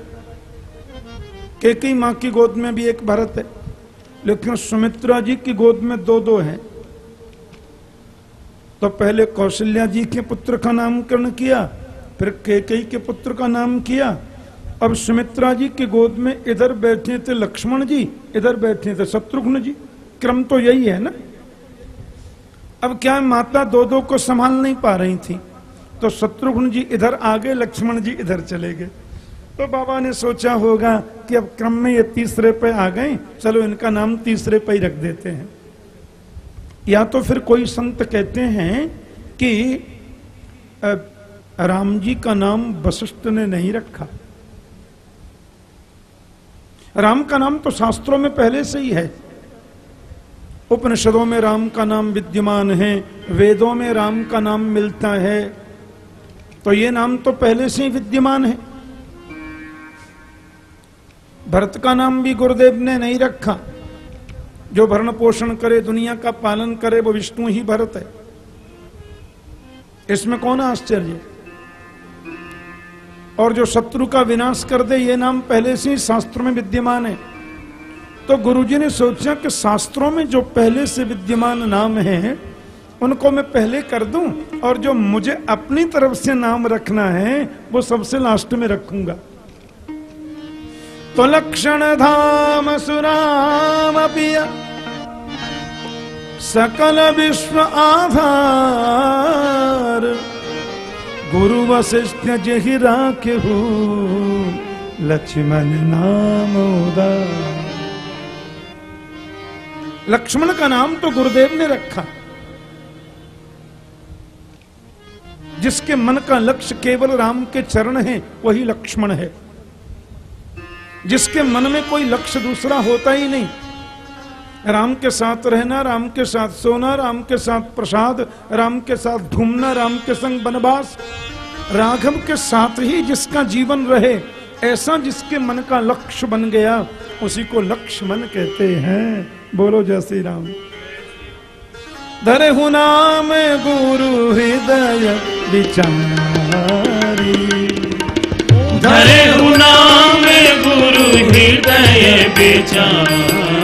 केकई माँ की गोद में भी एक भरत है। लेकिन सुमित्रा जी की गोद में दो दो हैं। तो पहले कौशल्या जी के पुत्र का नामकरण किया, फिर केकई के पुत्र का नाम किया। अब सुमित्रा जी की गोद में इधर बैठे थे लक्ष्मण जी, इधर बैठे थे शत्रुघ्न जी। क्रम तो यही है ना। अब क्या माता दो दो को संभाल नहीं पा रही थी? तो शत्रुघ्न जी इधर आ गए, लक्ष्मण जी इधर चले गए। तो बाबा ने सोचा होगा कि अब क्रम में ये तीसरे पे आ गए, चलो इनका नाम तीसरे पे ही रख देते हैं। या तो फिर कोई संत कहते हैं कि राम जी का नाम वशिष्ठ ने नहीं रखा। राम का नाम तो शास्त्रों में पहले से ही है। उपनिषदों में राम का नाम विद्यमान है, वेदों में राम का नाम मिलता है। तो ये नाम तो पहले से ही विद्यमान है। भरत का नाम भी गुरुदेव ने नहीं रखा। जो भरण पोषण करे, दुनिया का पालन करे, वो विष्णु ही भरत है। इसमें कौन आश्चर्य? और जो शत्रु का विनाश कर दे, ये नाम पहले से ही शास्त्र में विद्यमान है। तो गुरुजी ने सोचा कि शास्त्रों में जो पहले से विद्यमान नाम है उनको मैं पहले कर दूँ और जो मुझे अपनी तरफ़ से नाम रखना है, वो सबसे लास्ट में रखूँगा। तो लक्षण धाम सुराम पिया सकल विश्व आधार। गुरु वशिष्ठ जही राखे हो लक्ष्मण नाम उदार। लक्ष्मण का नाम तो गुरुदेव ने रखा। जिसके मन का लक्ष्य केवल राम के चरण है, वही लक्ष्मण है। जिसके मन में कोई लक्ष्य दूसरा होता ही नहीं। राम के साथ रहना, राम के साथ सोना, राम के साथ प्रसाद, राम के साथ घूमना, राम के संग बनवास राघव के साथ ही जिसका जीवन रहे, ऐसा जिसके मन का लक्ष्य बन गया, उसी को लक्ष्मण कहते हैं। बोलो जय श्री राम। धरे हु नाम गुरु हृदय विचारी। धरे नाम गुरु हृदय बिचारे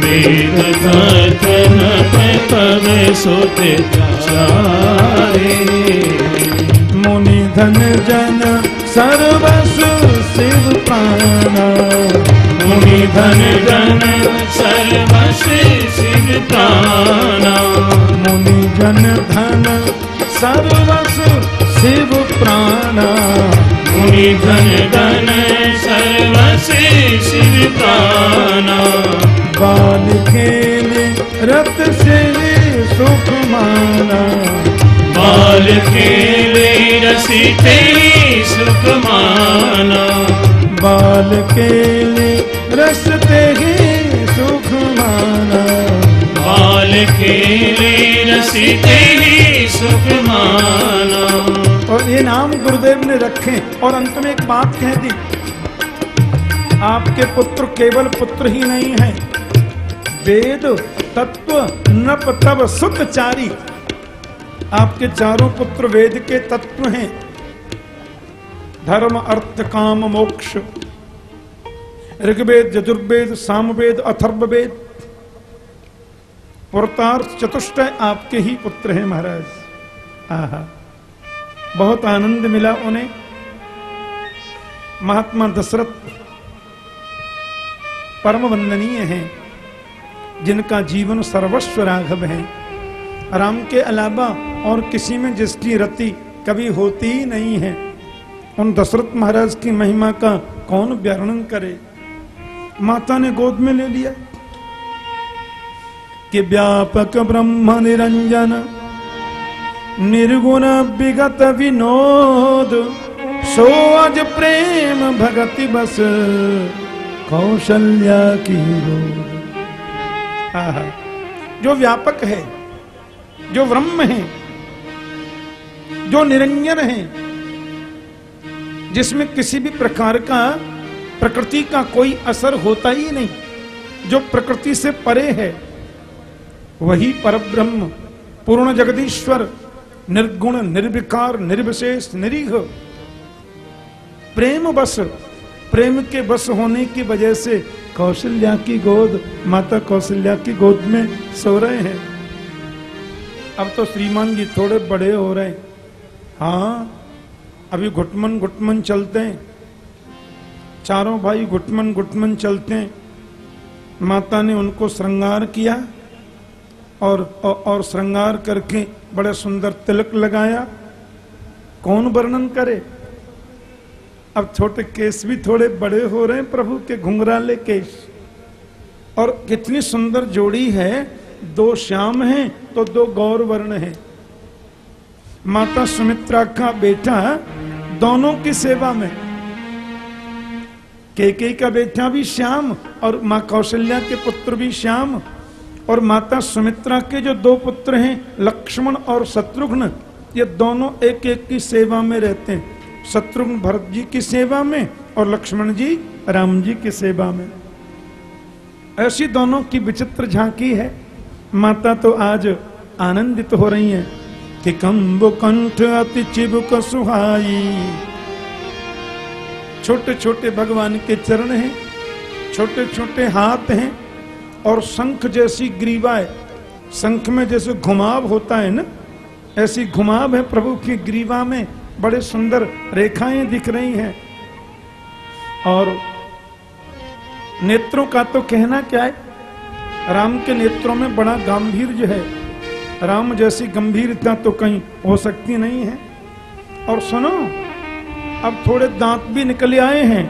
वेद कथन तब सुत चारे मुनि धन जन सर्वसु शिव प्राणा मुनि धन जन सर्वस्व शिव प्राणा मुनि जन धन सर्वसु शिव प्राणा धन धन सर्वस्व शिव प्राणा बाल खेले रत से सुख माना। बाल खेले रसिते सुख माना। बाल खेले रसते ही सुख माना। बाल खेले रसिते सुख माना। ये नाम गुरुदेव ने रखे और अंत में एक बात कह दी। आपके पुत्र केवल पुत्र ही नहीं है। वेद, तत्व, नप, तब सुत चारी आपके चारों पुत्र वेद के तत्व हैं। धर्म, अर्थ, काम, मोक्ष। ऋग्वेद, यजुर्वेद, सामवेद, अथर्ववेद। पुरतार्थ चतुष्टय आपके ही पुत्र हैं महाराज। आहा। बहुत आनंद मिला उन्हें। महात्मा दशरथ परम वंदनीय हैं, जिनका जीवन सर्वस्व राघव है। राम के अलावा और किसी में जिसकी रति कभी होती ही नहीं है। उन दशरथ महाराज की महिमा का कौन वर्णन करे? माता ने गोद में ले लिया। कि व्यापक ब्रह्म निरंजन निर्गुण विगत विनोद। सो अज प्रेम भगति बस, कौशल्या की गोद जो व्यापक है, जो ब्रह्म है, जो निरंजन है, जिसमें किसी भी प्रकार का, प्रकृति का कोई असर होता ही नहीं, जो प्रकृति से परे है, वही परब्रह्म, पूर्ण जगदीश्वर निर्गुण, निर्विकार, निर्विशेष, निरीह। प्रेम बस, प्रेम के बस होने की वजह से कौशल्या की गोद, माता कौशल्या की गोद में सो रहे हैं। अब तो श्रीमान जी थोड़े बड़े हो रहे हैं। हाँ अभी घुटमन घुटमन चलते हैं। चारों भाई घुटमन घुटमन चलते हैं। माता ने उनको श्रृंगार किया। और और श्रृंगार करके बड़े सुंदर तिलक लगाया। कौन वर्णन करे? अब छोटे केस भी थोड़े बड़े हो रहे हैं प्रभु के घुंघराले केस। और कितनी सुंदर जोड़ी है। दो श्याम हैं तो दो गौर वर्ण है। माता सुमित्रा का बेटा दोनों की सेवा में। केके का बेटा भी श्याम और माँ कौशल्या के पुत्र भी श्याम। और माता सुमित्रा के जो दो पुत्र हैं, लक्ष्मण और शत्रुघ्न, ये दोनों एक एक की सेवा में रहते हैं। शत्रुघ्न भरत जी की सेवा में और लक्ष्मण जी राम जी की सेवा में। ऐसी दोनों की विचित्र झांकी है। माता तो आज आनंदित हो रही है। कि कंब कंठ अति चिबुक सुहाई। छोटे छोटे भगवान के चरण हैं छोटे छोटे हाथ हैं और शंख जैसी ग्रीवा है शंख में जैसे घुमाव होता है ना, ऐसी घुमाव है प्रभु की ग्रीवा में, बड़े सुंदर रेखाएँ दिख रही हैं। और नेत्रों का तो कहना क्या है? राम के नेत्रों में बड़ा गांधीर्य है। राम जैसी गंभीरता तो कहीं हो सकती नहीं है। और सुनो, अब थोड़े दांत भी निकले आए हैं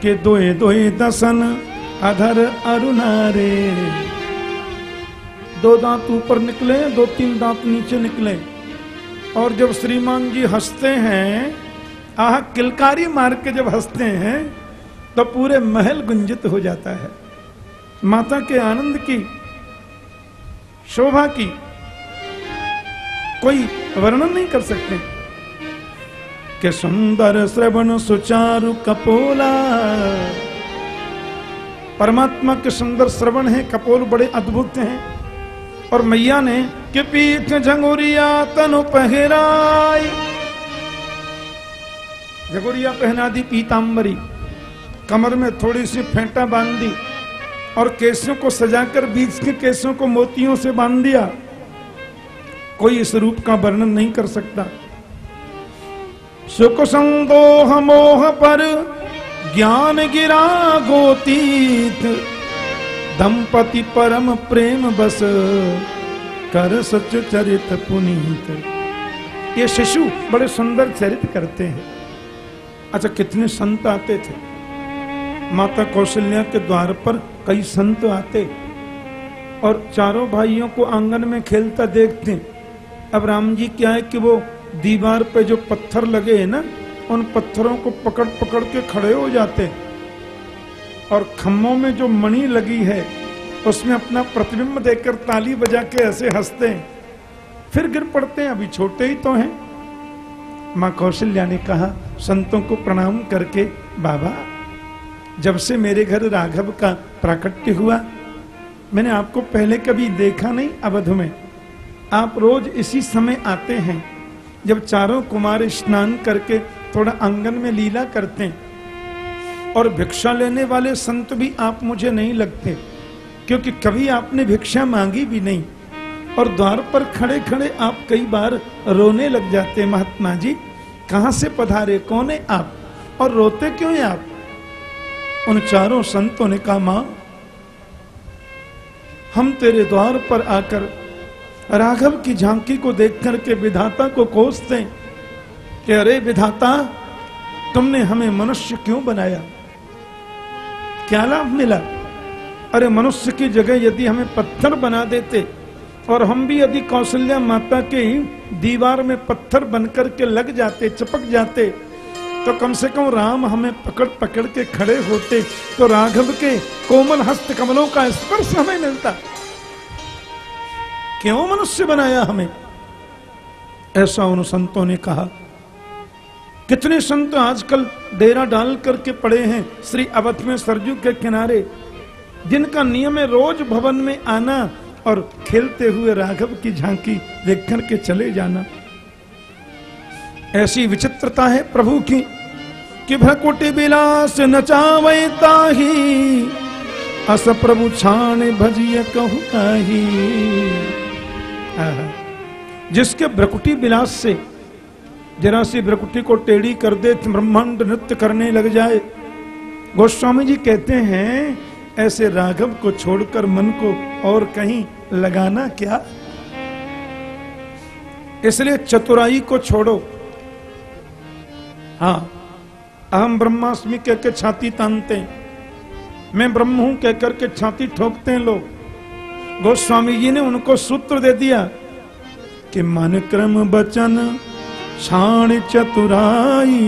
कि दोए दोए दसन अधर अरुणारे। दो दांत ऊपर निकले, दो तीन दांत नीचे निकले। और जब श्रीमान जी हँसते हैं, आह, किलकारी मार के जब हँसते हैं तो पूरे महल गुंजित हो जाता है। माता के आनंद की, शोभा की, कोई वर्णन नहीं कर सकते। के सुंदर श्रवण सुचारु कपोला परमात्मा के सुंदर श्रवण है, कपोल बड़े अद्भुत हैं। और मैया ने, कि पीठ झंगुरिया तनु पहराई। झगुरिया पहना दी पीताम्बरी कमर में थोड़ी सी फेंटा बाँध दी और केसों को सजाकर बीच के केसों को मोतियों से बाँध दिया। कोई इस रूप का वर्णन नहीं कर सकता। सुख संदोह मोह पर ज्ञान गिरा गोतीत। दंपति परम प्रेम बस। कर सच चरित पुनीत। ये शिशु बड़े सुंदर चरित करते हैं। अच्छा कितने संत आते थे? माता कौशल्या के द्वार पर कई संत आते। और चारों भाइयों को आँगन में खेलता देखते। अब राम जी क्या है कि वो दीवार पे जो पत्थर लगे हैं ना उन पत्थरों को पकड़ पकड़ के खड़े हो जाते और खम्भों में जो मणि लगी है, उसमें अपना प्रतिबिंब देखकर ताली बजा के ऐसे हँसते हैं। फिर गिर पड़ते हैं, अभी छोटे ही तो हैं। माँ कौशल्या ने कहा, संतों को प्रणाम करके, बाबा, जब से मेरे घर राघव का प्राकट्य हुआ, मैंने आपको पहले कभी देखा नहीं अवध में। आप रोज इसी समय आते हैं, जब चारों कुमार स्नान करके थोड़ा आँगन में लीला करते हैं। और भिक्षा लेने वाले संत भी आप मुझे नहीं लगते, क्योंकि कभी आपने भिक्षा मांगी भी नहीं। और द्वार पर खड़े खड़े आप कई बार रोने लग जाते, महात्मा जी, कहाँ से पधारे, कौन है आप? और रोते क्यों हैं आप? उन चारों संतों ने कहा, माँ, हम तेरे द्वार पर आकर राघव की झांकी को देख करके विधाता को कोसते कि अरे विधाता, तुमने हमें मनुष्य क्यों बनाया? क्या लाभ मिला? अरे मनुष्य की जगह यदि हमें पत्थर बना देते, और हम भी यदि कौशल्या माता के दीवार में पत्थर बनकर के लग जाते, चपक जाते तो कम से कम राम हमें पकड़ पकड़ के खड़े होते तो राघव के कोमल हस्त कमलों का स्पर्श हमें मिलता। क्यों मनुष्य बनाया हमें? ऐसा उन संतों ने कहा। कितने संत आजकल डेरा डाल करके पड़े हैं श्री अवध में सरजू के किनारे, जिनका नियम है रोज भवन में आना और खेलते हुए राघव की झांकी देख करके चले जाना। ऐसी विचित्रता है प्रभु की कि भकुटि विलास नचावता ही अस प्रभु छाण भजिय कहू ही जिसके ब्रकुटी विलास से जरा सी ब्रकुटी को टेढ़ी कर दे, ब्रह्मांड नृत्य करने लग जाए। गोस्वामी जी कहते हैं, ऐसे राघव को छोड़कर मन को और कहीं लगाना क्या? इसलिए चतुराई को छोड़ो। हाँ अहम ब्रह्मास्मि कहकर छाती तानते मैं ब्रह्म हूँ कहकर के छाती ठोकते हैं लोग। गोस्वामी जी ने उनको सूत्र दे दिया कि मन क्रम बचन छाण चतुराई।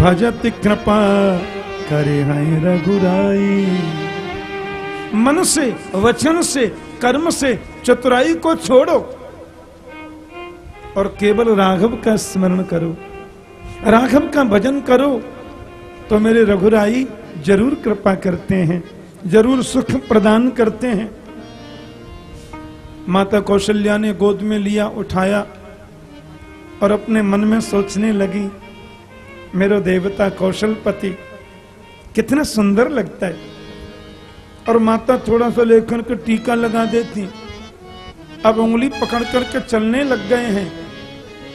भजत कृपा करे हैं रघुराई। मन से, वचन से, कर्म से चतुराई को छोड़ो और केवल राघव का स्मरण करो। राघव का भजन करो तो मेरे रघुराई ज़रूर कृपा करते हैं, ज़रूर सुख प्रदान करते हैं। माता कौशल्या ने गोद में लिया, उठाया और अपने मन में सोचने लगी, मेरा देवता कौशलपति, कितना सुंदर लगता है। और माता थोड़ा सा लेकर के टीका लगा देती। अब उंगली पकड़ करके चलने लग गए हैं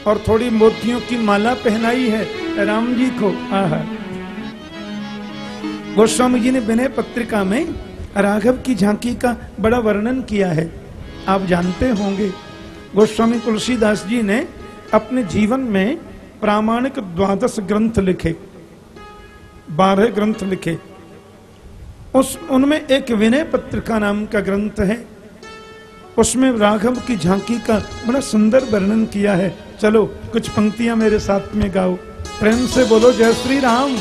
और थोड़ी मोतियों की माला पहनाई है राम जी को। आहा। गोस्वामी जी ने विनय पत्रिका में राघव की झांकी का बड़ा वर्णन किया है। आप जानते होंगे, गोस्वामी तुलसीदास जी ने अपने जीवन में प्रामाणिक द्वादश ग्रंथ लिखे, बारह ग्रंथ लिखे। उस, उनमें एक विनय पत्रिका नाम का ग्रंथ है। उसमें राघव की झांकी का बड़ा सुंदर वर्णन किया है। चलो, कुछ पंक्तियाँ मेरे साथ में गाओ। प्रेम से बोलो, जय श्री राम।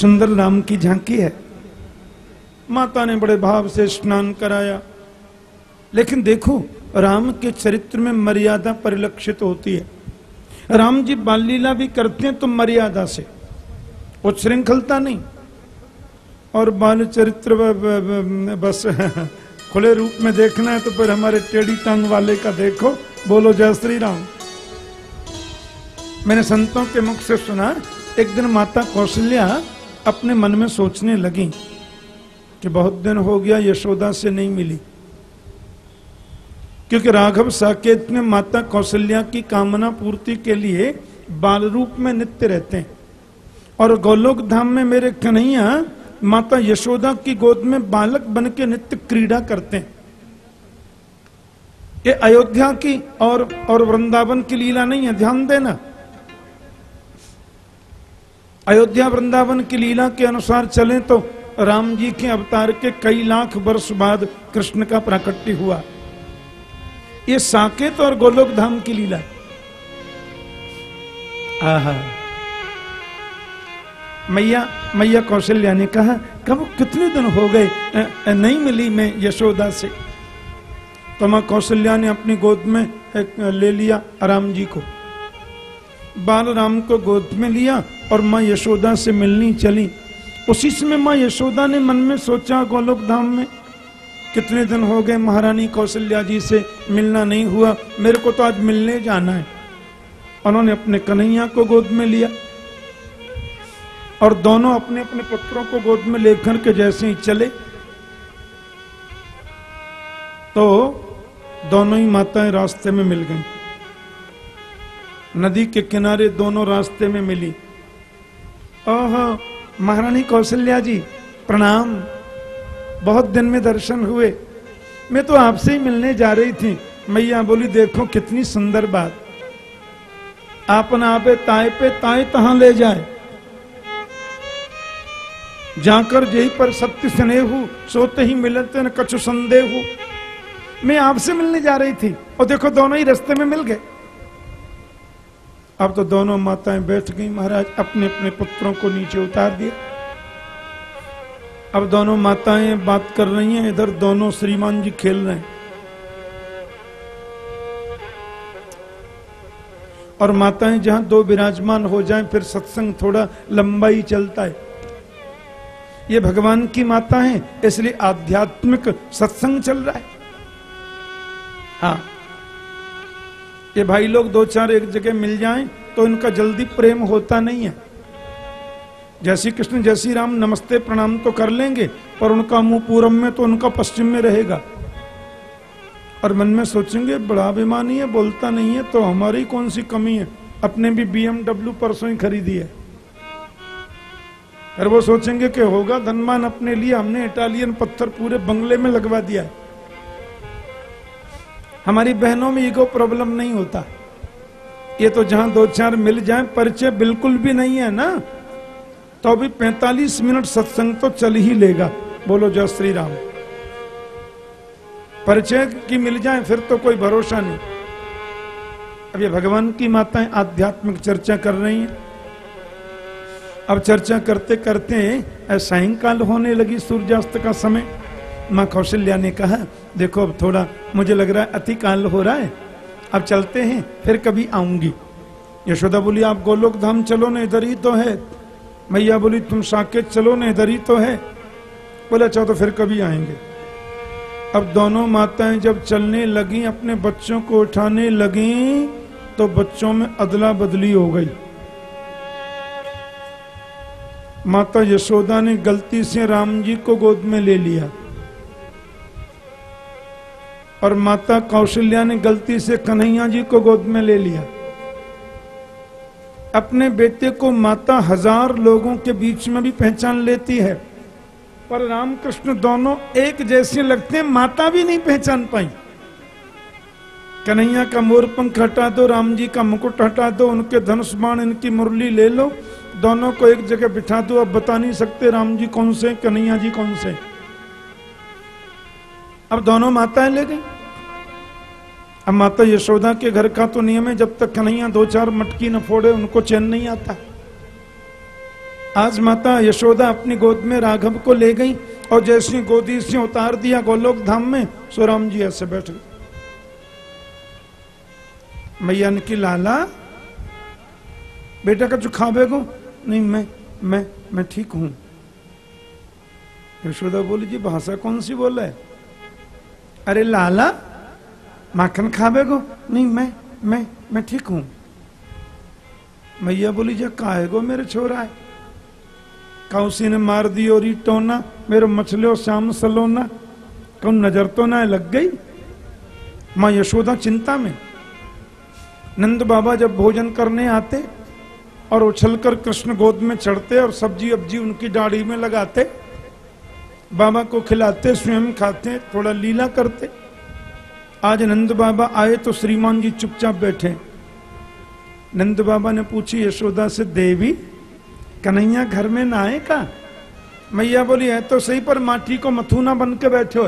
सुंदर राम की झांकी है। माता ने बड़े भाव से स्नान कराया। लेकिन देखो, राम के चरित्र में मर्यादा परिलक्षित होती है। राम जी बाल लीला भी करते हैं तो मर्यादा से। उच्छृंखलता नहीं। और बाल चरित्र बस खुले रूप में देखना है तो फिर हमारे टेढ़ी टांग वाले का देखो। बोलो, जय श्री राम मैंने संतों के मुख से सुना, एक दिन माता कौशल्या अपने मन में सोचने लगी कि बहुत दिन हो गया यशोदा से नहीं मिली। क्योंकि राघव साकेत में माता कौशल्या की कामना पूर्ति के लिए बाल रूप में नित्य रहते हैं। और गोलोक धाम में मेरे कन्हैया माता यशोदा की गोद में बालक बन के नित्य क्रीड़ा करते हैं। ये अयोध्या की और और वृंदावन की लीला नहीं है, ध्यान देना। अयोध्या वृंदावन की लीला के अनुसार चलें तो राम जी के अवतार के कई लाख वर्ष बाद कृष्ण का प्राकट्य हुआ। ये साकेत और गोलोक धाम की लीला। आहा। मैया मैया कौशल्या ने कहा, कब, कितने दिन हो गए? नहीं मिली मैं यशोदा से। तो माँ कौशल्या ने अपनी गोद में ले लिया राम जी को। बाल राम को गोद में लिया और माँ यशोदा से मिलनी चली। उसी समय माँ यशोदा ने मन में सोचा, गोलोक धाम में, कितने दिन हो गए महारानी कौशल्या जी से मिलना नहीं हुआ, मेरे को तो आज मिलने जाना है। उन्होंने अपने कन्हैया को गोद में लिया और दोनों अपने अपने पुत्रों को गोद में लेकर के जैसे ही चले तो दोनों ही माताएँ रास्ते में मिल गईं। नदी के किनारे दोनों रास्ते में मिली। ओहो, महारानी कौशल्या जी, प्रणाम। बहुत दिन में दर्शन हुए। मैं तो आपसे ही मिलने जा रही थी। मैया बोली, देखो कितनी सुंदर बात। आपन आपे ताए पे ताए तहां ले जाए। जाकर जही पर सत्य स्नेह सोते ही मिलते न कछु संदेह मैं आपसे मिलने जा रही थी, और देखो दोनों ही रास्ते में मिल गए। अब तो दोनों माताएँ बैठ गई, महाराज, अपने अपने पुत्रों को नीचे उतार दिया अब दोनों माताएँ बात कर रही हैं, इधर दोनों श्रीमान जी खेल रहे हैं। और माताएँ जहाँ दो विराजमान हो जाएँ, फिर सत्संग थोड़ा लंबा ही चलता है। ये भगवान की माता है, इसलिए आध्यात्मिक सत्संग चल रहा है। हाँ। ये भाई लोग दो चार एक जगह मिल जाएँ तो इनका जल्दी प्रेम होता नहीं है। श्री कृष्ण श्री राम, नमस्ते, प्रणाम तो कर लेंगे, पर उनका मुँह पूरब में तो उनका पश्चिम में रहेगा। और मन में सोचेंगे, बड़ा अभिमानी है, बोलता नहीं है तो हमारी कौन सी कमी है? अपने भी बीएमडब्ल्यू परसों ही खरीदी है। फिर वो सोचेंगे कि होगा धनमान अपने लिए हमने इटालियन पत्थर पूरे बंगले में लगवा दिया है। हमारी बहनों में ईगो प्रॉब्लम नहीं होता। ये तो जहाँ दो चार मिल जाए, परिचय बिल्कुल भी नहीं है ना? तो अभी 45 मिनट सत्संग तो चल ही लेगा। बोलो, जय श्री राम परिचय की मिल जाए, फिर तो कोई भरोसा नहीं। अब ये भगवान की माताएँ आध्यात्मिक चर्चा कर रही हैं। अब चर्चा करते करते सायंकाल होने लगी, सूर्यास्त का समय। माँ कौशल्या ने कहा, देखो, अब थोड़ा मुझे लग रहा है अति काल हो रहा है। अब चलते हैं, फिर कभी आऊँगी। यशोदा बोली, आप गोलोक धाम चलो ना, इधर ही तो है। मैया बोली, तुम साकेत चलो ना, इधर ही तो है। बोले अच्छा तो फिर कभी आएँगे। अब दोनों माताएँ जब चलने लगी, अपने बच्चों को उठाने लगी तो बच्चों में अदला बदली हो गई। माता यशोदा ने गलती से राम जी को गोद में ले लिया। और माता कौशल्या ने गलती से कन्हैया जी को गोद में ले लिया। अपने बेटे को माता हज़ार लोगों के बीच में भी पहचान लेती है, पर रामकृष्ण दोनों एक जैसे लगते हैं, माता भी नहीं पहचान पाई। कन्हैया का मोर पंख हटा दो, राम जी का मुकुट हटा दो, उनके धनुष बाण, इनकी मुरली ले लो, दोनों को एक जगह बिठा दो, अब बता नहीं सकते राम जी कौन से कन्हैया जी कौन से अब दोनों माताएँ ले गई। अब माता यशोदा के घर का तो नियम है, जब तक कन्हैया दो चार मटकी न फोड़े, उनको चैन नहीं आता। आज माता यशोदा अपनी गोद में राघव को ले गई और जैसे गोदी से उतार दिया गोलोक धाम में सो राम जी ऐसे बैठ गए। मैया ने की लाला, बेटा का जो खावे को नहीं, मैं मैं मैं ठीक हूँ। यशोदा बोली, जी भाषा कौन सी बोला है? अरे लाला, माखन खावे को नहीं, मैं मैं मैं ठीक हूँ। मैया बोली जा काहे गो मेरे छोरा है। कौसी ने मार दी और टोना मेरे मछलियों श्याम सलोना कौन नज़र तो ना लग गई? माँ यशोदा चिंता में। नंद बाबा जब भोजन करने आते और उछलकर कृष्ण गोद में चढ़ते और सब्ज़ी अब्जी उनकी दाढ़ी में लगाते बाबा को खिलाते, स्वयं खाते, थोड़ा लीला करते। आज नंद बाबा आए तो श्रीमान जी चुपचाप बैठे। नंद बाबा ने पूछी, यशोदा से, देवी, कन्हैया घर में ना आए का मैया बोली, है तो सही, पर माटी को मथुना बन के बैठे हो।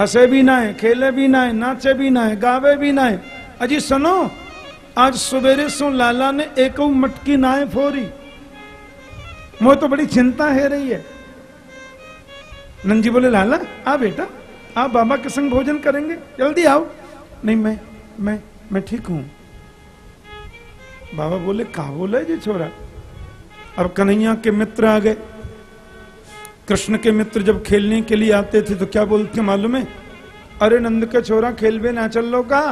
हंसे भी ना है, खेले भी ना है, नाचे भी ना है, गावे भी ना है। अजी सुनो, आज सवेरे सो लाला ने एक मटकी नाए फोरी। मोह तो बड़ी चिंता है रही है। नंजी बोले, लाला, आ बेटा, आप बाबा के संग भोजन करेंगे। जल्दी आओ। नहीं, मैं मैं मैं ठीक हूँ। बाबा बोले कहा बोले जी छोरा? अब कन्हैया के मित्र आ गए। कृष्ण के मित्र जब खेलने के लिए आते थे तो क्या बोलते मालूम है? अरे नंद का छोरा, खेल बे ना चल लो का?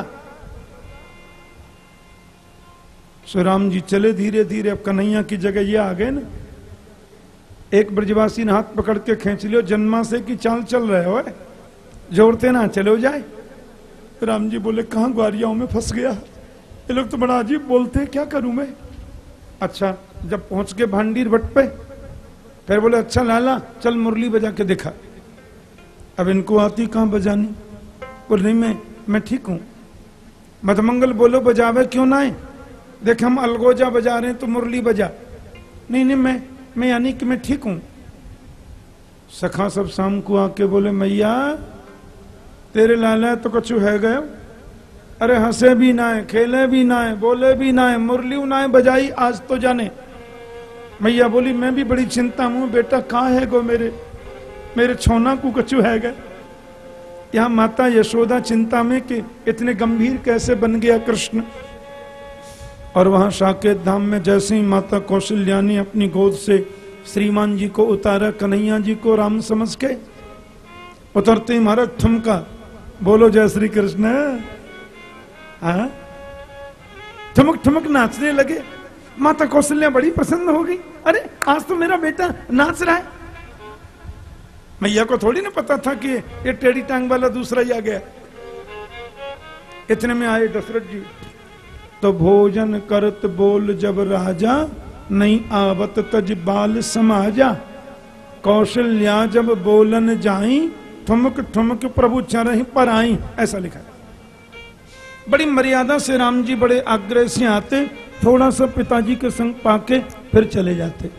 सो राम जी चले धीरे धीरे अब कन्हैया की जगह ये आ गए ना। एक ब्रजवासी ने हाथ पकड़ के खींच लियो, जन्मा से की चाल चल रहे हो जोड़ते ना, चलो जाए। राम जी बोले, कहा ग्वारियाओं में फंस गया? ये लोग तो बड़ा अजीब बोलते हैं, क्या करूँ मैं? अच्छा जब पहुँच गए भांडीर भट्ट पे, फिर बोले अच्छा लाला, चल मुरली बजा के दिखा। अब इनको आती कहाँ बजानी? बोले, नहीं, मैं मैं ठीक हूँ। मधमंगल बोलो, बजावे क्यों ना आए? देख, हम अलगोजा बजा रहे हैं तो मुरली बजा। नहीं नहीं, मैं मैं यानी कि मैं ठीक हूँ। सखा सब शाम को आके बोले, मैया, तेरे लाला तो कछु है गए। अरे हंसे भी ना है, खेले भी ना है, बोले भी ना है मुरली ना है, बजाई आज तो जाने। मैया बोली, मैं भी बड़ी चिंता हूँ, बेटा, कहा है गो मेरे? मेरे छोना को कछु है गए? यहाँ माता यशोदा चिंता में कि इतने गंभीर कैसे बन गया कृष्ण। और वहाँ साकेत धाम में जैसे ही माता कौशल्यानी अपनी गोद से श्रीमान जी को उतारा, कन्हैया जी को राम समझ के उतरते ही महाराज ठुमका, बोलो जय श्री कृष्ण। ठुमक ठुमक नाचने लगे। माता कौशल्या बड़ी प्रसन्न हो गई। अरे, आज तो मेरा बेटा नाच रहा है। मैया को थोड़ी ना पता था कि ये टेढ़ी टांग वाला दूसरा ही आ गया। इतने में आए दशरथ जी। तो भोजन करत बोल जब राजा, नहीं आवत तज बाल समाजा। कौशल्या जब बोलन जाई, ठुमक ठुमक प्रभु चरही पर आई ऐसा लिखा है। बड़ी मर्यादा से राम जी बड़े आग्रह से आते, थोड़ा सा पिताजी के संग पाके फिर चले जाते।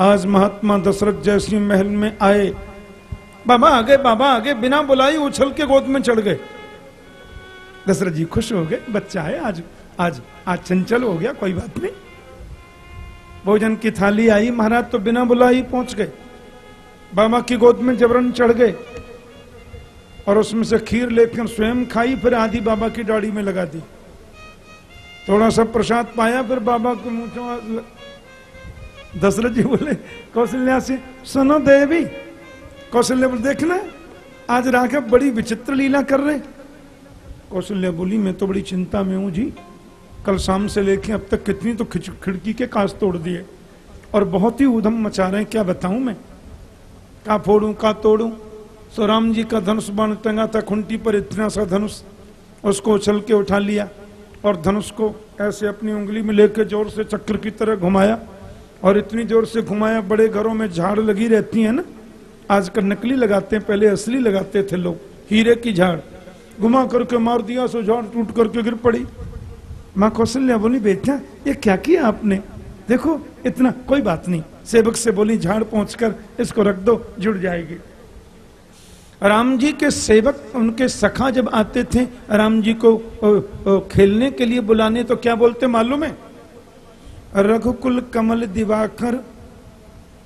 आज महात्मा दशरथ जैसी महल में आए। बाबा आगे बाबा आगे, बिना बुलाई उछल के गोद में चढ़ गए। दशरथ जी खुश हो गए, बच्चा है, आज आज आज चंचल हो गया, कोई बात नहीं। भोजन की थाली आई, महाराज तो बिना बुलाई पहुँच गए। बाबा की गोद में जबरन चढ़ गए और उसमें से खीर लेकर स्वयं खाई, फिर आधी बाबा की डाड़ी में लगा दी। थोड़ा सा प्रसाद पाया, फिर बाबा को मुँह दशरथ जी बोले, कौशल्या से, सुनो देवी। कौशल्या बोले, देखना, आज राघव बड़ी विचित्र लीला कर रहे कौशल्या बोली, मैं तो बड़ी चिंता में हूँ जी। कल शाम से लेके अब तक कितनी तो खिड़की के कांच तोड़ दिए। और बहुत ही उधम मचा रहे हैं, क्या बताऊँ मैं? का फोड़ू, का तोड़ू? सो राम जी का धनुष बाण टंगा था, खुंटी पर इतना सा धनुष, उसको उछल के उठा लिया और धनुष को ऐसे अपनी उंगली में लेकर ज़ोर से चक्र की तरह घुमाया और इतनी ज़ोर से घुमाया, बड़े घरों में झाड़ लगी रहती है ना? आजकल नकली लगाते हैं, पहले असली लगाते थे लोग, हीरे की झाड़। घुमा करके मार दिया सो झाड़ टूट करके गिर पड़ी। माँ कौशल्या बोली बेटा ये क्या किया आपने? देखो इतना कोई बात नहीं। सेवक से बोली झाड़ पहुंचकर इसको रख दो जुड़ जाएगी। राम जी के सेवक उनके सखा जब आते थे राम जी को ओ, ओ, खेलने के लिए बुलाने तो क्या बोलते मालूम है? रघुकुल कमल दिवाकर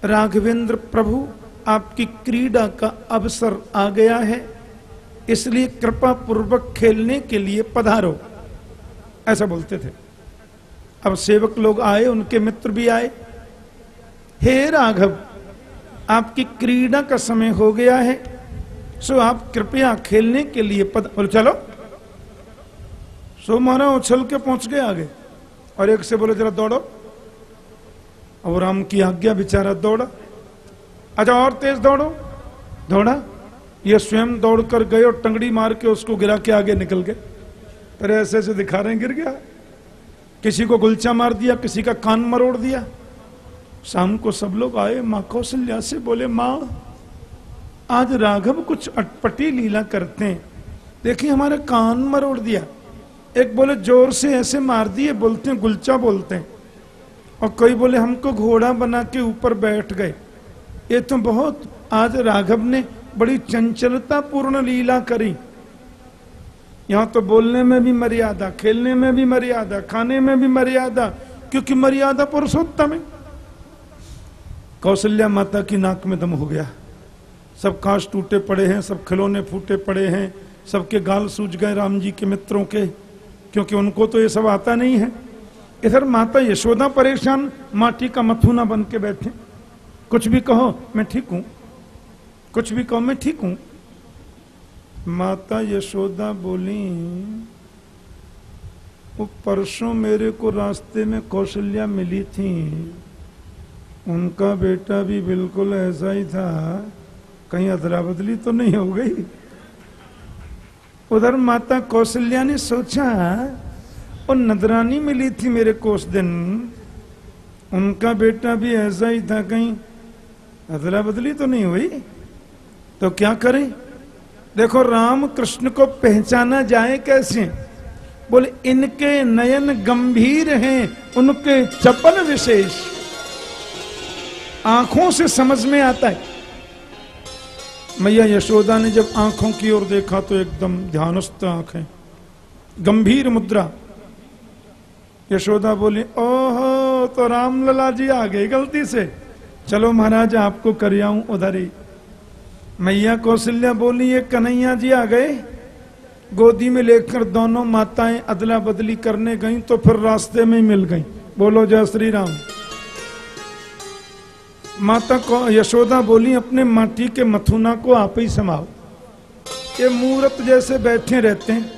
राघवेंद्र प्रभु आपकी क्रीड़ा का अवसर आ गया है। इसलिए कृपा पूर्वक खेलने के लिए पधारो। ऐसा बोलते थे। अब सेवक लोग आए, उनके मित्र भी आए। हे राघव, आपकी क्रीड़ा का समय हो गया है, सो आप कृपया खेलने के लिए पद बोले, चलो। सो मारा उछल के पहुँच गए आगे। और एक से बोले, जरा दौड़ो। और राम की आज्ञा, बेचारा दौड़ा। अच्छा और तेज दौड़ो। दौड़ा। ये स्वयं दौड़ कर गए और टंगड़ी मार के उसको गिरा के आगे निकल गए। फिर ऐसे ऐसे दिखा रहे हैं, गिर गया। किसी को गुलचा मार दिया, किसी का कान मरोड़ दिया। शाम को सब लोग आए, माँ कौशल्या से बोले, माँ, आज राघव कुछ अटपटी लीला करते हैं। देखिए, हमारे कान मरोड़ दिया। एक बोले, ज़ोर से ऐसे मार दिए, बोलते हैं, गुलचा बोलते हैं। और कोई बोले, हमको घोड़ा बना के ऊपर बैठ गए। ये तो बहुत, आज राघव ने बड़ी चंचलता पूर्ण लीला करी। यहाँ तो बोलने में भी मर्यादा, खेलने में भी मर्यादा, खाने में भी मर्यादा, क्योंकि मर्यादा पुरुषोत्तम है। कौशल्या माता की नाक में दम हो गया। सब कांच टूटे पड़े हैं, सब खिलौने फूटे पड़े हैं, सबके गाल सूझ गए राम जी के मित्रों के, क्योंकि उनको तो ये सब आता नहीं है। इधर माता यशोदा परेशान, माटी का मथुना बन के बैठे। कुछ भी कहो, मैं ठीक हूँ। कुछ भी कहो मैं ठीक हूँ। माता यशोदा बोली, वो परसों मेरे को रास्ते में कौशल्या मिली थी। उनका बेटा भी बिल्कुल ऐसा ही था। कहीं अदला बदली तो नहीं हो गई? उधर माता कौशल्या ने सोचा और नदरानी मिली थी मेरे को उस दिन। उनका बेटा भी ऐसा ही था। कहीं अदला बदली तो नहीं हुई? तो क्या करें? देखो, राम कृष्ण को पहचाना जाए कैसे? बोले, इनके नयन गंभीर हैं, उनके चपल विशेष। आँखों से समझ में आता है। मैया यशोदा ने जब आँखों की ओर देखा तो एकदम ध्यानस्थ आँखें, गंभीर मुद्रा। यशोदा बोली, ओहो तो राम लला जी आ गए गलती से। चलो महाराज, आपको कर आऊँ उधर। ही मैया कौशल्या बोली ये कन्हैया जी आ गए। गोदी में लेकर दोनों माताएँ अदला बदली करने गईं तो फिर रास्ते में मिल गईं। बोलो, जय श्री राम। माता को यशोदा बोली, अपने माटी के मथुना को आप ही समाओ ये मूर्त जैसे बैठे रहते हैं।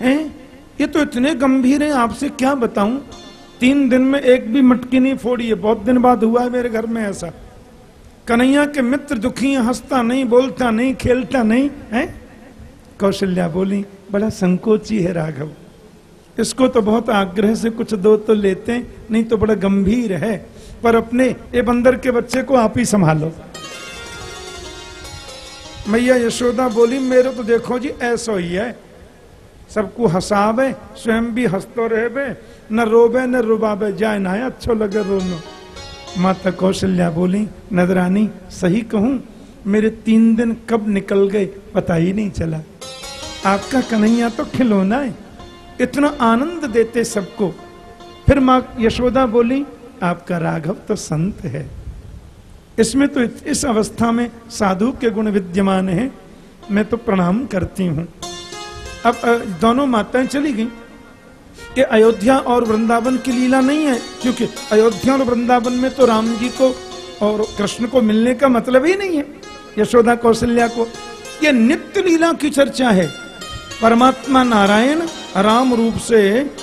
हैं? ये तो इतने गंभीर हैं, आपसे क्या बताऊँ? तीन दिन में एक भी मटकी नहीं फोड़ी है। बहुत दिन बाद हुआ है मेरे घर में ऐसा। कन्हैया के मित्र दुखी हंसता नहीं, बोलता नहीं, खेलता नहीं, है? कौशल्या बोली, बड़ा संकोची है राघव। इसको तो बहुत आग्रह से कुछ दो तो लेते नहीं तो बड़ा गंभीर है। पर अपने, ये बंदर के बच्चे को आप ही संभालो। मैया यशोदा बोली, मेरे तो देखो जी, ऐसा ही है। सबको हंसावे, स्वयं भी हंसतो रहे, न रोबे न रुबावे, जाए ना अच्छो लगे रोनो। माता कौशल्या बोली नजरानी सही कहूँ, मेरे तीन दिन कब निकल गए पता ही नहीं चला। आपका कन्हैया तो खिलौना है, इतना आनंद देते सबको। फिर माँ यशोदा बोली, आपका राघव तो संत है। इसमें तो इस अवस्था में साधु के गुण विद्यमान है। मैं तो प्रणाम करती हूँ। अब दोनों माताएँ चली गई। कि अयोध्या और वृंदावन की लीला नहीं है, क्योंकि अयोध्या और वृंदावन में तो राम जी को और कृष्ण को मिलने का मतलब ही नहीं है। यशोदा कौशल्या को यह नित्य लीला की चर्चा है। परमात्मा नारायण राम रूप से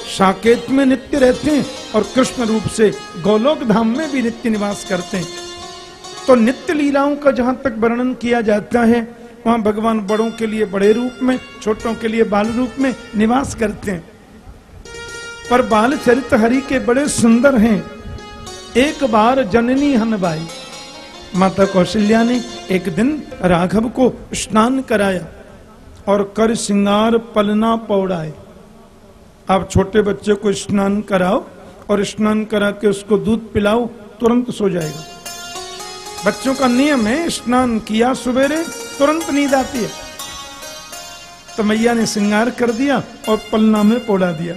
साकेत में नित्य रहते हैं और कृष्ण रूप से गोलोक धाम में भी नित्य निवास करते हैं। तो नित्य लीलाओं का जहाँ तक वर्णन किया जाता है, वहाँ भगवान बड़ों के लिए बड़े रूप में, छोटों के लिए बाल रूप में निवास करते हैं। पर बाल चरित हरि के बड़े सुंदर हैं। एक बार जननी हनबाई। माता कौशल्या ने एक दिन राघव को स्नान कराया और कर सिंगार पलना पौड़ाए। आप छोटे बच्चे को स्नान कराओ और स्नान करा के उसको दूध पिलाओ, तुरंत सो जाएगा। बच्चों का नियम है, स्नान किया सवेरे, तुरंत नींद आती है। तो मैया ने श्रृंगार कर दिया और पलना में पौड़ा दिया।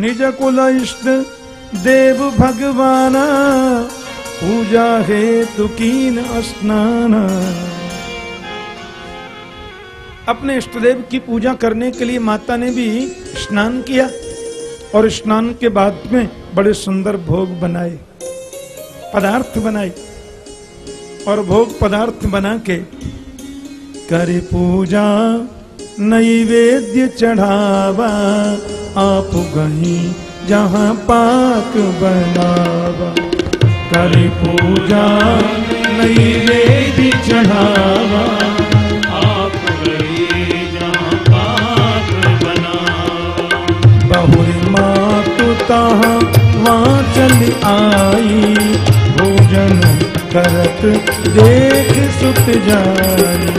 निज कुल इष्ट देव भगवान, पूजा हेतु कीन स्नान। अपने इष्टदेव की पूजा करने के लिए माता ने भी स्नान किया और स्नान के बाद में बड़े सुंदर भोग बनाए, पदार्थ बनाए और भोग पदार्थ बना के कर पूजा। नैवेद्य चढ़ावा, आप गई जहाँ पाक बनावा। कर पूजा, नैवेद्य चढ़ावा देख सुत जाई मात चल आई, भोजन करत देख सुत जाई।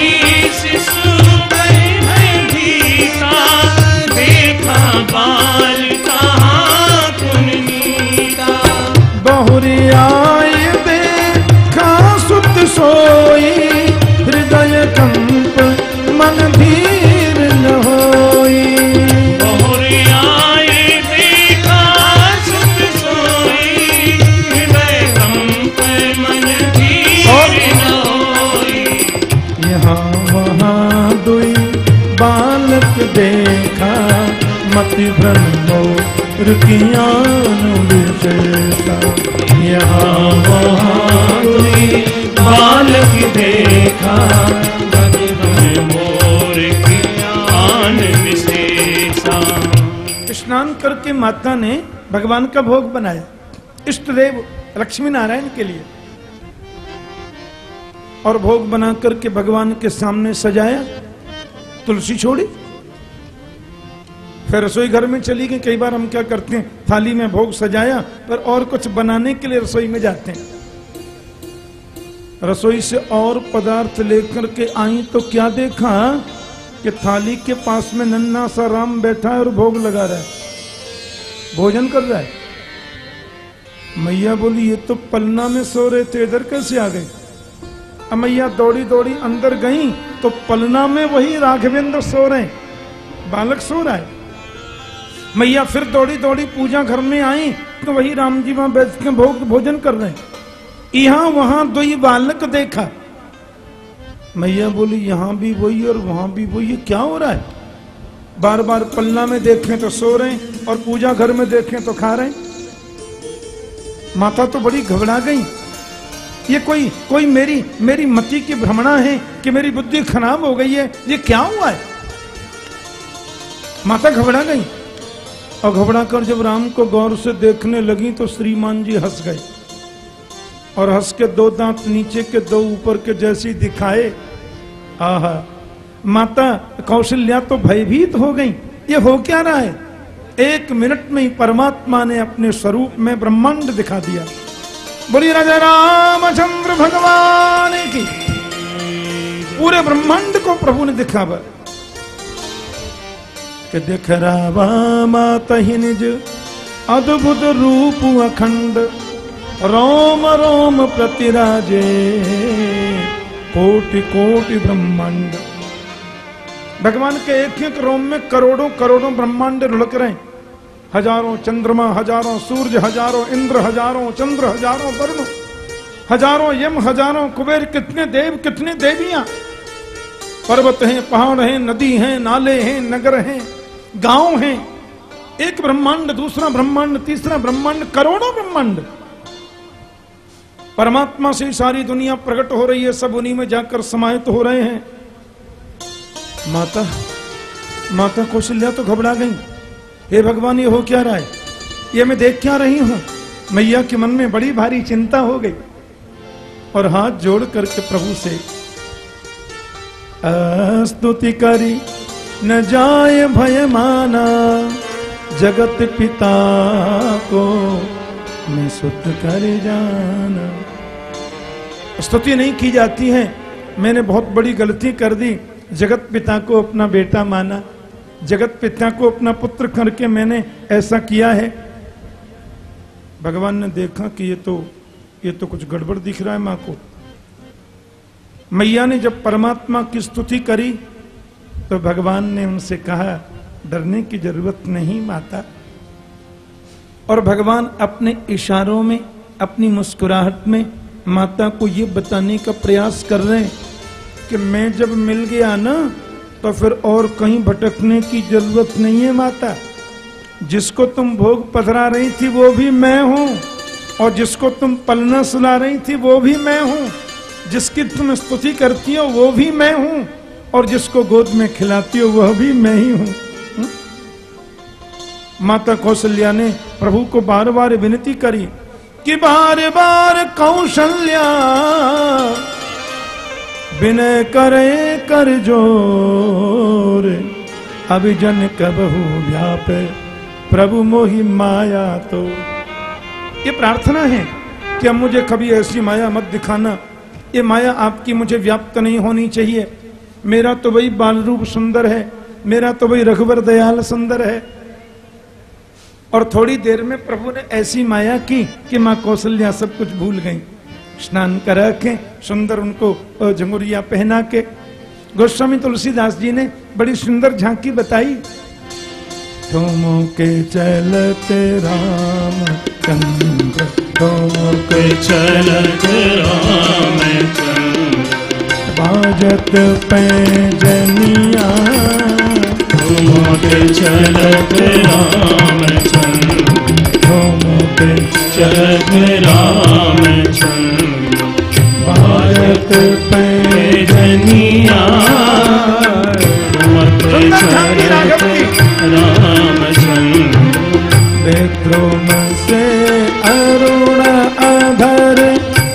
देखा, मति भ्रम मोर कियान विशेषा यहाँ वहाँ बालक देखा विशेषा स्नान करके माता ने भगवान का भोग बनाया इष्ट देव लक्ष्मी नारायण के लिए। और भोग बना करके भगवान के सामने सजाया, तुलसी छोड़ी फिर रसोई घर में चली गई। कई बार हम क्या करते हैं, थाली में भोग सजाया, पर और कुछ बनाने के लिए रसोई में जाते हैं। रसोई से और पदार्थ लेकर के आई तो क्या देखा कि थाली के पास में नन्ना सा राम बैठा है और भोग लगा रहा है। भोजन कर रहा है। मैया बोली, ये तो पलना में सो रहे थे, इधर कैसे आ गए? मैया दौड़ी दौड़ी अंदर गई तो पलना में वही राघवेंद्र सो रहे बालक सो रहा है। मैया फिर दौड़ी दौड़ी पूजा घर में आई तो वही राम जी वहाँ बैठ के भोग भोजन कर रहे यहाँ वहाँ दो ही बालक देखा। मैया बोली, यहाँ भी वही और वहाँ भी वही क्या हो रहा है? बार बार पल्ला में देखें तो सो रहे और पूजा घर में देखें तो खा रहे माता तो बड़ी घबरा गई। ये कोई कोई मेरी मेरी मति की भ्रमणा है कि मेरी बुद्धि खराब हो गई है? ये क्या हुआ है? माता घबरा गई। घबरा कर जब राम को गौर से देखने लगी तो श्रीमान जी हंस गए और हंस के दो दांत नीचे के दो ऊपर के जैसी दिखाए। आहा, माता, कौशल्या तो भयभीत हो गई। ये हो क्या रहा है? एक मिनट में ही परमात्मा ने अपने स्वरूप में ब्रह्मांड दिखा दिया। बोली राजा रामचंद्र भगवान की। पूरे ब्रह्मांड को प्रभु ने दिखा कि दिख रावा माता ही निज अद्भुत रूप अखंड रोम रोम प्रतिराजे। कोटि कोटि ब्रह्मांड। भगवान के एक एक रोम में करोड़ों करोड़ों ब्रह्मांड लुढ़क रहे हज़ारों चंद्रमा, हज़ारों सूर्य, हज़ारों इंद्र, हज़ारों चंद्र, हज़ारों वरुण, हज़ारों यम, हज़ारों कुबेर, कितने देव, कितने देवियाँ। पर्वत हैं, पहाड़ हैं, नदी हैं, नाले हैं, नगर हैं। गाँव हैं। एक ब्रह्मांड, दूसरा ब्रह्मांड, तीसरा ब्रह्मांड, करोड़ों ब्रह्मांड। परमात्मा से सारी दुनिया प्रकट हो रही है, सब उन्हीं में जाकर समाहित हो रहे हैं। माता माता कौशल्या तो घबरा गई। हे भगवान, ये हो क्या रहा है? ये मैं देख क्या रही हूँ? मैया के मन में बड़ी भारी चिंता हो गई। और हाथ जोड़ करके प्रभु से स्तुति करी न जाए भय माना जगत पिता को मैं सुत कर जाना। स्तुति नहीं की जाती है। मैंने बहुत बड़ी गलती कर दी। जगत पिता को अपना बेटा माना। जगत पिता को अपना पुत्र करके मैंने ऐसा किया है। भगवान ने देखा कि ये तो ये तो कुछ गड़बड़ दिख रहा है माँ को। मैया ने जब परमात्मा की स्तुति करी तो भगवान ने उनसे कहा, डरने की ज़रूरत नहीं माता। और भगवान अपने इशारों में, अपनी मुस्कुराहट में माता को ये बताने का प्रयास कर रहे हैं कि मैं जब मिल गया ना तो फिर और कहीं भटकने की ज़रूरत नहीं है माता। जिसको तुम भोग पधरा रही थी, वो भी मैं हूँ। और जिसको तुम पलना सुना रही थी, वो भी मैं हूँ। जिसकी तुम स्तुति करती हो, वो भी मैं हूँ। और जिसको गोद में खिलाती हो, वह भी मैं ही हूँ। हुँ? माता कौशल्या ने प्रभु को बार बार विनती करी कि बार बार कौशल्या, विनय करे कर ज़ोर अभिजन कबहू व्याप, प्रभु मोहि माया तो। ये प्रार्थना है कि अब मुझे कभी ऐसी माया मत दिखाना। ये माया आपकी मुझे व्याप्त नहीं होनी चाहिए। मेरा तो वही बाल रूप सुंदर है, मेरा तो वही रघुवर दयाल सुंदर है। और थोड़ी देर में प्रभु ने ऐसी माया की कि माँ कौशल्या सब कुछ भूल गई। स्नान करा के सुंदर उनको झंगुरिया पहना के। गोस्वामी तुलसीदास जी ने बड़ी सुंदर झांकी बताई। के चलते राम, चंद्र के चलत राम बाजत पैजनिया के चलत राम के चलत राम बाजत पैजनिया मत चलत राम बेद्रोम से अरुण अधर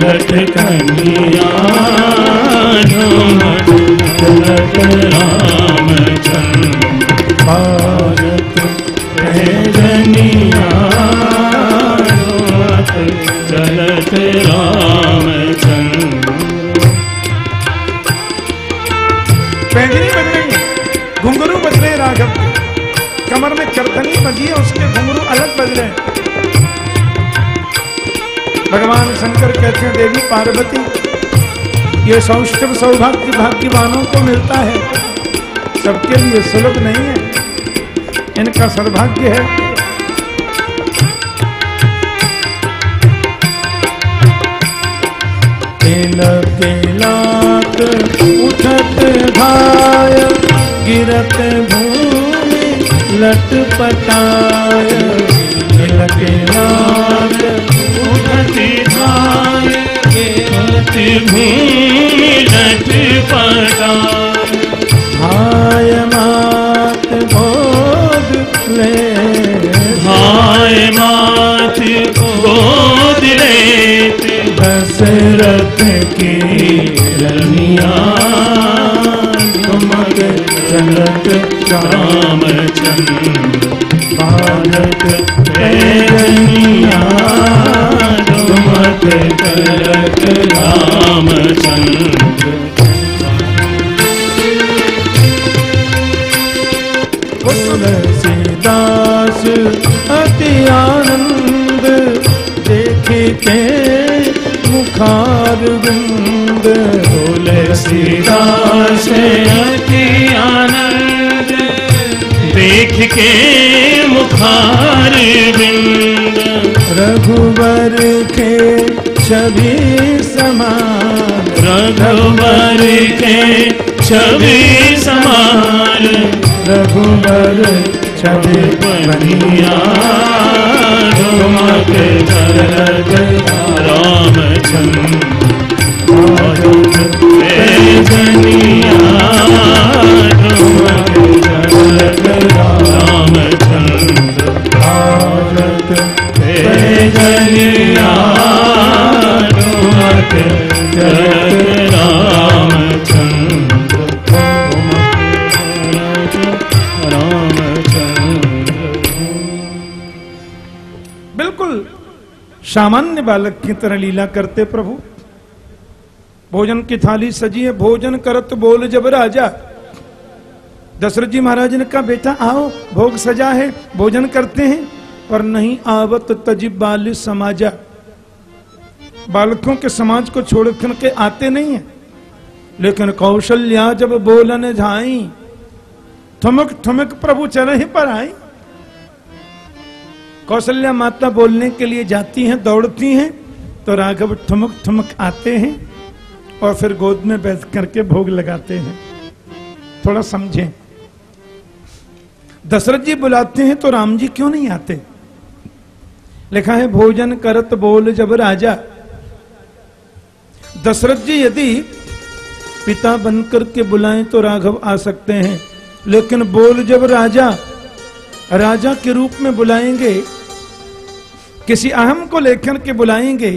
लटकत लटकनिया चलत राम भारत चलत राम बज रही है घुंघरू बज राघव कमर में करधनी बजी है, उसके घुंघरू अलग हैं भगवान शंकर कहते हैं, देवी पार्वती, ये सौष्ठव सौभाग्य भाग्यवानों को मिलता है। सबके लिए सुलभ नहीं है, इनका सौभाग्य है। उठत घाय गिरत भूमि लटपटाय। तिलके उठती धाय भूमि लट हाय मात ले। हाय मात गोद लेते दशरथ की रनिया। चलत रामचंद्र भारत तुमक करत रामचंद्र। तुलसीदास अति आनंद देखे के मुखार बिंद तुलसीदास अति आनंद देख के मुखार बिंद रघुवर के छवि समान रघुवर के छवि समान। रघुवर छवि बनिया तुमक चलत रामचंद्र। जनिया सामान्य बालक की तरह लीला करते प्रभु। भोजन की थाली सजी है, भोजन करत बोल जब राजा। दशरथ जी महाराज ने कहा, बेटा, आओ, भोग सजा है, भोजन करते हैं, पर नहीं आवत तज बाल समाजा। बालकों के समाज को छोड़ के आते नहीं है। लेकिन कौशल्या जब बोलन जाई थमक थमक प्रभु चरण ही पर आई। कौशल्या माता बोलने के लिए जाती हैं, दौड़ती हैं तो राघव ठुमक ठुमक आते हैं और फिर गोद में बैठ करके भोग लगाते हैं। थोड़ा समझें। दशरथ जी बुलाते हैं तो राम जी क्यों नहीं आते? लिखा है, भोजन करत बोल जब राजा। दशरथ जी यदि पिता बनकर के बुलाएँ तो राघव आ सकते हैं, लेकिन बोल जब राजा राजा के रूप में बुलाएँगे, किसी अहम को लेकर के बुलाएँगे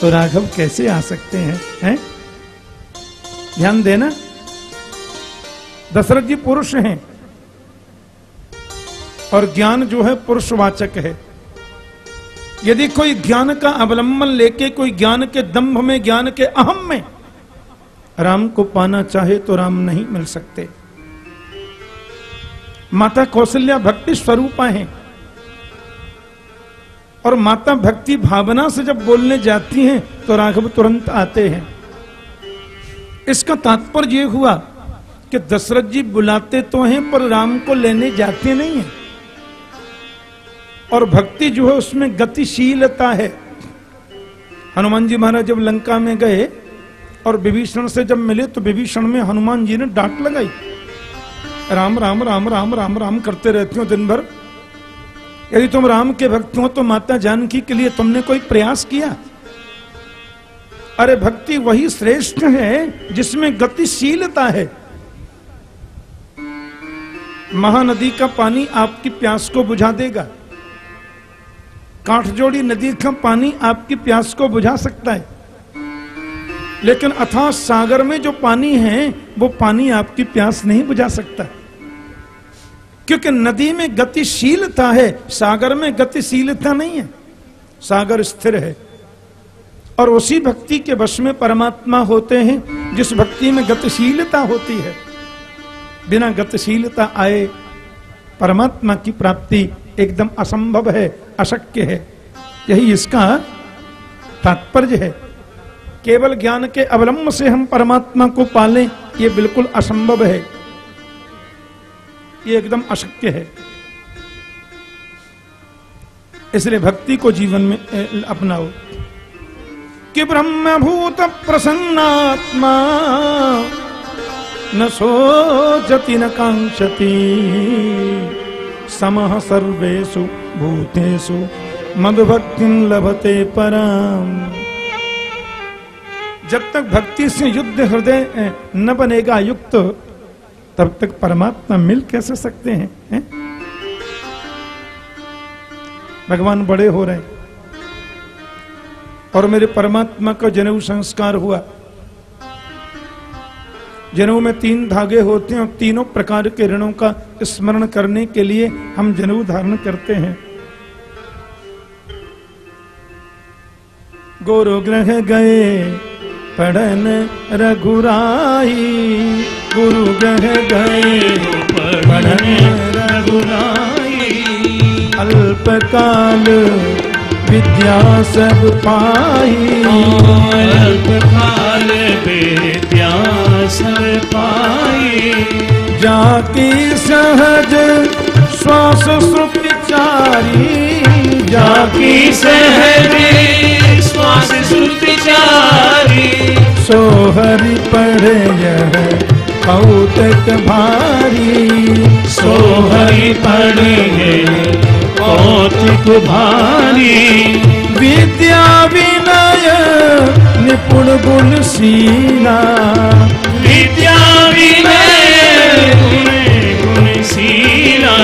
तो राघव कैसे आ सकते हैं हैं? ध्यान देना। दशरथ जी पुरुष हैं। और ज्ञान जो है पुरुषवाचक है। यदि कोई ज्ञान का अवलंबन लेके, कोई ज्ञान के दंभ में, ज्ञान के अहम में राम को पाना चाहे तो राम नहीं मिल सकते। माता कौशल्या भक्ति स्वरूपा है। और माता भक्ति भावना से जब बोलने जाती हैं तो राघव तुरंत आते हैं। इसका तात्पर्य यह हुआ कि दशरथ जी बुलाते तो हैं, पर राम को लेने जाते नहीं हैं। और भक्ति जो है उसमें गतिशीलता है। हनुमान जी महाराज जब लंका में गए और विभीषण से जब मिले तो विभीषण में हनुमान जी ने डांट लगाई। राम राम राम राम राम राम करते रहते हो दिन भर यदि तुम राम के भक्त हो तो माता जानकी के लिए तुमने कोई प्रयास किया? अरे भक्ति वही श्रेष्ठ है जिसमें गतिशीलता है। महानदी का पानी आपकी प्यास को बुझा देगा। काठजोड़ी नदी का पानी आपकी प्यास को बुझा सकता है। लेकिन अथा सागर में जो पानी है, वो पानी आपकी प्यास नहीं बुझा सकता। क्योंकि नदी में गतिशीलता है, सागर में गतिशीलता नहीं है। सागर स्थिर है। और उसी भक्ति के वश में परमात्मा होते हैं, जिस भक्ति में गतिशीलता होती है। बिना गतिशीलता आए परमात्मा की प्राप्ति एकदम असंभव है। अशक्य है। यही इसका तात्पर्य है। केवल ज्ञान के अवलंब से हम परमात्मा को पालें, ये बिल्कुल असंभव है। ये एकदम अशक्य है। इसलिए भक्ति को जीवन में अपनाओ। कि ब्रह्मभूत प्रसन्नात्मा न सोचती न कांक्षति। समः सर्वेषु भूतेषु मधुभक्ति लभते परम। जब तक भक्ति से युद्ध हृदय न बनेगा युक्त, तब तक परमात्मा मिल कैसे सकते हैं, है? भगवान बड़े हो रहे और मेरे परमात्मा का जनेऊ संस्कार हुआ। जनेऊ में तीन धागे होते हैं और तीनों प्रकार के ऋणों का स्मरण करने के लिए हम जनेऊ धारण करते हैं। गुरु ग्रह गए, पढ़न रघुराई। गुरु ग्रह गए, पढ़न रघुराई। अल्पकाल विद्या सब पाई अल्पकाल विद्या सब पाई जाति सहज श्वास श्रुति चारी। जाति सहज श्वास श्रुति चारी। सोहरि पढ़े यह कौतक भारी। सोहरी पढ़े कौतिक भारी विद्या विनय निपुण गुण सीना विद्या विनय गुण सीना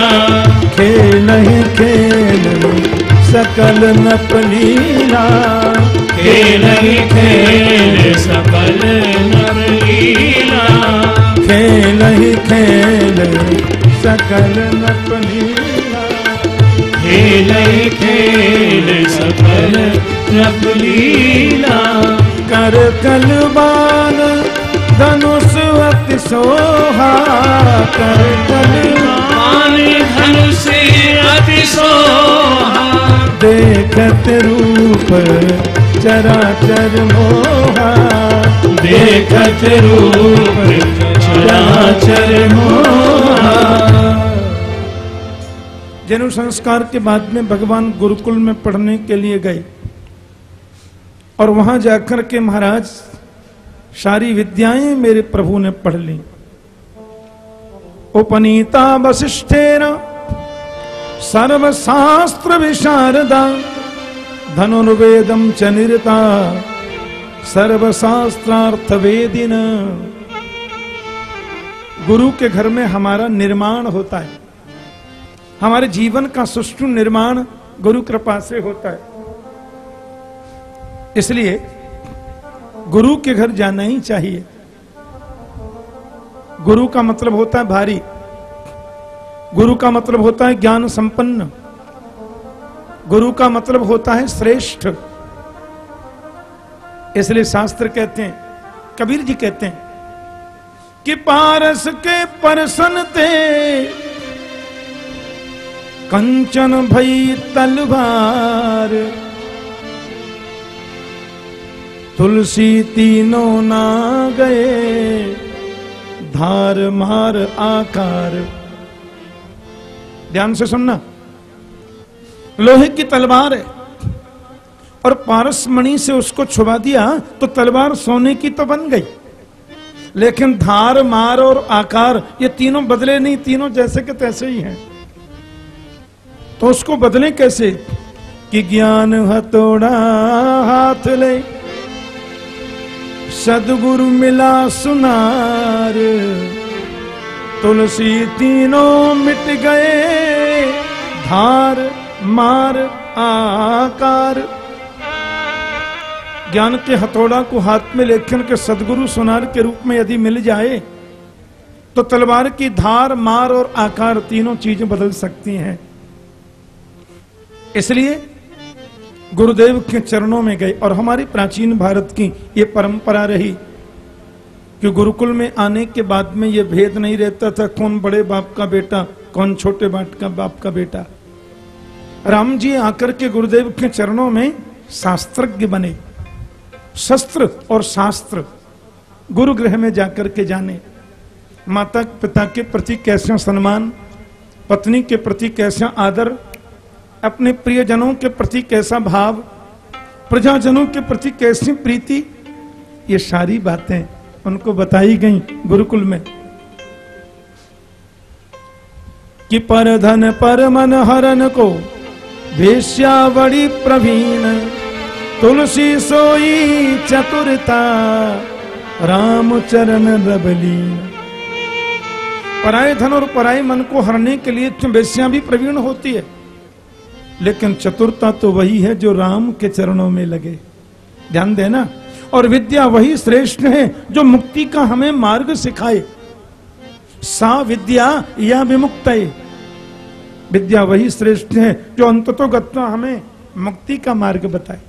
खेल खेल सकल नपलीला खेल खेल सकल नरलीला। खेल खेल सकल नपलीला खेल खेल सकल नरलीला कर कलबान धनुष सोहा कर कलबान धनुष अति सोहा देखत रूप चराचर मोहा। देखत रूप चराचर मोहा। जनु संस्कार के बाद में भगवान गुरुकुल में पढ़ने के लिए गए। और वहाँ जाकर के महाराज, सारी विद्याएँ मेरे प्रभु ने पढ़ ली। उपनीता वशिष्ठेर सर्वशास्त्र विशारदा धनुर्वेदम च निरता सर्वशास्त्रार्थ वेदिन गुरु के घर में हमारा निर्माण होता है। हमारे जीवन का सुष्टु निर्माण गुरु कृपा से होता है। इसलिए गुरु के घर जाना ही चाहिए। गुरु का मतलब होता है भारी। गुरु का मतलब होता है ज्ञान संपन्न। गुरु का मतलब होता है श्रेष्ठ। इसलिए शास्त्र कहते हैं, कबीर जी कहते हैं कि पारस के परसन ते कंचन भई तलवार। तुलसी तीनों ना गए, धार मार आकार। ध्यान से सुनना। लोहे की तलवार है। और पारस मणि से उसको छुपा दिया तो तलवार सोने की तो बन गई। लेकिन धार, मार और आकार, ये तीनों बदले नहीं, तीनों जैसे के तैसे ही हैं। तो उसको बदले कैसे? कि ज्ञान हथोड़ा हाथ ले। सदगुरु मिला सुनार। तुलसी तीनों मिट गए। धार, मार, आकार। ज्ञान के हथौड़ा को हाथ में लेखन के सदगुरु सुनार के रूप में यदि मिल जाए तो तलवार की धार, मार और आकार तीनों चीज़ें बदल सकती हैं। इसलिए गुरुदेव के चरणों में गए और हमारी प्राचीन भारत की ये परंपरा रही कि गुरुकुल में आने के बाद में ये भेद नहीं रहता था, कौन बड़े बाप का बेटा, कौन छोटे बाप का बाप का बेटा। राम जी आकर के गुरुदेव के चरणों में शास्त्रज्ञ बने, शस्त्र और शास्त्र गुरु गृह में जाकर के जाने। माता पिता के प्रति कैसा सम्मान, पत्नी के प्रति कैसा आदर अपने प्रियजनों के प्रति कैसा भाव, प्रजाजनों के प्रति कैसी प्रीति, ये सारी बातें उनको बताई गई गुरुकुल में। कि पर धन पर मन हरन को वेश्या बड़ी प्रवीण, तुलसी सोई चतुरता राम चरण रबलीन पराय धन और पराय मन को हरने के लिए वेश्या भी प्रवीण होती है। लेकिन चतुरता तो वही है जो राम के चरणों में लगे। ध्यान देना। और विद्या वही श्रेष्ठ है जो मुक्ति का हमें मार्ग सिखाए। सा विद्या, या विमुक्त विद्या वही श्रेष्ठ है जो अंततोगत्वा हमें मुक्ति का मार्ग बताए।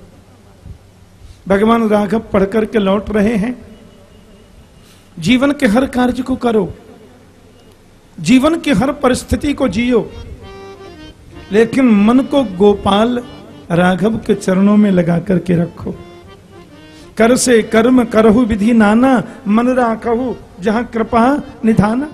भगवान राघव पढ़कर के लौट रहे हैं। जीवन के हर कार्य को करो। जीवन की हर परिस्थिति को जियो। लेकिन मन को गोपाल राघव के चरणों में लगा करके रखो। कर से कर्म, करहु विधि नाना मन राखहु जहाँ कृपा निधाना।